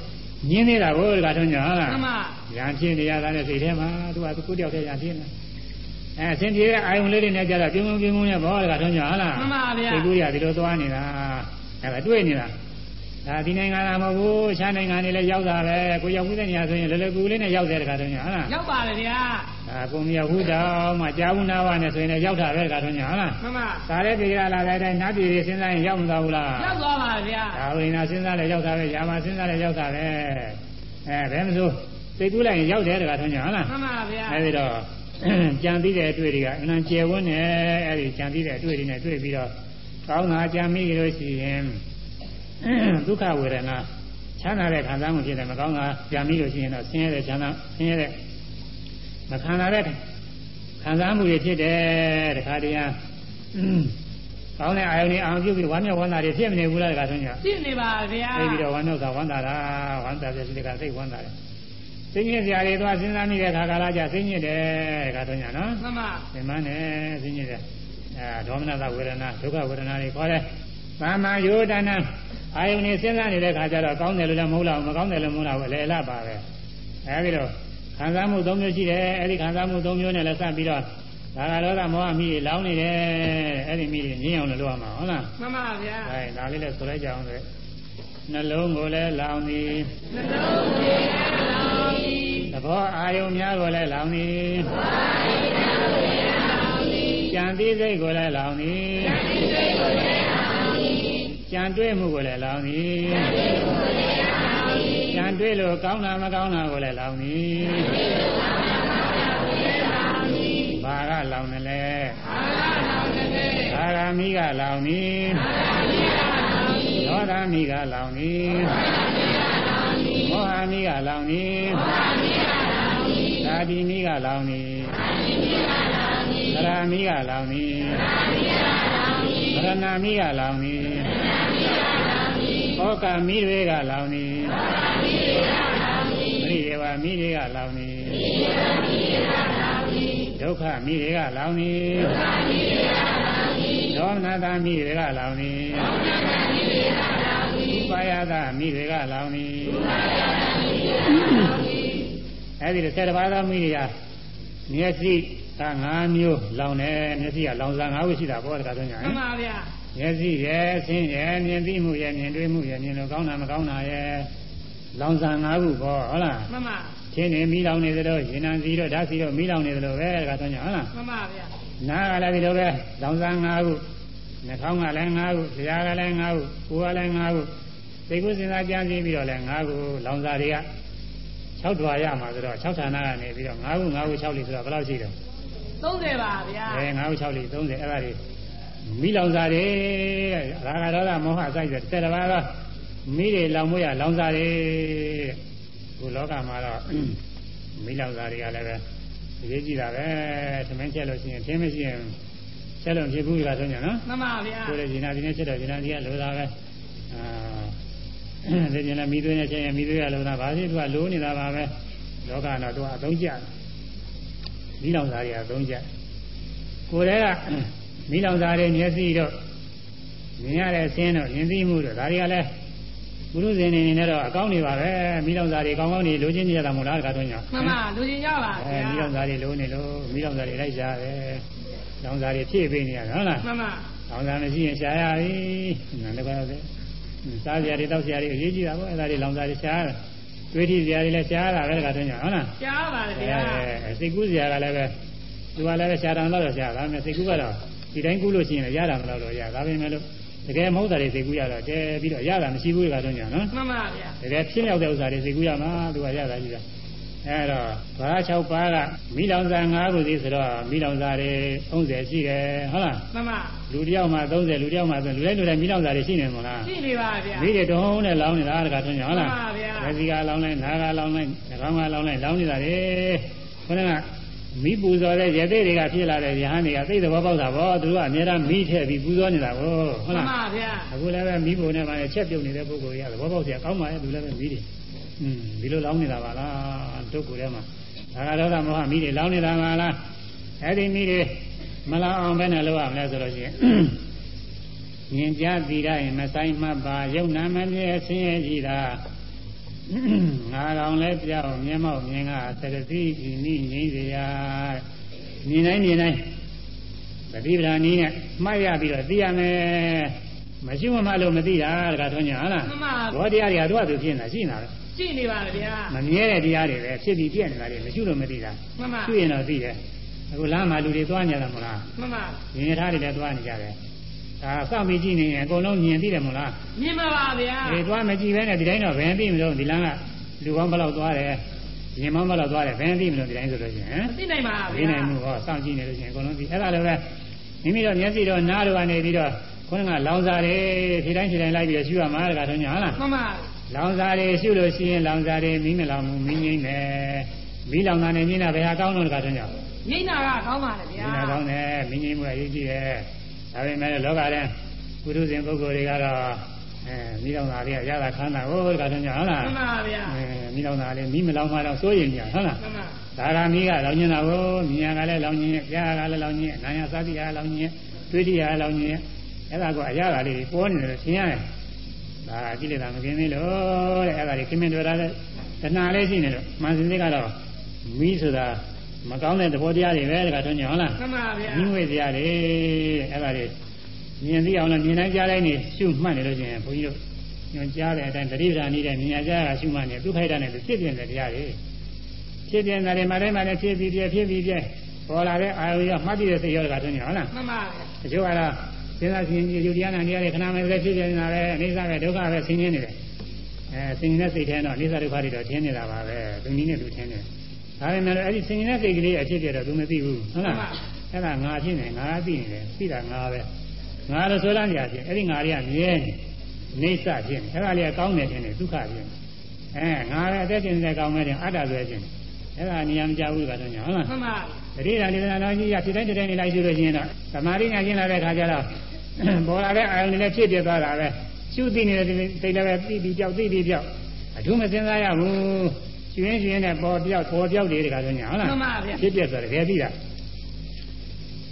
A: ညင်းနေတာကိုတခါထွန်းကြဟုတ်လား
B: မှန်ပါ
A: ရံဖြစ်နေရတာနဲ့စိတ်ထဲမှာသူကသူကိုယ်တယောက်တည်းရံဖြစ်နေအဲအရှင်ကြီးတဲ့အာယုံလေးတွေနဲ့ကြတော့ပြုံးပြုံးပြုံးပြုံးနဲ့ဘောတခါထွန်းကြဟုတ်လား
B: မှန်ပါဗျာ
A: စိတ်ကူးရဒီလိုသွားနေတာအဲဒါတွေ့နေတာဒါဒီနိုင်ငံကမဟုတ်ဘူးရှားနိုင်ငံတွေလည်းရောက်တာပဲကိုရောက်ပြီးတဲ့နေရာဆိုရင်လည်းလည်းကူလေးနဲ့ရောက်တဲ့တခါထွန်းကြဟုတ်လား
B: ရောက်ပါတယ်ဗျာ
A: ဒါကိုမြောက်ဘူးတောင်မှကြာဘူးနာဝနဲ့ဆိုရင်လည်းရောက်တာပဲတခါထွန်းကြဟုတ်လား
B: မှန်ပါ
A: ဒါလည်းပြေရလာတဲ့အတိုင်းနတ်ပြည်တွေစဉ်းစားရင်ရောက်မသွားဘူးလား
B: ရောက်သွားပါဗျာ
A: ဒါဝိညာဉ်စဉ်းစားလည်းရောက်တာပဲယာမစဉ်းစားလည်းရောက်တာပဲအဲဘယ်မစိုးစိတ်ကူးလိုက်ရင်ရောက်တယ်တခါထွန်းကြဟုတ်လား
B: မှန်ပါဗျာ
A: အဲဒီတော့ကြံသိတဲ့အတွေ့တွေကအမှန်ကျယ်ဝန်းတယ်အဲဒီကြံသိတဲ့အတွေ့တွေနဲ့တွေ့ပြီးတော့ကောင်းတာကြံမိလို့ရှိရင်ဒုက္ခဝေဒနာချမ်းသာတဲ့ခံစားမှုဖြစ်တယ်မကောင်းတာကြံမိလို့ရှိရင်တော့ဆင်းရဲတဲ့ချမ်းသာဆင်းရဲတဲ့ မခံစားတဲ့ခံစားမှုတွေဖြစ်တယ်တခါတည်းကကောင်းတဲ့အာယုန်တွေအောင်ပြုပြီးဝမ်းမြောက်ဝမ်းသာတွေဖြစ်မနေဘူးလားတခါဆုံးကြ
B: သိနေပါဗျာ
A: သိပြီးတော့ဝမ်းမြောက်တာဝမ်းသာတာဝမ်းသာတဲ့စိတ်ကစိတ်ဝမ်းသာတယ်စိစိတ်ညစ်စရာတွေသွားစဉ်းစားမိတဲ့ခါကာလကြစိတ်ညစ်တယ်ခါတော့ညာနော်
B: မှန်ပါ
A: သင်္မန်းနဲ့စိတ်ညစ်တယ်အဲဒေါမနတဝေဒနာဒုက္ခဝေဒနာတွေခေါ်တယ်သာမန်ယောဒနာအာယုန်နေစဉ်းစားနေတဲ့ခါကျတော့ကောင်းတယ်လို့လည်းမဟုတ်တော့မကောင်းတယ်လို့မဟုတ်တော့ဘူးလေလပါပဲအဲဒီတော့ ခံစားမှု၃မျိုးရှိတယ်အဲဒီခံစားမှု၃မျိုးနဲ့လည်းစပ်ပြီးတော့ဒါကလောကမောဟမိတွေလောင်းနေတယ်အဲဒီမိတွေငြင်းအောင်လို့လုပ်ရမှာဟုတ်လား
B: မှန်ပါဗျာ
A: အဲဒါလေးလည်းဆိုလိုက်ကြအောင်လေနှလုံးကိုလည်းလောင်သည်
B: နှလုံးကိုယ်လောင်းသည်
A: သဘောအာယုံများကိုလည်းလောင်သည်ကြံသိစိတ်ကိုလည်းလောင်သည်ကြံတွေးမှုကိုလည်းလောင်သည်ကြံတွေးလို့ ကောင်းတာမကောင်းတာကိုလည်းလောင်သည်ဘာကလောင်တယ်လဲဘာကမိကလောင်သည်ဒေါသမိကလောင်သည်မောဟမိကလောင်သည်သာတိမိကလောင်သည်သရမိကလောင်သည်ဗရဏမိကလောင်သည် ဩကမိတွေကလောင်သည်မရိဒေဝမိတွေကလောင်သည်ဒုက္ခမိတွေကလောင်သည်ဒေါမနတာမိတွေကလောင်သည်ဥပါယသမိတွေကလောင်သည်အဲဒီတော့ဆယ်တပါးသောမိတွေကမျက်စိက၅မျိုးလောင်တယ်မျက်စိကလောင်စား၅ခုရှိတာပေါ့တခါတော့ညာ
B: မှန်ပါဗျာ
A: မျက်စိရဲ့ဆင်းရဲ့မြင်သိမှုရဲ့မြင်တွေ့မှုရဲ့မြင်လို့ကောင်းတာမကောင်းတာရဲ့လောင်စား၅ခုပေါ့ဟုတ်လား
B: မှန်ပါ
A: ချင်းနေမိလောင်နေသလိုရင်နံစီတော့ဓာတ်စီတော့မိလောင်နေသလိုပဲတခါတော့ညာဟုတ်လား
B: မှန်ပါဗျာ
A: နားကလည်းဒီလိုပဲလောင်စား၅ခုနှာခေါင်းကလည်း၅ခုလျှာကလည်း၅ခုကိုယ်ကလည်း၅ခုသိကုစဉ်းစားကြံစည်ပြီးတော့လည်း၅ခုလောင်စားတွေက6ဓွာရမှာဆိုတော့6ဌာနကနေပြီးတော့၅ခု၅ခု6လိဆိုတော့ဘယ်လောက်ရှိတော့
B: 30ပါဗျာ
A: အဲ၅ခု6လိ30အဲ့ဒါတွေ မိလောင်စားတွေတဲ့ရာဂဒေါသမောဟအစိုက်တဲ့တစ်ပါးတော့မိတွေလောင်မွေးရလောင်စားတွေခုလောကမှာတော့မိလောင်စားတွေကလည်းပဲအရေးကြီးတာပဲသမင်းချက်လို့ရှိရင်သင်မရှိရင်ချက်လို့ဖြစ်ဘူးကဆိုညာနော်
B: မှန်ပါဗျာ
A: ကိုယ်လည်းဂျင်နာဒီနဲ့ချက်တော့ဂျင်နာဒီကလိုတာပဲအာဒီကျင်လည်းမိသွေးနဲ့ချက်ရင်မိသွေးကလိုတာဘာဖြစ်သူကလိုနေတာပါပဲလောကတော့သူကအသုံးကျတယ်မိလောင်စားတွေကအသုံးကျကိုယ်တည်းက မိလောင်စားတွေမျက်စိတော့မြင်ရတဲ့အဆင်းတော့မြင်သိမှုတော့ဒါတွေကလည်းဘုရုဇင်နေနေတော့အကောင်းနေပါပဲမိလောင်စားတွေကောင်းကောင်းနေလိုချင်ကြရတာမဟုတ်လားတခါတော့ညာ
B: မှန်ပါလူချင်းရပါ
A: အဲ
B: ဗျာ
A: မိလောင်စားတွေလိုနေလို့မိလောင်စားတွေလိုက်ရှားတယ်လောင်စားတွေဖြည့်ပေးနေရတာဟုတ်လား
B: မှန်ပါ။
A: လောင်စာမရှိရင်ရှားရပြီ။နားလည်းပဲ။စားစရာတွေတောက်စရာတွေအရေးကြီးတာပေါ့။အဲဒါတွေလောင်စာတွေရှားတယ်။တွေးထီစရာတွေလည်းရှားတာပဲတခါတည်းညာဟုတ်လား
B: ကြားပါတယ်။ဗျာ
A: အဲစိတ်ကူးစရာကလည်းပဲသူကလည်းပဲရှားတာတော့ရှားတာ။စိတ်ကူးကတော့ ဒီတိုင်းကူးလို့ရှိရင်လည်းရတာမလို့တော့ရ။ဒါပေမဲ့လို့တကယ်မဟုတ်တာတွေစိတ်ကူးရတော့တဲပြီးတော့ရတာမရှိဘူးတခါတည်းညာနော်
B: မှန်ပါဗျာ။
A: တကယ်ဖြစ်မြောက်တဲ့ဥစ္စာတွေစိတ်ကူးရမှာသူကရတာကြီးတာ။အဲတော့ဘာ6ပါးကမိလောင်စာ5ခုစီဆိုတော့မိလောင်စာတွေ30ရှိတယ်ဟုတ်လား
B: မှန်ပါ
A: လူတယောက်မှ30လူတယောက်မှ30လူတိုင်းလူတိုင်းမိလောင်စာတွေရှိနေမလား
B: ရှိနေပါဗျာ
A: မိတွေတုံးနဲ့လောင်းနေတာတခါထွန်းကြဟုတ်လား
B: မှန်ပါဗျာ
A: လက်စီကလောင်းလိုက်နားကလောင်းလိုက်နှာခေါင်းကလောင်းလိုက်လောင်းနေတာလေခொနက မိပူဇော်တဲ့ရသေးတွေကဖြစ်လာတဲ့ယဟန်တွေကသိတဲ့ဘောပေါက်တာပေါ့သူတို့ကအများအားမိထည့်ပြီးပူဇော်နေတာကိုဟုတ်လားမှ
B: န်ပါဗျာ
A: အခုလည်းပဲမိပုံနဲ့ပါချက်ပြုတ်နေတဲ့ပုဂ္ဂိုလ်တွေကဘောပေါက်စရာကောင်းပါရဲ့သူလည်းပဲမိတယ်อืมဒီလိုလောင်းနေတာပါလားဒုက္ခထဲမှာဒါကဒေါသမောဟမိတွေလောင်းနေတာပါလားအဲ့ဒီမိတွေမလောင်အောင်ပဲနဲ့လောက်ရမလဲဆိုတော့ရှင်မြင်ကြသီရရင်မဆိုင်မှတ်ပါယုံနာမမြဲဆင်းရဲကြည်တာ ငါကောင်လည်းပြောင်းမျက်မှောက်မြင်ကသရတိဤနိငိမ့်စရာမြင်တိုင်းမြင်တိုင်းပฏิပဒါနည်းနဲ့မှတ်ရပြီးတော့သိရမယ်မရှိမမှလို့မသိတာတခါထွန်းညာဟုတ်လား
B: မှန်ပါ
A: ဘောတရားတွေကသူ့အတူဖြစ်နေတာရှိနေတာပဲ
B: ရှိနေပါဗျာ
A: မမြဲတဲ့တရားတွေပဲဖြစ်ပြီးပြည့်နေတာတွေမရှိလို့မသိတာ
B: မှန်ပါ
A: တွေ့ရင်တော့သိတယ်အခုလမ်းမှာလူတွေသွားကြတာမဟုတ်လား
B: မှန်ပါ
A: မြင်ထားတွေလည်းသွားနေကြတယ် ဒါစောင့်ပြီးကြည့်နေရင်အကုန်လုံးမြင်သိတယ်မဟုတ်လား
B: မြင်ပါပါဗျာ
A: ဒီသွားမကြည့်ပဲနဲ့ဒီတိုင်းတော့ဘယ်သိမလို့ဒီလမ်းကလူကောင်းဘယ်လောက်သွားတယ်ရင်မောင်းဘယ်လောက်သွားတယ်ဘယ်သိမလို့ဒီတိုင်းဆိုလို့ရှိရင်
B: သိနိုင်ပါ
A: ဟမ်
B: ဗျာ
A: သိနိုင်မှုဟောစောင့်ကြည့်နေလို့ရှိရင်အကုန်လုံးသိအဲ့ဒါလည်းပဲမိမိတော့မျက်စိတော့နားတော့ကနေပြီးတော့ခုနကလောင်စာတွေဒီတိုင်းဒီတိုင်းလိုက်ပြီးတော့ရှူရမှာတခါတော့ညာဟုတ်လား
B: မှန်ပါ
A: လောင်စာတွေရှုလို့ရှိရင်လောင်စာတွေမိမလောင်မှုမိငိမ့်မယ်မိလောင်တာနဲ့မြင်တာဘယ်ဟာကောင်းလို့တခါတော့ညာ
B: ငိမ့်နာကကောင်းပါလေဗျာ
A: မြင်တာကောင်းတယ်မိငိမ့်မှုအရေးကြီးတယ် ဒါပေမဲ့လောကထဲပုထုဇဉ်ပုဂ္ဂိုလ်တွေကတော့အဲမိလောင်တာတွေကရတာခမ်းတာဟိုတခါတော့ညာဟုတ်လား
B: မှန်ပါဗျာ
A: အဲမမိလောင်တာလေမိမလောင်မှတော့စိုးရင်ကြဟုတ်လား
B: မှန်ပါ
A: ဒါကမိကလောင်နေတာကိုမြညာကလည်းလောင်ခြင်းကြားကလည်းလောင်ခြင်းနာယသတိကလောင်ခြင်းတွေးတိကလောင်ခြင်းအဲ့ဒါကအရာကလေးပေါ်နေတယ်လို့ရှင်းရတယ်ဒါကိလေသာမကင်းသေးလို့တဲ့အဲ့ဒါလေးခင်မင်တွေ့တာလေတဏှာလေးရှိနေလို့မှန်စင်စစ်ကတော့မိဆိုတာ မကောင်းတဲ့သဘောတရားတွေပဲတခါတော့ညဟုတ်လား
B: မှန်ပါဗျာ
A: မိငွေတရားတွေအဲ့ဒါတွေမြင်သိအောင်လည်းမြင်တိုင်းကြားတိုင်းနေရှုမှတ်နေလို့ရှိရင်ဘုန်းကြီးတို့ညွန်ကြားတဲ့အတိုင်းတတိပ္ပာနေတဲ့မြညာကြားကရှုမှတ်နေဒုက္ခိတနဲ့သူဖြစ်ပြတဲ့တရားတွေဖြစ်ပြတဲ့မှာတိုင်းမှာလည်းဖြစ်ပြီးပြဖြစ်ပြီးပြပေါ်လာတဲ့အာယုရောမှတ်ပြီးတဲ့စိတ်ရောတခါတော့ညဟုတ်လား
B: မှန်ပါဗျာ
A: တချို့ကတော့စဉ်းစားရှင်ယူတရားနာနေရတဲ့ခဏမဲ့ဖြစ်ပြနေတာပဲအိဋ္ဌပဲဒုက္ခပဲဆင်းရဲနေတယ်အဲဆင်းရဲတဲ့စိတ်ထဲတော့အိဋ္ဌဒုက္ခတွေတော့ထင်းနေတာပါပဲသူနည်းနဲ့သူထင်းတယ် ဒါပေမဲ့လည်းအဲ့ဒီဆင်းရဲတဲ့စိတ်ကလေးအဖြစ်ပြတော့သူမသိဘူးဟုတ်လားအဲ့ဒါငါဖြစ်နေငါသိနေတယ်သိတာငါပဲငါလို့ဆိုရနေရချင်းအဲ့ဒီငါတွေကမြဲနေနေစဖြစ်နေအဲ့ဒါလေးကကောင်းတယ်ဖြစ်နေဒုက္ခဖြစ်နေအဲငါပဲအသက်ရှင်နေတဲ့ကောင်းမဲ့တင်အတ္တဆိုဖြစ်နေအဲ့ဒါနေရာမကြဘူးကတော့ညာဟုတ်လား
B: မှန်ပါ
A: တတိယနေသာတော်ကြီးရဖြစ်တိုင်းတိုင်းနေလိုက်ရှိလို့ရှိရင်တော့သမာဓိညာကျင်းလာတဲ့ခါကျတော့ပေါ်လာတဲ့အာယုန်တွေလည်းဖြစ်ပြသွားတာပဲရှုသိနေတဲ့စိတ်လည်းပဲသိပြီးပြောက်သိပြီးပြောက်အထူးမစင်စားရဘူး ကျွင်းကျွင်းနဲ့ပေါ်ပြောက်ပေါ်ပြောက်တွေတခါဆိုညာဟုတ်လား
B: မှန်ပါဗျာ
A: ဖြစ်ပြဆိုတယ်တကယ်သိတာ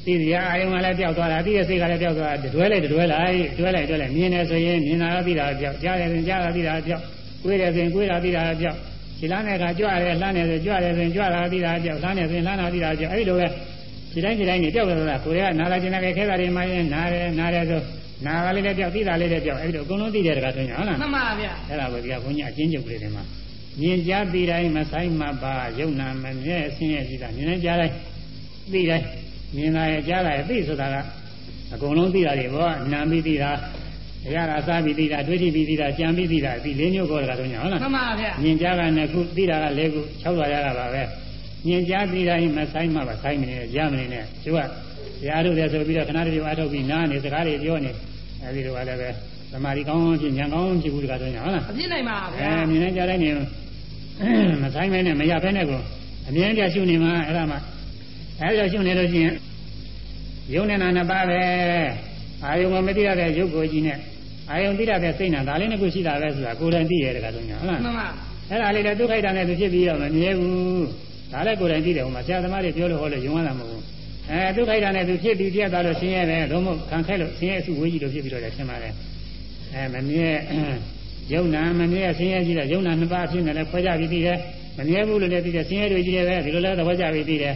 A: သိရအာယုံကလည်းပျောက်သွားတာသိရစိတ်ကလည်းပျောက်သွားတာတွဲလိုက်တွဲလိုက်တွဲလိုက်တွဲလိုက်မြင်တယ်ဆိုရင်မြင်တာသိတာပျောက်ကြားတယ်ဆိုရင်ကြားတာသိတာပျောက်ကိုယ်တယ်ဆိုရင်ကိုယ်တာသိတာပျောက်ခြေလမ်းတဲ့အခါကြွတယ်လှမ်းတယ်ဆိုကြွတယ်ဆိုရင်ကြွတာသိတာပျောက်လှမ်းတယ်ဆိုရင်လှမ်းတာသိတာပျောက်အဲ့ဒီလိုပဲခြေတိုင်းခြေတိုင်းနေပျောက်သွားတာကိုယ်ကနာလာကျင်တဲ့ခဲတာတွေမှရင်နားတယ်နားတယ်ဆိုနာကလေးလည်းပျောက်သိတာလေးလည်းပျောက်အဲ့ဒီလိုအကုန်လုံးသိတယ်တခါဆိုရင်ဟုတ်လား
B: မှန်ပါဗျာ
A: အဲ့ဒါကိုဒီကဘုန်းကြီးအချင်းချုပ်ကလေးတွေမှာ မြင်ကြားသိတိုင်းမဆိုင်မပါယုံနာမမြဲအဆင်းရဲရှိတာမြင်တိုင်းကြားတိုင်းသိတိုင်းမြင်တာရဲ့ကြားတာရဲ့သိဆိုတာကအကုန်လုံးသိတာတွေဘောနာပြီးသိတာအရာသာစားပြီးသိတာတွေးကြည့်ပြီးသိတာကြံပြီးသိတာဒီလေးမျိုးခေါ်တာကတော့ညာဟုတ်လား
B: မှန်ပါဗျာ
A: မြင်ကြားကနှစ်ခုသိတာကလေးခု၆လွာရတာပါပဲမြင်ကြားသိတိုင်းမဆိုင်မပါဆိုင်မနေရမနေနဲ့ကျိုးကတရားတို့လည်းဆိုပြီးတော့ခဏတည်းအားထုတ်ပြီးနားနေစကားတွေပြောနေအဲဒီလိုကလည်းပဲသမာဓိကောင်းဖြစ်ဉာဏ်ကောင်းဖြစ်ဘူးတကားတော့ညာဟုတ်လား
B: အပြစ်နိုင်ပါဗျာ
A: အဲမြင်နေကြတိုင်းနေ မဆိုင်မဲနဲ့မရဖဲနဲ့ကိုအမြဲတမ်းရှုနေမှာအဲ့ဒါမှအဲ့ဒါရှုနေလို့ရှိရင်ယုံနေတာနှစ်ပါးပဲအာယုံကမသိရတဲ့ရုပ်ကိုကြီးနဲ့အာယုံသိရတဲ့စိတ်နဲ့ဒါလေးနှစ်ခုရှိတာပဲဆိုတာကိုယ်တိုင်သိရတဲ့ကတည်းကဟုတ်လား
B: မှန်ပါ
A: အဲ့ဒါလေးလည်းဒုက္ခိတနဲ့သူဖြစ်ပြီးတော့မမြဲဘူးဒါလည်းကိုယ်တိုင်သိတယ်ဟိုမှာဆရာသမားတွေပြောလို့ဟောလို့ယုံရတာမဟုတ်ဘူးအဲဒုက္ခိတနဲ့သူဖြစ်ပြီးပြတ်သွားလို့ဆင်းရဲတယ်သို့မဟုတ်ခံခဲလို့ဆင်းရဲအစုဝေးကြီးလို့ဖြစ်ပြီးတော့လည်းဆင်းပါတယ်အဲမမြဲ ယုံနာမမြဲဆင်းရဲကြီးတဲ့ယုံနာနှစ်ပါးဖြစ်နေလဲခွဲကြပြီးသိတယ်မမြဲဘူးလို့လည်းသိတယ်ဆင်းရဲတွေကြီးတယ်ပဲဒီလိုလဲသဘောကျပြီးသိတယ်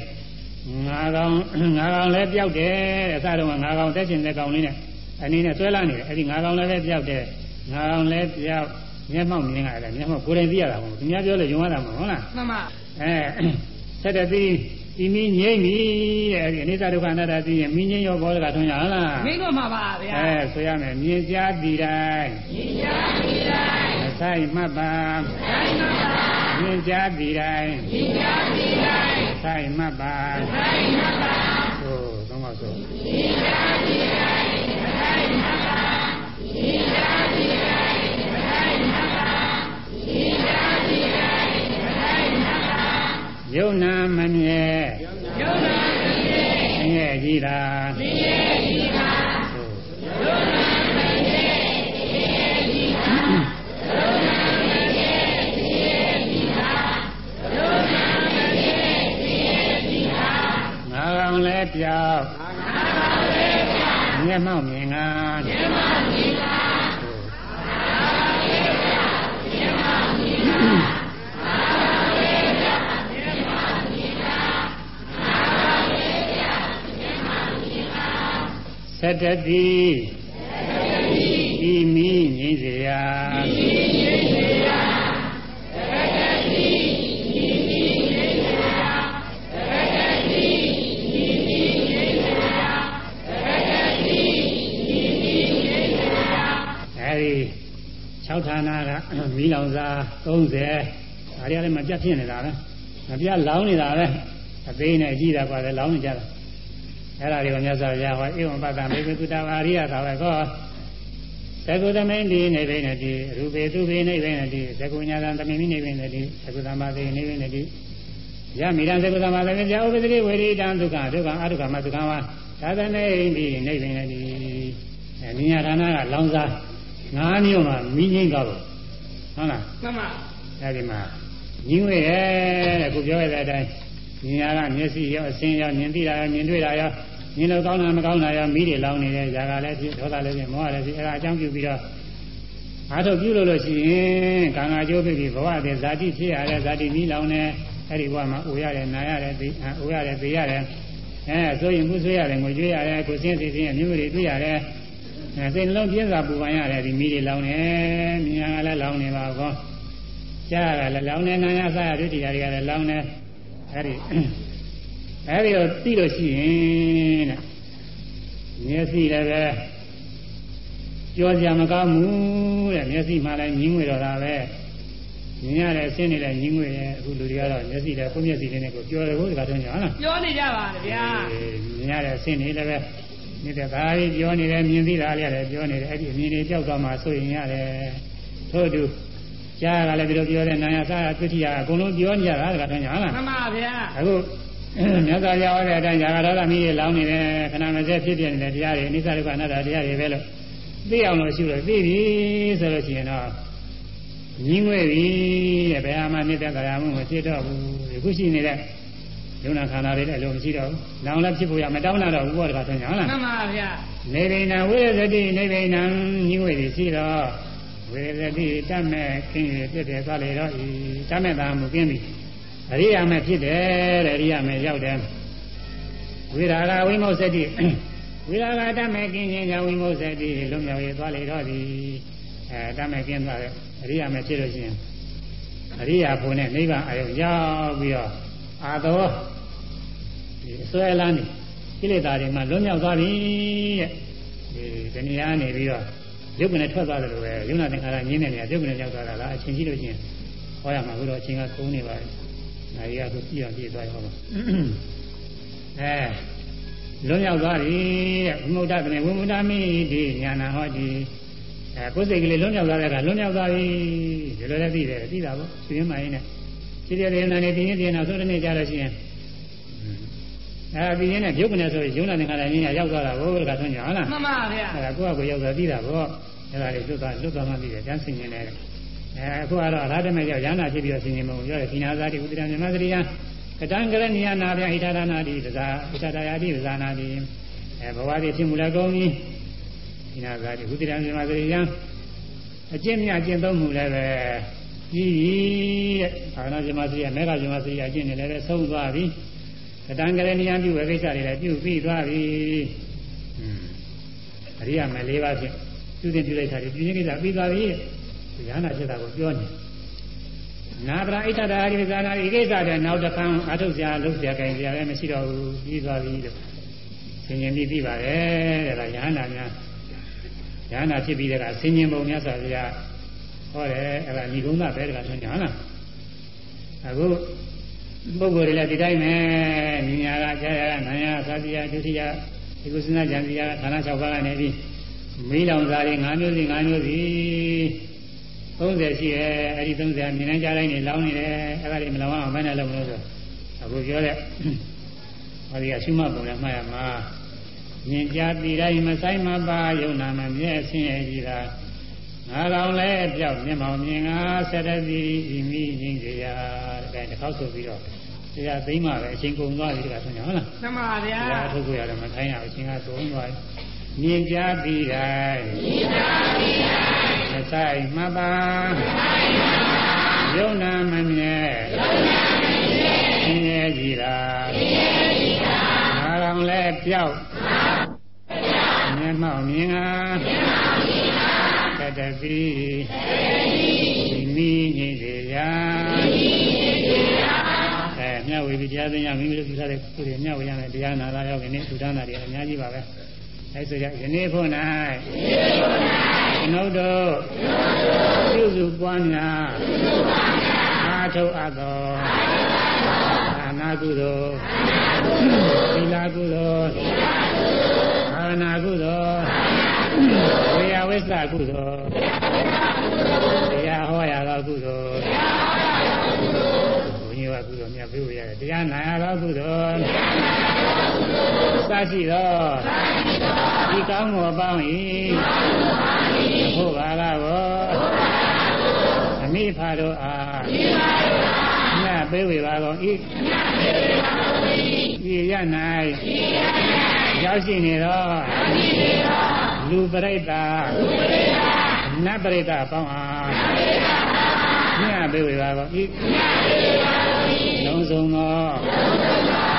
A: ငါကောင်ငါကောင်လည်းပြောက်တယ်တဲ့အစတုန်းကငါကောင်သက်ရှင်တဲ့ကောင်လေးနဲ့အနည်းနဲ့ဆွဲလာနေတယ်အဲ့ဒီငါကောင်လည်းပဲပြောက်တယ်ငါကောင်လည်းပြောက်မျက်မှောက်မြင်ရတယ်မျက်မှောက်ကိုယ်တိုင်သိရတာမဟုတ်ဘူးသူများပြောလို့ယုံရတာမဟုတ်လား
B: မှန်ပါ
A: အဲဆက်တဲ့သိ ဒီမီငိမ့်ပြီတဲ့အဲဒီအနိစ္စဒုက္ခအနတ္တသိရင်မီငိမ့်ရောဘောဓကထွန်းရဟုတ်လား
B: မင်းတို့မှာပါဗျာ
A: အဲဆိုရမယ်မြင်ကြားတည်တိုင်း
B: မြင်ကြားပြီးတိုင်း
A: ဆိုင်မှတ်ပါ
B: ဆိုင်မှာပါ
A: မြင်ကြားတည်တိုင်း
B: မြင်ကြားပြီးတိုင်း
A: ဆိုင်မှတ်ပါ
B: ဆိုင်မှာပါ
A: သို့သုံးပါဆို
B: မြင်ကြားပြီးတိုင်းဆိုင်မှာပါမြင်ကြားပြီးတိုင်းဆိုင်မှာပါမြင်ကြားပြီးတိုင်းဆိုင်မှာပါ
A: ယုံနာမမြဲ
B: ယုံနာမင်းရဲ့
A: ဆင်းရဲကြီးတာ
B: မင်းရဲ့ဒီပါ
A: သို့
B: ယုံနာမင်းရဲ့မင်းရဲ့ဒီပါယုံနာမင်းရဲ့မင်းရဲ့ဒီပါယုံနာမင်းရဲ့မင်းရဲ့ဒီပါ
A: ငါကောင်လည်းပြောက်
B: ငါပါလေဗျာ
A: မျက်မှောက်မြင်ငါ
B: မြတ်မမြင်ပါ
A: သို့
B: ငါပါလေဗျာမြတ်မမြင်ပါငါပါ
A: သတ္တတိဤမိငြိမ့်စေရာ
B: ဒီရေရေရာတက္ကတိဒီဒီရေရာတက္ကတိဒီဒီရေရာတက္ကတိဒီဒီရေရာ
A: အဲဒီ6ဌာနကမီးလောင်စား30ဒါတွေကလည်းမပြတ်ဖြစ်နေတာပဲမပြတ်လောင်နေတာပဲအသေးနဲ့အကြီးတာပါတယ်လောင်နေကြတာ အဲ့ဒါတွေကိုမြတ်စွာဘုရားဟောဧဝံပတ္တမေကုတဝါရိယသာဝေကောသကုသမိန်ဒီနေဘိနေတိရူပေသူပေနေဘိနေတိသကုညာသံတမိမိနေဘိနေတိသကုသမသေနေဘိနေတိယမိရံသကုသမသေပြဥပဒတိဝေရိတံဒုက္ခဒုက္ခအဒုက္ခမဒုက္ခဝါသာသနေဒီနေဘိနေတိအဲနိညာဌာနကလောင်စားငါးမျိုးမှာမိငိမ့်သွားပါဟုတ်လား
B: မှန်ပါ
A: အဲဒီမှာညီငွေရဲ့တဲ့ခုပြောရတဲ့အတိုင်းမြင်ရကမျက်စိရောအစင်းရောမြင်သိတာရောမြင်တွေ့တာရော မြင်လို့ကောင်းတာမကောင်းတာရောမိတွေလောင်းနေတဲ့ຢာကလည်းဖြစ်ဒေါသလည်းဖြစ်မောဟလည်းဖြစ်အဲဒါအကြောင်းပြုပြီးတော့အားထုတ်ပြုလို့လို့ရှိရင်ကံကကျိုးဖြစ်ပြီးဘဝတည်းဇာတိဖြစ်ရတယ်ဇာတိမိလောင်နေအဲ့ဒီဘဝမှာအိုရတယ်နာရတယ်သိအိုရတယ်သိရတယ်အဲဆိုရင်မှုဆွေးရတယ်ငွေကြွေးရတယ်ကိုစင်းစီစင်းအမျိုးတွေတွေ့ရတယ်အဲစိတ်နှလုံးပြင်းစွာပူပန်ရတယ်ဒီမိတွေလောင်နေမြညာကလည်းလောင်နေပါကောကြားကလည်းလောင်နေနာရစားရဒုတိယတွေကလည်းလောင်နေအဲ့ဒီ အဲ့ဒီတော့သိလို့ရှိရင်တဲ့မျက်စိလည်းပဲကြောကြမကောင်းဘူးတဲ့မျက်စိမှလည်းညင်းငွေတော့တာပဲမြင်ရတဲ့အဆင်းနေတဲ့ညင်းငွေရဲ့အခုလူတွေကတော့မျက်စိလည်းကိုမျက်စိလေးနဲ့ကိုပြောတယ်ဘုရားတော်ညာဟုတ်လား
B: ပြောနေကြပါဗျာ
A: မြင်ရတဲ့အဆင်းနေလည်းပဲနေတဲ့ဒါကြီးပြောနေတယ်မြင်သိတာလည်းလည်းပြောနေတယ်အဲ့ဒီအမြင်တွေကြောက်သွားမှဆိုရင်ရတယ်ထို့တူကြားကလည်းဒီလိုပြောတယ်နာယစာသတိယအကုန်လုံးပြောနေကြတာတခါတည်းညာဟုတ်လား
B: မှန်ပါဗျာ
A: အခု မြတ်စွာဘုရားဟောတဲ့အတိုင်းဇာကဒေါသမီးတွေလောင်းနေတယ်ခဏမစဲဖြစ်ပြနေတဲ့တရားတွေအနိစ္စဒုက္ခအနတ္တတရားတွေပဲလို့သိအောင်လို့ရှိလို့သိပြီဆိုလို့ရှိရင်တော့ညီးငွေပြီတဲ့ဘယ်ဟာမှနေတဲ့ကြရမှုမဖြစ်တော့ဘူးအခုရှိနေတဲ့ယုံနာခန္ဓာတွေလည်းအလုံးမရှိတော့ဘူး။နောင်လည်းဖြစ်ဖို့ရမတောင်းတော့ဘူးဘောတခါဆိုရင်ဟုတ်လား
B: မှန်ပါဗျာ။
A: နေဗိဏဝိရဇတိနေဗိဏံညီးငွေတွေရှိတော့ဝိရဇတိတတ်မဲ့ခင်းရပြည့်တယ်သွားလေတော့ဤတတ်မဲ့သာမူကင်းပြီ။ အရိယာမဲ့ဖြစ်တယ်တဲ့အရိယာမဲ့ရောက်တယ်။ဝိရာဂဝိမုစ္စတိဝိရာဂတတ်မဲ့ကင်းခြင်းကြောင့်ဝိမုစ္စတိလွန်မြောက်ရသွားလေတော့သည်။အဲတတ်မဲ့ကင်းသွားတဲ့အရိယာမဲ့ဖြစ်လို့ရှိရင်အရိယာဖို့နဲ့နိဗ္ဗာန်အယုံရောက်ပြီးတော့အာသောဒီအစွဲလန်းနေကိလေသာတွေမှလွတ်မြောက်သွားပြီတဲ့ဒီတဏှာနေပြီးတော့ရုပ်ကနေထွက်သွားတယ်လို့ပဲယုံနာသင်္ခါရငြင်းနေတယ်ရုပ်ကနေရောက်သွားတာလားအချိန်ကြီးလို့ချင်းဟောရမှာဘုရားအချိန်ကကုန်နေပါပြီ။ နိုင်ရဆိုပြည်အောင်ပြည့်သွားရအောင်အဲလွန်ရောက်သွားပြီတဲ့ဝိမုဒ္ဒတမေဝိမုဒ္ဒမိတိညာနာဟောတိအဲကိုယ်စိတ်ကလေးလွန်ရောက်သွားတဲ့ကလွန်ရောက်သွားပြီဒီလိုလည်းသိတယ်သိတာပေါ့ရှင်မိုင်းနဲ့ဒီတဲ့ရေနာနဲ့ပြင်းပြင်းအောင်ဆိုတဲ့နေ့ကြလို့ရှိရင်အဲပြင်းနဲ့ပြုတ်ကနေဆိုရင်ယုံနာနဲ့ခန္ဓာရင်းကရောက်သွားတာကိုတခါဆုံးကြဟုတ်လား
B: မှန်ပါဗျာ
A: အဲကိုယ့်အကိုရောက်သွားသိတာပေါ့အဲဒါလေးလွတ်သွားလွတ်သွားမှသိတယ်ကျန်းစင်နေတယ် အဲအခုကတော့အရဟတမေရောက်ရဟနာဖြစ်ပြီးတော့ဆင်ញင်မုံပြောတယ်သီနာဇာတိဥဒ္ဒရာမြမသရိယကတံကရဏီယနာဗျဣထာဒနာတိပဇာဣထာဒယာတိပဇာနာတိအဲဘဝတိဖြစ်မှုလည်းကုန်ပြီသီနာဇာတိဥဒ္ဒရာမြမသရိယအကျင့်မြအကျင့်သုံးမှုလည်းပဲကြီးပြီတဲ့အာနာဇမသရိယမေဃဇမသရိယအကျင့်တွေလည်းပဲဆုံးသွားပြီကတံကရဏီယပြုဝေကိစ္စတွေလည်းပြုပြီးသွားပြီอืม အရိယာမယ်၄ပါးဖြင့်ပြုသင်ပြုလိုက်တာဒီပြင်းကိစ္စပြီးသွားပြီ ရဟနာဖြစ်တာကိုပြောနေနာပရာဣတ္တရာရိဇာနာဒီကိစ္စတဲ့နောက်တစ်ခါအထုတ်စရာလုပ်စရာကြင်စရာလည်းမရှိတော့ဘူးပြီးသွားပြီလို့ဆင်ញင်ပြီးပြီးပါတယ်တဲ့ဒါရဟနာများရဟနာဖြစ်ပြီးတဲ့ကဆင်ញင်ပုံများဆိုကြဟောတယ်အဲ့ဒါညီကုန်းသားပဲတကဆိုညာဟုတ်လားအခုပုဂ္ဂိုလ်တွေလည်းဒီတိုင်းပဲဉာဏ်ကကြာရနာယသာတိယဒုတိယဒီကုသနာဉာဏ်စီယဌာန6ပါးကနေပြီးမီးလောင်စားတွေ၅မျိုးစီ၅မျိုးစီ 30ရှိရဲ့အဲ့ဒီ30မြင်နိုင်ကြတိုင်းနေလောင်းနေတယ်အဲ့ဒါတွေမလောင်အောင်ဘယ်နဲ့လုပ်မလို့ဆိုအခုပြောတဲ့ဟောဒီကရှုမှတ်ပုံနဲ့မှတ်ရမှာမြင်ကြပြီးတိုင်းမဆိုင်မပါယုံနာမမြဲဆင်းရဲကြီးတာငါကောင်လဲပြောက်မျက်မှောင်မြင်ငါဆက်တဲ့စီဤမိငင်းကြရတဲ့တစ်ခေါက်ဆိုပြီးတော့တရားသိမ့်မှပဲအချိန်ကုန်သွားပြီတခါဆိုညာဟုတ်လား
B: မှန်ပါဗျာ
A: တရားထုတ်ကြရတယ်မထိုင်းရဘူးအချိန်ကသုံးသွားမြင်ကြပြီးတိုင်းမြင်ကြပြီး တိုင်းမဆိုင်မပါမဆိုင်မပါယုံနာမမြဲယုံနာမမြဲသင်ရဲ့ကြည်တာသင်ရဲ့ကြည်တာငါကောင်လဲပြောက်မျက်မှောက်မြင်ငါမျက်မှောက်မြင်ငါတတပိတတပိမိငိစေရာမိငိစေရာအဲမြတ်ဝေပြီးတရားသိညာမိမိတို့ပြုထားတဲ့ကုသိုလ်မြတ်ဝေရမယ်တရားနာလာရောက်ရင်ဒီဌာနတွေအများကြီးပါပဲအဲဆိုကြယနေ့ဖို့၌ယနေ့ဖို့၌ကျွ န်ုပ်တို့ပြုစုပွားများပြုစုပွားများအာထုအပ်သောအာနာကုသိုလ်သီလကုသိုလ်ဘာဝနာကုသိုလ်ဝေယဝိသကုသိုလ်တရားဟောရသောကုသိုလ် ဘုရားကုသိုလ်မြတ်ပြုရတယ်တရားနာရသောကုသိုလ်စရှိသောဒီကောင်းမှုအပေါင်း၏ဘုရားဘာလာကိုအမိဖာတို့အားပေးဝေပါကုန်ဤဤရ၌ရောက်ရှိနေသောလူပရိသတ်နတ်ပရိသတ်ပေါင်းအားမြတ်ပေးဝေပါကုန်ဤ လုံးစုံသော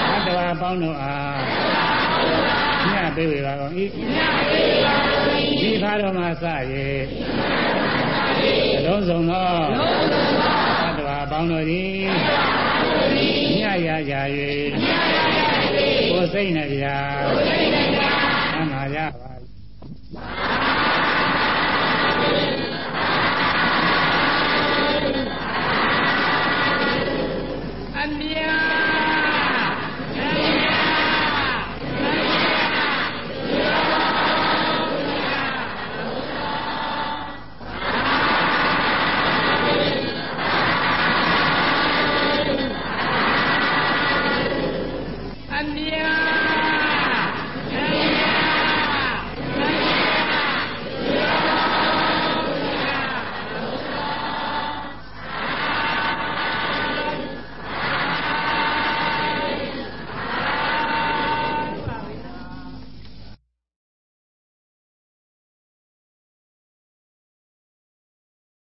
A: ဘတ်တော်ပေါင်းတို့အားမြတ်ပေးဝေပါကုန်ဤဒီခါတော်မှာစ၍လုံးစုံသောဘတ်တော်ပေါင်းတို့သည်မြတ်ရကြ၍ကိုယ်စိတ်နှပြသံဃာရပါ၏